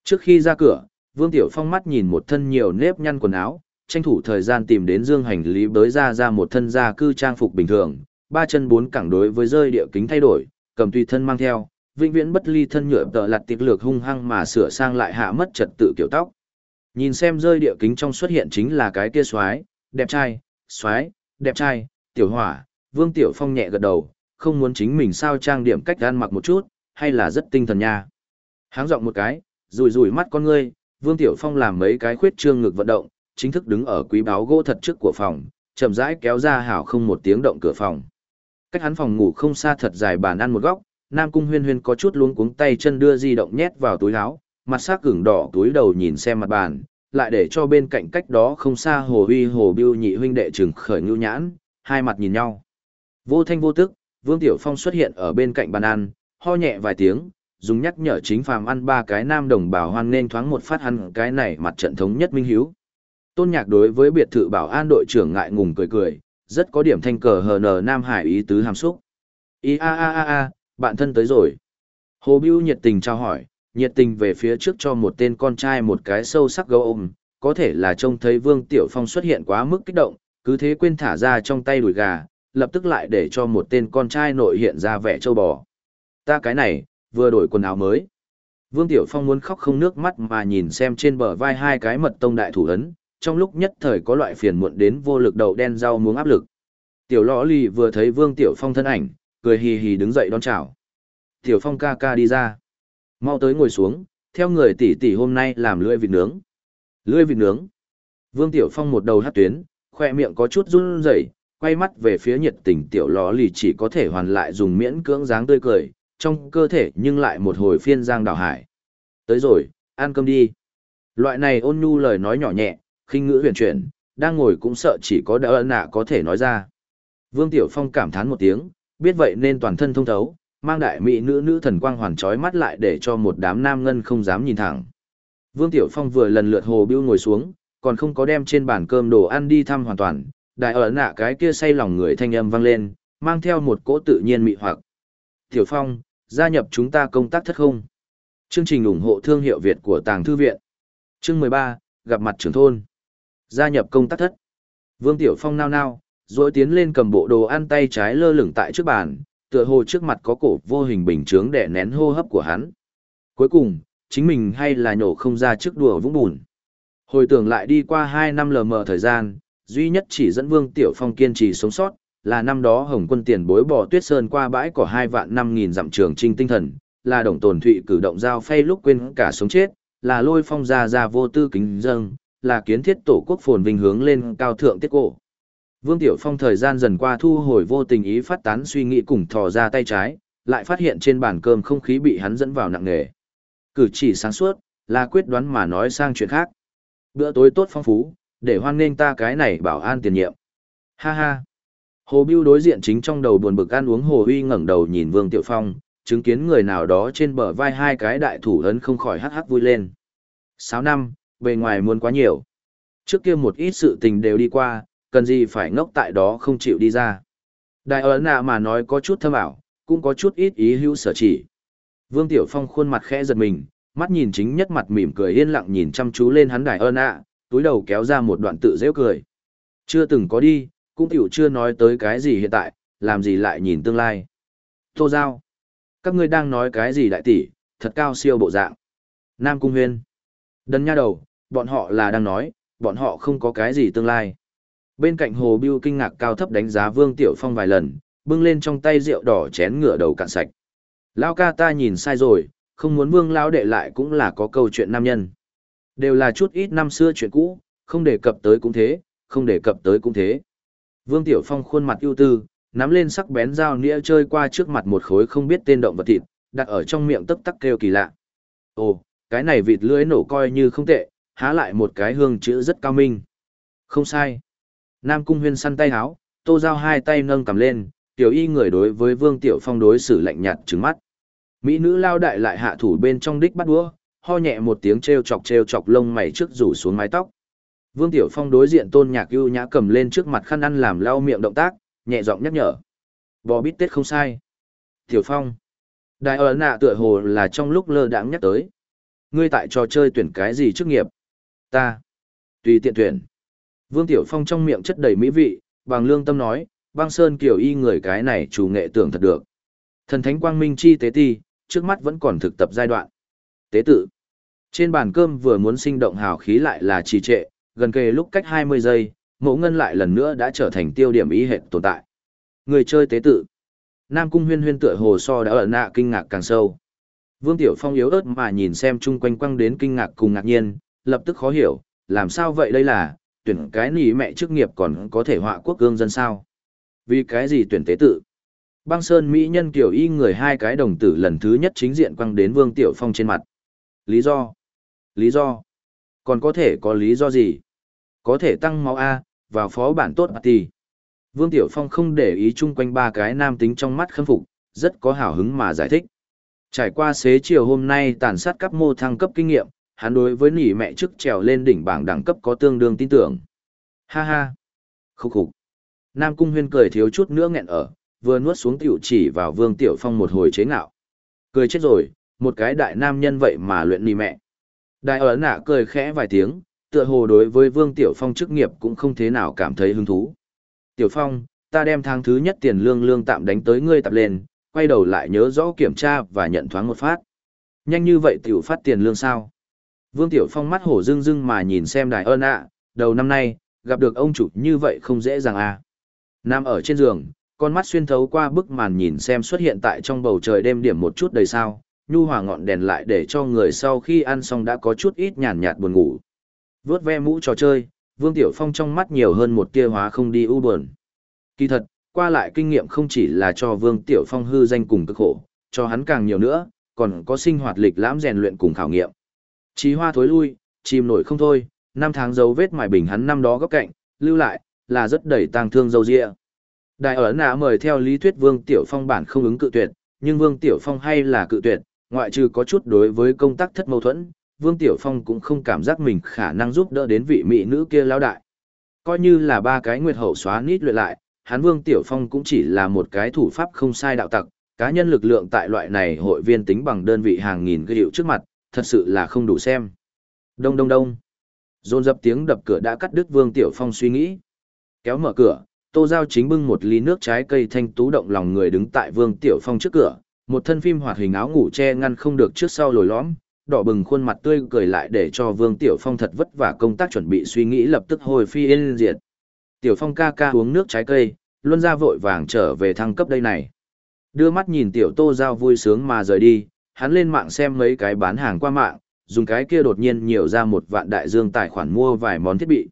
Trước khi ra cửa, Vương Tiểu Phong mắt nhìn một thân nhiều nếp nhăn quần áo, tranh thủ thời gian tìm đến dương hành lý bới ra ra một thân gia cư trang phục bình thường, ba chân bốn cẳng đối với rơi địa kính thay đổi, cầm tùy thân mang theo, vĩnh viễn bất ly thân nhựa tợ lặt tiệp lược hung hăng mà sửa sang lại hạ mất trật tự kiểu tóc. Nhìn xem rơi địa kính trong xuất hiện chính là cái kia xoái, đẹp trai, xoái, đẹp trai, tiểu hỏa, Vương Tiểu Phong nhẹ gật đầu, không muốn chính mình sao trang điểm cách ăn mặc một chút, hay là rất tinh thần nha. Háng giọng một cái, rùi rùi mắt con ngươi, Vương Tiểu Phong làm mấy cái khuyết trương ngực vận động, chính thức đứng ở quý báo gỗ thật trước của phòng, chậm rãi kéo ra hảo không một tiếng động cửa phòng. Cách hắn phòng ngủ không xa thật dài bàn ăn một góc, Nam Cung Huyên Huyên có chút luống cuống tay chân đưa di động nhét vào túi áo, mặt sắc gừng đỏ túi đầu nhìn xem mặt bàn, lại để cho bên cạnh cách đó không xa Hồ Huy Hồ Biêu nhị huynh đệ trừng khởi ngưu nhãn, hai mặt nhìn nhau. Vô thanh vô tức, Vương Tiểu Phong xuất hiện ở bên cạnh bàn ăn, ho nhẹ vài tiếng, dùng nhắc nhở chính phàm ăn ba cái nam đồng bào hoan nên thoáng một phát ăn cái này mặt trận thống nhất minh hiếu. Tôn Nhạc đối với biệt thự bảo an đội trưởng ngại ngùng cười cười, rất có điểm thanh cờ hờ nờ Nam Hải ý tứ hàm xúc. Ý a a a a, bạn thân tới rồi. Hồ Bưu nhiệt tình trao hỏi, nhiệt tình về phía trước cho một tên con trai một cái sâu sắc gấu ôm, có thể là trông thấy Vương Tiểu Phong xuất hiện quá mức kích động, cứ thế quên thả ra trong tay đùi gà, lập tức lại để cho một tên con trai nội hiện ra vẻ châu bò. Ta cái này, vừa đổi quần áo mới. Vương Tiểu Phong muốn khóc không nước mắt mà nhìn xem trên bờ vai hai cái mật tông đại thủ ấn, trong lúc nhất thời có loại phiền muộn đến vô lực đầu đen rau muống áp lực. Tiểu lõ lì vừa thấy Vương Tiểu Phong thân ảnh, cười hì hì đứng dậy đón chào. Tiểu Phong ca ca đi ra. Mau tới ngồi xuống, theo người tỷ tỷ hôm nay làm lưỡi vịt nướng. Lưỡi vịt nướng. Vương Tiểu Phong một đầu hát tuyến, khoe miệng có chút run rẩy, quay mắt về phía nhiệt tình tiểu lò lì chỉ có thể hoàn lại dùng miễn cưỡng dáng tươi cười, trong cơ thể nhưng lại một hồi phiên giang đảo hải. Tới rồi, ăn cơm đi. Loại này ôn nhu lời nói nhỏ nhẹ, khinh ngữ huyền chuyển, đang ngồi cũng sợ chỉ có đỡ nạ có thể nói ra. Vương Tiểu Phong cảm thán một tiếng, biết vậy nên toàn thân thông thấu, mang đại mỹ nữ nữ thần quang hoàn trói mắt lại để cho một đám nam ngân không dám nhìn thẳng. Vương Tiểu Phong vừa lần lượt hồ bưu ngồi xuống, còn không có đem trên bàn cơm đồ ăn đi thăm hoàn toàn, đại ở nạ cái kia say lòng người thanh âm vang lên, mang theo một cỗ tự nhiên mị hoặc. Tiểu Phong, gia nhập chúng ta công tác thất không? Chương trình ủng hộ thương hiệu Việt của Tàng Thư Viện. Chương 13, gặp mặt trưởng thôn. Gia nhập công tác thất. Vương Tiểu Phong nao nao, rồi tiến lên cầm bộ đồ ăn tay trái lơ lửng tại trước bàn, tựa hồ trước mặt có cổ vô hình bình chướng để nén hô hấp của hắn. Cuối cùng, chính mình hay là nhổ không ra trước đùa vũng bùn. Hồi tưởng lại đi qua 2 năm lờ mờ thời gian, duy nhất chỉ dẫn Vương Tiểu Phong kiên trì sống sót, là năm đó Hồng quân tiền bối bỏ tuyết sơn qua bãi cỏ hai vạn năm nghìn dặm trường trinh tinh thần, là đồng tồn thụy cử động giao phay lúc quên cả sống chết, là lôi phong ra ra vô tư kính dâng, là kiến thiết tổ quốc phồn vinh hướng lên cao thượng tiết cổ. Vương Tiểu Phong thời gian dần qua thu hồi vô tình ý phát tán suy nghĩ cùng thò ra tay trái, lại phát hiện trên bàn cơm không khí bị hắn dẫn vào nặng nề. Cử chỉ sáng suốt, là quyết đoán mà nói sang chuyện khác. Bữa tối tốt phong phú, để hoan nghênh ta cái này bảo an tiền nhiệm. Ha ha. Hồ Bưu đối diện chính trong đầu buồn bực ăn uống Hồ Huy ngẩng đầu nhìn Vương Tiểu Phong, chứng kiến người nào đó trên bờ vai hai cái đại thủ ấn không khỏi hắc hắc vui lên. Sáu năm, bề ngoài muốn quá nhiều. Trước kia một ít sự tình đều đi qua, cần gì phải ngốc tại đó không chịu đi ra. Đại ấn nạ mà nói có chút thâm ảo, cũng có chút ít ý hữu sở chỉ. Vương Tiểu Phong khuôn mặt khẽ giật mình, mắt nhìn chính nhất mặt mỉm cười yên lặng nhìn chăm chú lên hắn đại ơn ạ, túi đầu kéo ra một đoạn tự dễ cười. Chưa từng có đi, cũng tiểu chưa nói tới cái gì hiện tại, làm gì lại nhìn tương lai. Tô Giao, các ngươi đang nói cái gì đại tỷ, thật cao siêu bộ dạng. Nam Cung Huyên, đần nha đầu, bọn họ là đang nói, bọn họ không có cái gì tương lai. Bên cạnh Hồ Biêu kinh ngạc cao thấp đánh giá Vương Tiểu Phong vài lần, bưng lên trong tay rượu đỏ chén ngửa đầu cạn sạch. Lao ca ta nhìn sai rồi, không muốn Vương Lao đệ lại cũng là có câu chuyện nam nhân. Đều là chút ít năm xưa chuyện cũ, không đề cập tới cũng thế, không đề cập tới cũng thế. Vương Tiểu Phong khuôn mặt ưu tư, nắm lên sắc bén dao nĩa chơi qua trước mặt một khối không biết tên động vật thịt, đặt ở trong miệng tấp tắc kêu kỳ lạ. Ồ, cái này vịt lưỡi nổ coi như không tệ, há lại một cái hương chữ rất cao minh. Không sai. Nam Cung Huyên săn tay háo, tô dao hai tay nâng cầm lên, tiểu y người đối với Vương Tiểu Phong đối xử lạnh nhạt trứng mắt. Mỹ nữ lao đại lại hạ thủ bên trong đích bắt đũa, ho nhẹ một tiếng treo chọc treo chọc lông mày trước rủ xuống mái tóc. Vương Tiểu Phong đối diện Tôn Nhạc ưu nhã cầm lên trước mặt khăn ăn làm lau miệng động tác, nhẹ giọng nhắc nhở. Bò bít tết không sai. Tiểu Phong. Đại ấn nạ tựa hồ là trong lúc lơ đãng nhắc tới. Ngươi tại trò chơi tuyển cái gì chức nghiệp? Ta. Tùy tiện tuyển. Vương Tiểu Phong trong miệng chất đầy mỹ vị, bằng lương tâm nói, băng sơn kiểu y người cái này chủ nghệ tưởng thật được. Thần thánh quang minh chi tế ti, trước mắt vẫn còn thực tập giai đoạn. Tế tự. Trên bàn cơm vừa muốn sinh động hào khí lại là trì trệ, gần kề lúc cách 20 giây, mộ ngân lại lần nữa đã trở thành tiêu điểm ý hệ tồn tại. Người chơi tế tự. Nam cung huyên huyên tựa hồ so đã ở nạ kinh ngạc càng sâu. Vương Tiểu Phong yếu ớt mà nhìn xem chung quanh quăng đến kinh ngạc cùng ngạc nhiên, lập tức khó hiểu, làm sao vậy đây là, tuyển cái nỉ mẹ chức nghiệp còn có thể họa quốc gương dân sao? Vì cái gì tuyển tế tự? Băng Sơn Mỹ nhân kiểu y người hai cái đồng tử lần thứ nhất chính diện quăng đến Vương Tiểu Phong trên mặt. Lý do? Lý do? Còn có thể có lý do gì? Có thể tăng máu A, vào phó bản tốt thì Vương Tiểu Phong không để ý chung quanh ba cái nam tính trong mắt khâm phục, rất có hào hứng mà giải thích. Trải qua xế chiều hôm nay tàn sát các mô thăng cấp kinh nghiệm, hắn đối với nỉ mẹ trước trèo lên đỉnh bảng đẳng cấp có tương đương tin tưởng. Ha ha. Khúc khục. Nam Cung Huyên cười thiếu chút nữa nghẹn ở, vừa nuốt xuống tiểu chỉ vào Vương Tiểu Phong một hồi chế ngạo. Cười chết rồi, một cái đại nam nhân vậy mà luyện nỉ mẹ. Đại ở nạ cười khẽ vài tiếng, tựa hồ đối với Vương Tiểu Phong chức nghiệp cũng không thế nào cảm thấy hứng thú. Tiểu Phong, ta đem tháng thứ nhất tiền lương lương tạm đánh tới ngươi tập lên, quay đầu lại nhớ rõ kiểm tra và nhận thoáng một phát. Nhanh như vậy tiểu phát tiền lương sao? Vương Tiểu Phong mắt hổ dưng dưng mà nhìn xem đại ơn ạ, đầu năm nay, gặp được ông chủ như vậy không dễ dàng à. Nam ở trên giường, con mắt xuyên thấu qua bức màn nhìn xem xuất hiện tại trong bầu trời đêm điểm một chút đầy sao, nhu hòa ngọn đèn lại để cho người sau khi ăn xong đã có chút ít nhàn nhạt buồn ngủ. Vướt ve mũ trò chơi, Vương Tiểu Phong trong mắt nhiều hơn một tia hóa không đi u buồn. Kỳ thật, qua lại kinh nghiệm không chỉ là cho Vương Tiểu Phong hư danh cùng cực khổ, cho hắn càng nhiều nữa, còn có sinh hoạt lịch lãm rèn luyện cùng khảo nghiệm. Chí hoa thối lui, chìm nổi không thôi, năm tháng dấu vết mài bình hắn năm đó góc cạnh, lưu lại, là rất đầy tang thương dâu dịa. Đại ở nạ mời theo lý thuyết Vương Tiểu Phong bản không ứng cự tuyệt, nhưng Vương Tiểu Phong hay là cự tuyệt, ngoại trừ có chút đối với công tác thất mâu thuẫn, Vương Tiểu Phong cũng không cảm giác mình khả năng giúp đỡ đến vị mỹ nữ kia lão đại. Coi như là ba cái nguyệt hậu xóa nít luyện lại, hắn Vương Tiểu Phong cũng chỉ là một cái thủ pháp không sai đạo tặc, cá nhân lực lượng tại loại này hội viên tính bằng đơn vị hàng nghìn gây hiệu trước mặt, thật sự là không đủ xem. Đông đông đông. Dồn dập tiếng đập cửa đã cắt đứt Vương Tiểu Phong suy nghĩ. Kéo mở cửa, Tô Giao chính bưng một ly nước trái cây thanh tú động lòng người đứng tại Vương Tiểu Phong trước cửa, một thân phim hoạt hình áo ngủ che ngăn không được trước sau lồi lõm, đỏ bừng khuôn mặt tươi cười lại để cho Vương Tiểu Phong thật vất vả công tác chuẩn bị suy nghĩ lập tức hồi phi yên diệt. Tiểu Phong ca ca uống nước trái cây, luôn ra vội vàng trở về thăng cấp đây này. Đưa mắt nhìn Tiểu Tô Giao vui sướng mà rời đi, hắn lên mạng xem mấy cái bán hàng qua mạng, dùng cái kia đột nhiên nhiều ra một vạn đại dương tài khoản mua vài món thiết bị.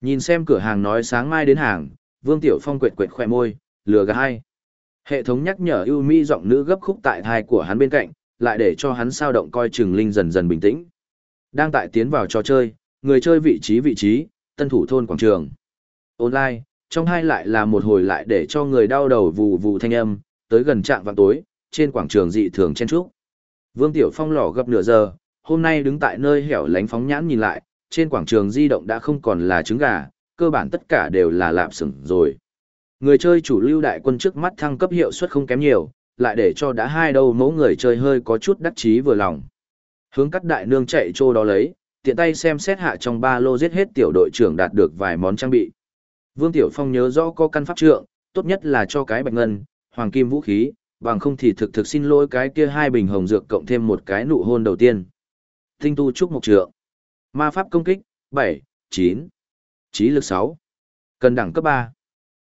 Nhìn xem cửa hàng nói sáng mai đến hàng, Vương Tiểu Phong quệt quệt khoe môi, lừa gà hay. Hệ thống nhắc nhở ưu mỹ giọng nữ gấp khúc tại thai của hắn bên cạnh, lại để cho hắn sao động coi chừng linh dần dần bình tĩnh. Đang tại tiến vào trò chơi, người chơi vị trí vị trí, tân thủ thôn quảng trường. Online, trong hai lại là một hồi lại để cho người đau đầu vù vù thanh âm, tới gần trạng vào tối, trên quảng trường dị thường chen trúc. Vương Tiểu Phong lò gấp nửa giờ, hôm nay đứng tại nơi hẻo lánh phóng nhãn nhìn lại, trên quảng trường di động đã không còn là trứng gà, cơ bản tất cả đều là lạp sửng rồi. Người chơi chủ lưu đại quân trước mắt thăng cấp hiệu suất không kém nhiều, lại để cho đã hai đầu mẫu người chơi hơi có chút đắc chí vừa lòng. Hướng cắt đại nương chạy trô đó lấy, tiện tay xem xét hạ trong ba lô giết hết tiểu đội trưởng đạt được vài món trang bị. Vương Tiểu Phong nhớ rõ có căn pháp trượng, tốt nhất là cho cái bạch ngân, hoàng kim vũ khí, bằng không thì thực thực xin lỗi cái kia hai bình hồng dược cộng thêm một cái nụ hôn đầu tiên. Tinh tu trúc mục trượng. Ma pháp công kích, 7, 9. Trí lực 6. Cần đẳng cấp 3.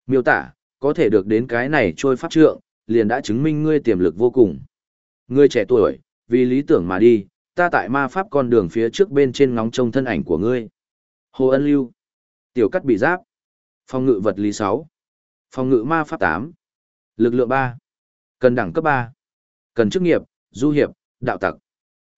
Miêu tả, có thể được đến cái này trôi pháp trượng, liền đã chứng minh ngươi tiềm lực vô cùng. Ngươi trẻ tuổi, vì lý tưởng mà đi, ta tại ma pháp con đường phía trước bên trên ngóng trông thân ảnh của ngươi. Hồ Ân Lưu. Tiểu cắt bị giáp. Phòng ngự vật lý 6. Phòng ngự ma pháp 8. Lực lượng 3. Cần đẳng cấp 3. Cần chức nghiệp, du hiệp, đạo tặc.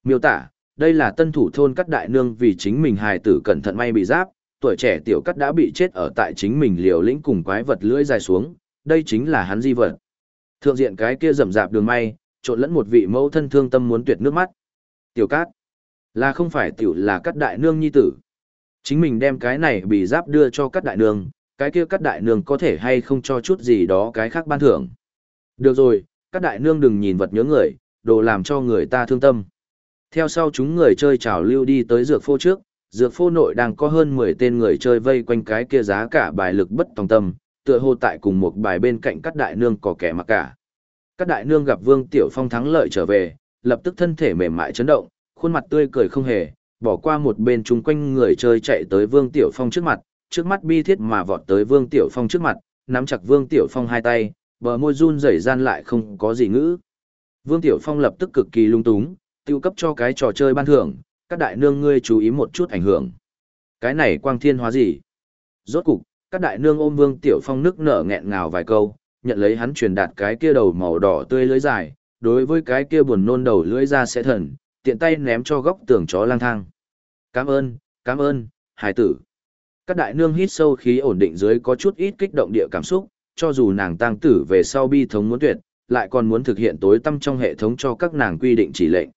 Miêu tả, đây là tân thủ thôn cắt đại nương vì chính mình hài tử cẩn thận may bị giáp, tuổi trẻ tiểu cắt đã bị chết ở tại chính mình liều lĩnh cùng quái vật lưỡi dài xuống, đây chính là hắn di vật. Thượng diện cái kia rậm rạp đường may, trộn lẫn một vị mẫu thân thương tâm muốn tuyệt nước mắt. Tiểu cát, là không phải tiểu là cắt đại nương nhi tử. Chính mình đem cái này bị giáp đưa cho cắt đại nương, cái kia cắt đại nương có thể hay không cho chút gì đó cái khác ban thưởng. Được rồi, cắt đại nương đừng nhìn vật nhớ người, đồ làm cho người ta thương tâm. Theo sau chúng người chơi trào lưu đi tới dược phô trước, dược phô nội đang có hơn 10 tên người chơi vây quanh cái kia giá cả bài lực bất tòng tâm, tựa hồ tại cùng một bài bên cạnh các đại nương có kẻ mặc cả. Các đại nương gặp Vương Tiểu Phong thắng lợi trở về, lập tức thân thể mềm mại chấn động, khuôn mặt tươi cười không hề, bỏ qua một bên chung quanh người chơi chạy tới Vương Tiểu Phong trước mặt, trước mắt bi thiết mà vọt tới Vương Tiểu Phong trước mặt, nắm chặt Vương Tiểu Phong hai tay, bờ môi run rẩy gian lại không có gì ngữ. Vương Tiểu Phong lập tức cực kỳ lung túng, tiêu cấp cho cái trò chơi ban thưởng, các đại nương ngươi chú ý một chút ảnh hưởng. Cái này quang thiên hóa gì? Rốt cục, các đại nương ôm Vương Tiểu Phong nước nở nghẹn ngào vài câu, nhận lấy hắn truyền đạt cái kia đầu màu đỏ tươi lưỡi dài, đối với cái kia buồn nôn đầu lưỡi ra sẽ thần, tiện tay ném cho góc tường chó lang thang. Cảm ơn, cảm ơn, hải tử. Các đại nương hít sâu khí ổn định dưới có chút ít kích động địa cảm xúc, cho dù nàng tang tử về sau bi thống muốn tuyệt, lại còn muốn thực hiện tối tâm trong hệ thống cho các nàng quy định chỉ lệnh.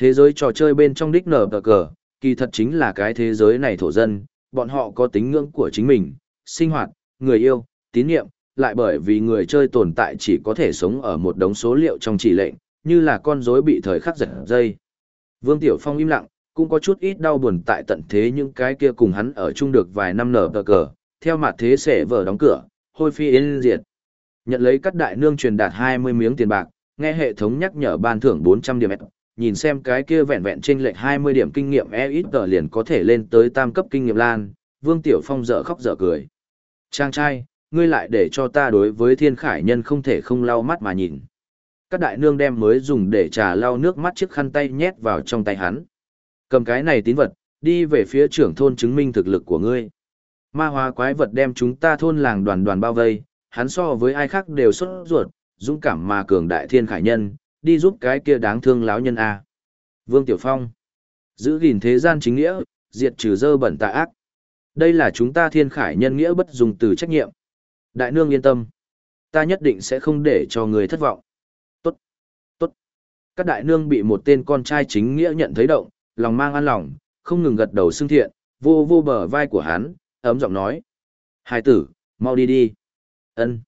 Thế giới trò chơi bên trong đích nở cờ cờ, kỳ thật chính là cái thế giới này thổ dân, bọn họ có tính ngưỡng của chính mình, sinh hoạt, người yêu, tín nhiệm, lại bởi vì người chơi tồn tại chỉ có thể sống ở một đống số liệu trong chỉ lệnh, như là con rối bị thời khắc giật dây. Vương Tiểu Phong im lặng, cũng có chút ít đau buồn tại tận thế những cái kia cùng hắn ở chung được vài năm nở cờ cờ, theo mặt thế sẽ vở đóng cửa, hôi phi yên diệt. Nhận lấy các đại nương truyền đạt 20 miếng tiền bạc, nghe hệ thống nhắc nhở ban thưởng 400 điểm nhìn xem cái kia vẹn vẹn trên lệch 20 điểm kinh nghiệm e ít tờ liền có thể lên tới tam cấp kinh nghiệm lan, Vương Tiểu Phong dở khóc dở cười. Trang trai, ngươi lại để cho ta đối với thiên khải nhân không thể không lau mắt mà nhìn. Các đại nương đem mới dùng để trà lau nước mắt chiếc khăn tay nhét vào trong tay hắn. Cầm cái này tín vật, đi về phía trưởng thôn chứng minh thực lực của ngươi. Ma hóa quái vật đem chúng ta thôn làng đoàn đoàn bao vây, hắn so với ai khác đều xuất ruột, dũng cảm mà cường đại thiên khải nhân, đi giúp cái kia đáng thương lão nhân a. Vương Tiểu Phong, giữ gìn thế gian chính nghĩa, diệt trừ dơ bẩn tà ác. Đây là chúng ta thiên khải nhân nghĩa bất dùng từ trách nhiệm. Đại nương yên tâm, ta nhất định sẽ không để cho người thất vọng. Tốt, tốt. Các đại nương bị một tên con trai chính nghĩa nhận thấy động, lòng mang an lòng, không ngừng gật đầu xưng thiện, vô vô bờ vai của hắn, ấm giọng nói. Hai tử, mau đi đi. ân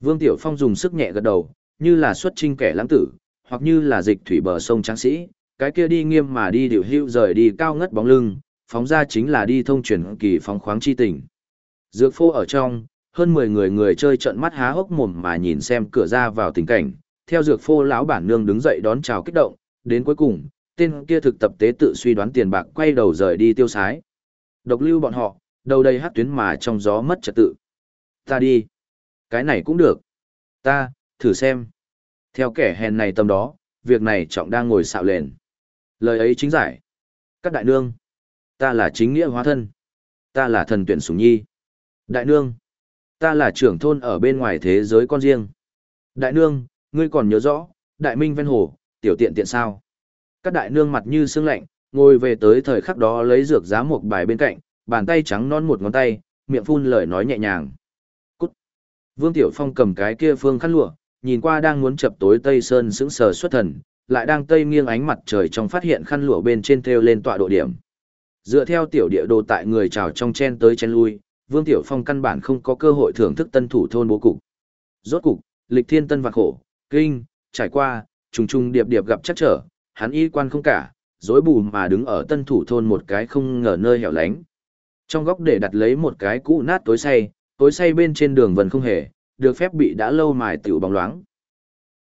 Vương Tiểu Phong dùng sức nhẹ gật đầu, như là xuất trinh kẻ lãng tử, hoặc như là dịch thủy bờ sông tráng sĩ, cái kia đi nghiêm mà đi điều hưu rời đi cao ngất bóng lưng, phóng ra chính là đi thông truyền kỳ phóng khoáng chi tình. Dược phô ở trong, hơn 10 người người chơi trận mắt há hốc mồm mà nhìn xem cửa ra vào tình cảnh, theo dược phô lão bản nương đứng dậy đón chào kích động, đến cuối cùng, tên kia thực tập tế tự suy đoán tiền bạc quay đầu rời đi tiêu sái. Độc lưu bọn họ, đầu đầy hát tuyến mà trong gió mất trật tự. Ta đi. Cái này cũng được. Ta, thử xem. Theo kẻ hèn này tầm đó, việc này trọng đang ngồi xạo lền. Lời ấy chính giải. Các đại nương. Ta là chính nghĩa hóa thân. Ta là thần tuyển sủng nhi. Đại nương. Ta là trưởng thôn ở bên ngoài thế giới con riêng. Đại nương, ngươi còn nhớ rõ, đại minh ven hồ, tiểu tiện tiện sao. Các đại nương mặt như sương lạnh, ngồi về tới thời khắc đó lấy dược giá một bài bên cạnh, bàn tay trắng non một ngón tay, miệng phun lời nói nhẹ nhàng. Cút. Vương Tiểu Phong cầm cái kia phương khăn lụa, nhìn qua đang muốn chập tối Tây Sơn sững sờ xuất thần, lại đang tây nghiêng ánh mặt trời trong phát hiện khăn lụa bên trên thêu lên tọa độ điểm. Dựa theo tiểu địa đồ tại người trào trong chen tới chen lui, Vương Tiểu Phong căn bản không có cơ hội thưởng thức tân thủ thôn bố cục. Rốt cục, lịch thiên tân vạc khổ, kinh, trải qua, trùng trùng điệp điệp gặp chắc trở, hắn y quan không cả, dối bù mà đứng ở tân thủ thôn một cái không ngờ nơi hẻo lánh. Trong góc để đặt lấy một cái cũ nát tối say, tối say bên trên đường vần không hề, được phép bị đã lâu mài tiểu bóng loáng.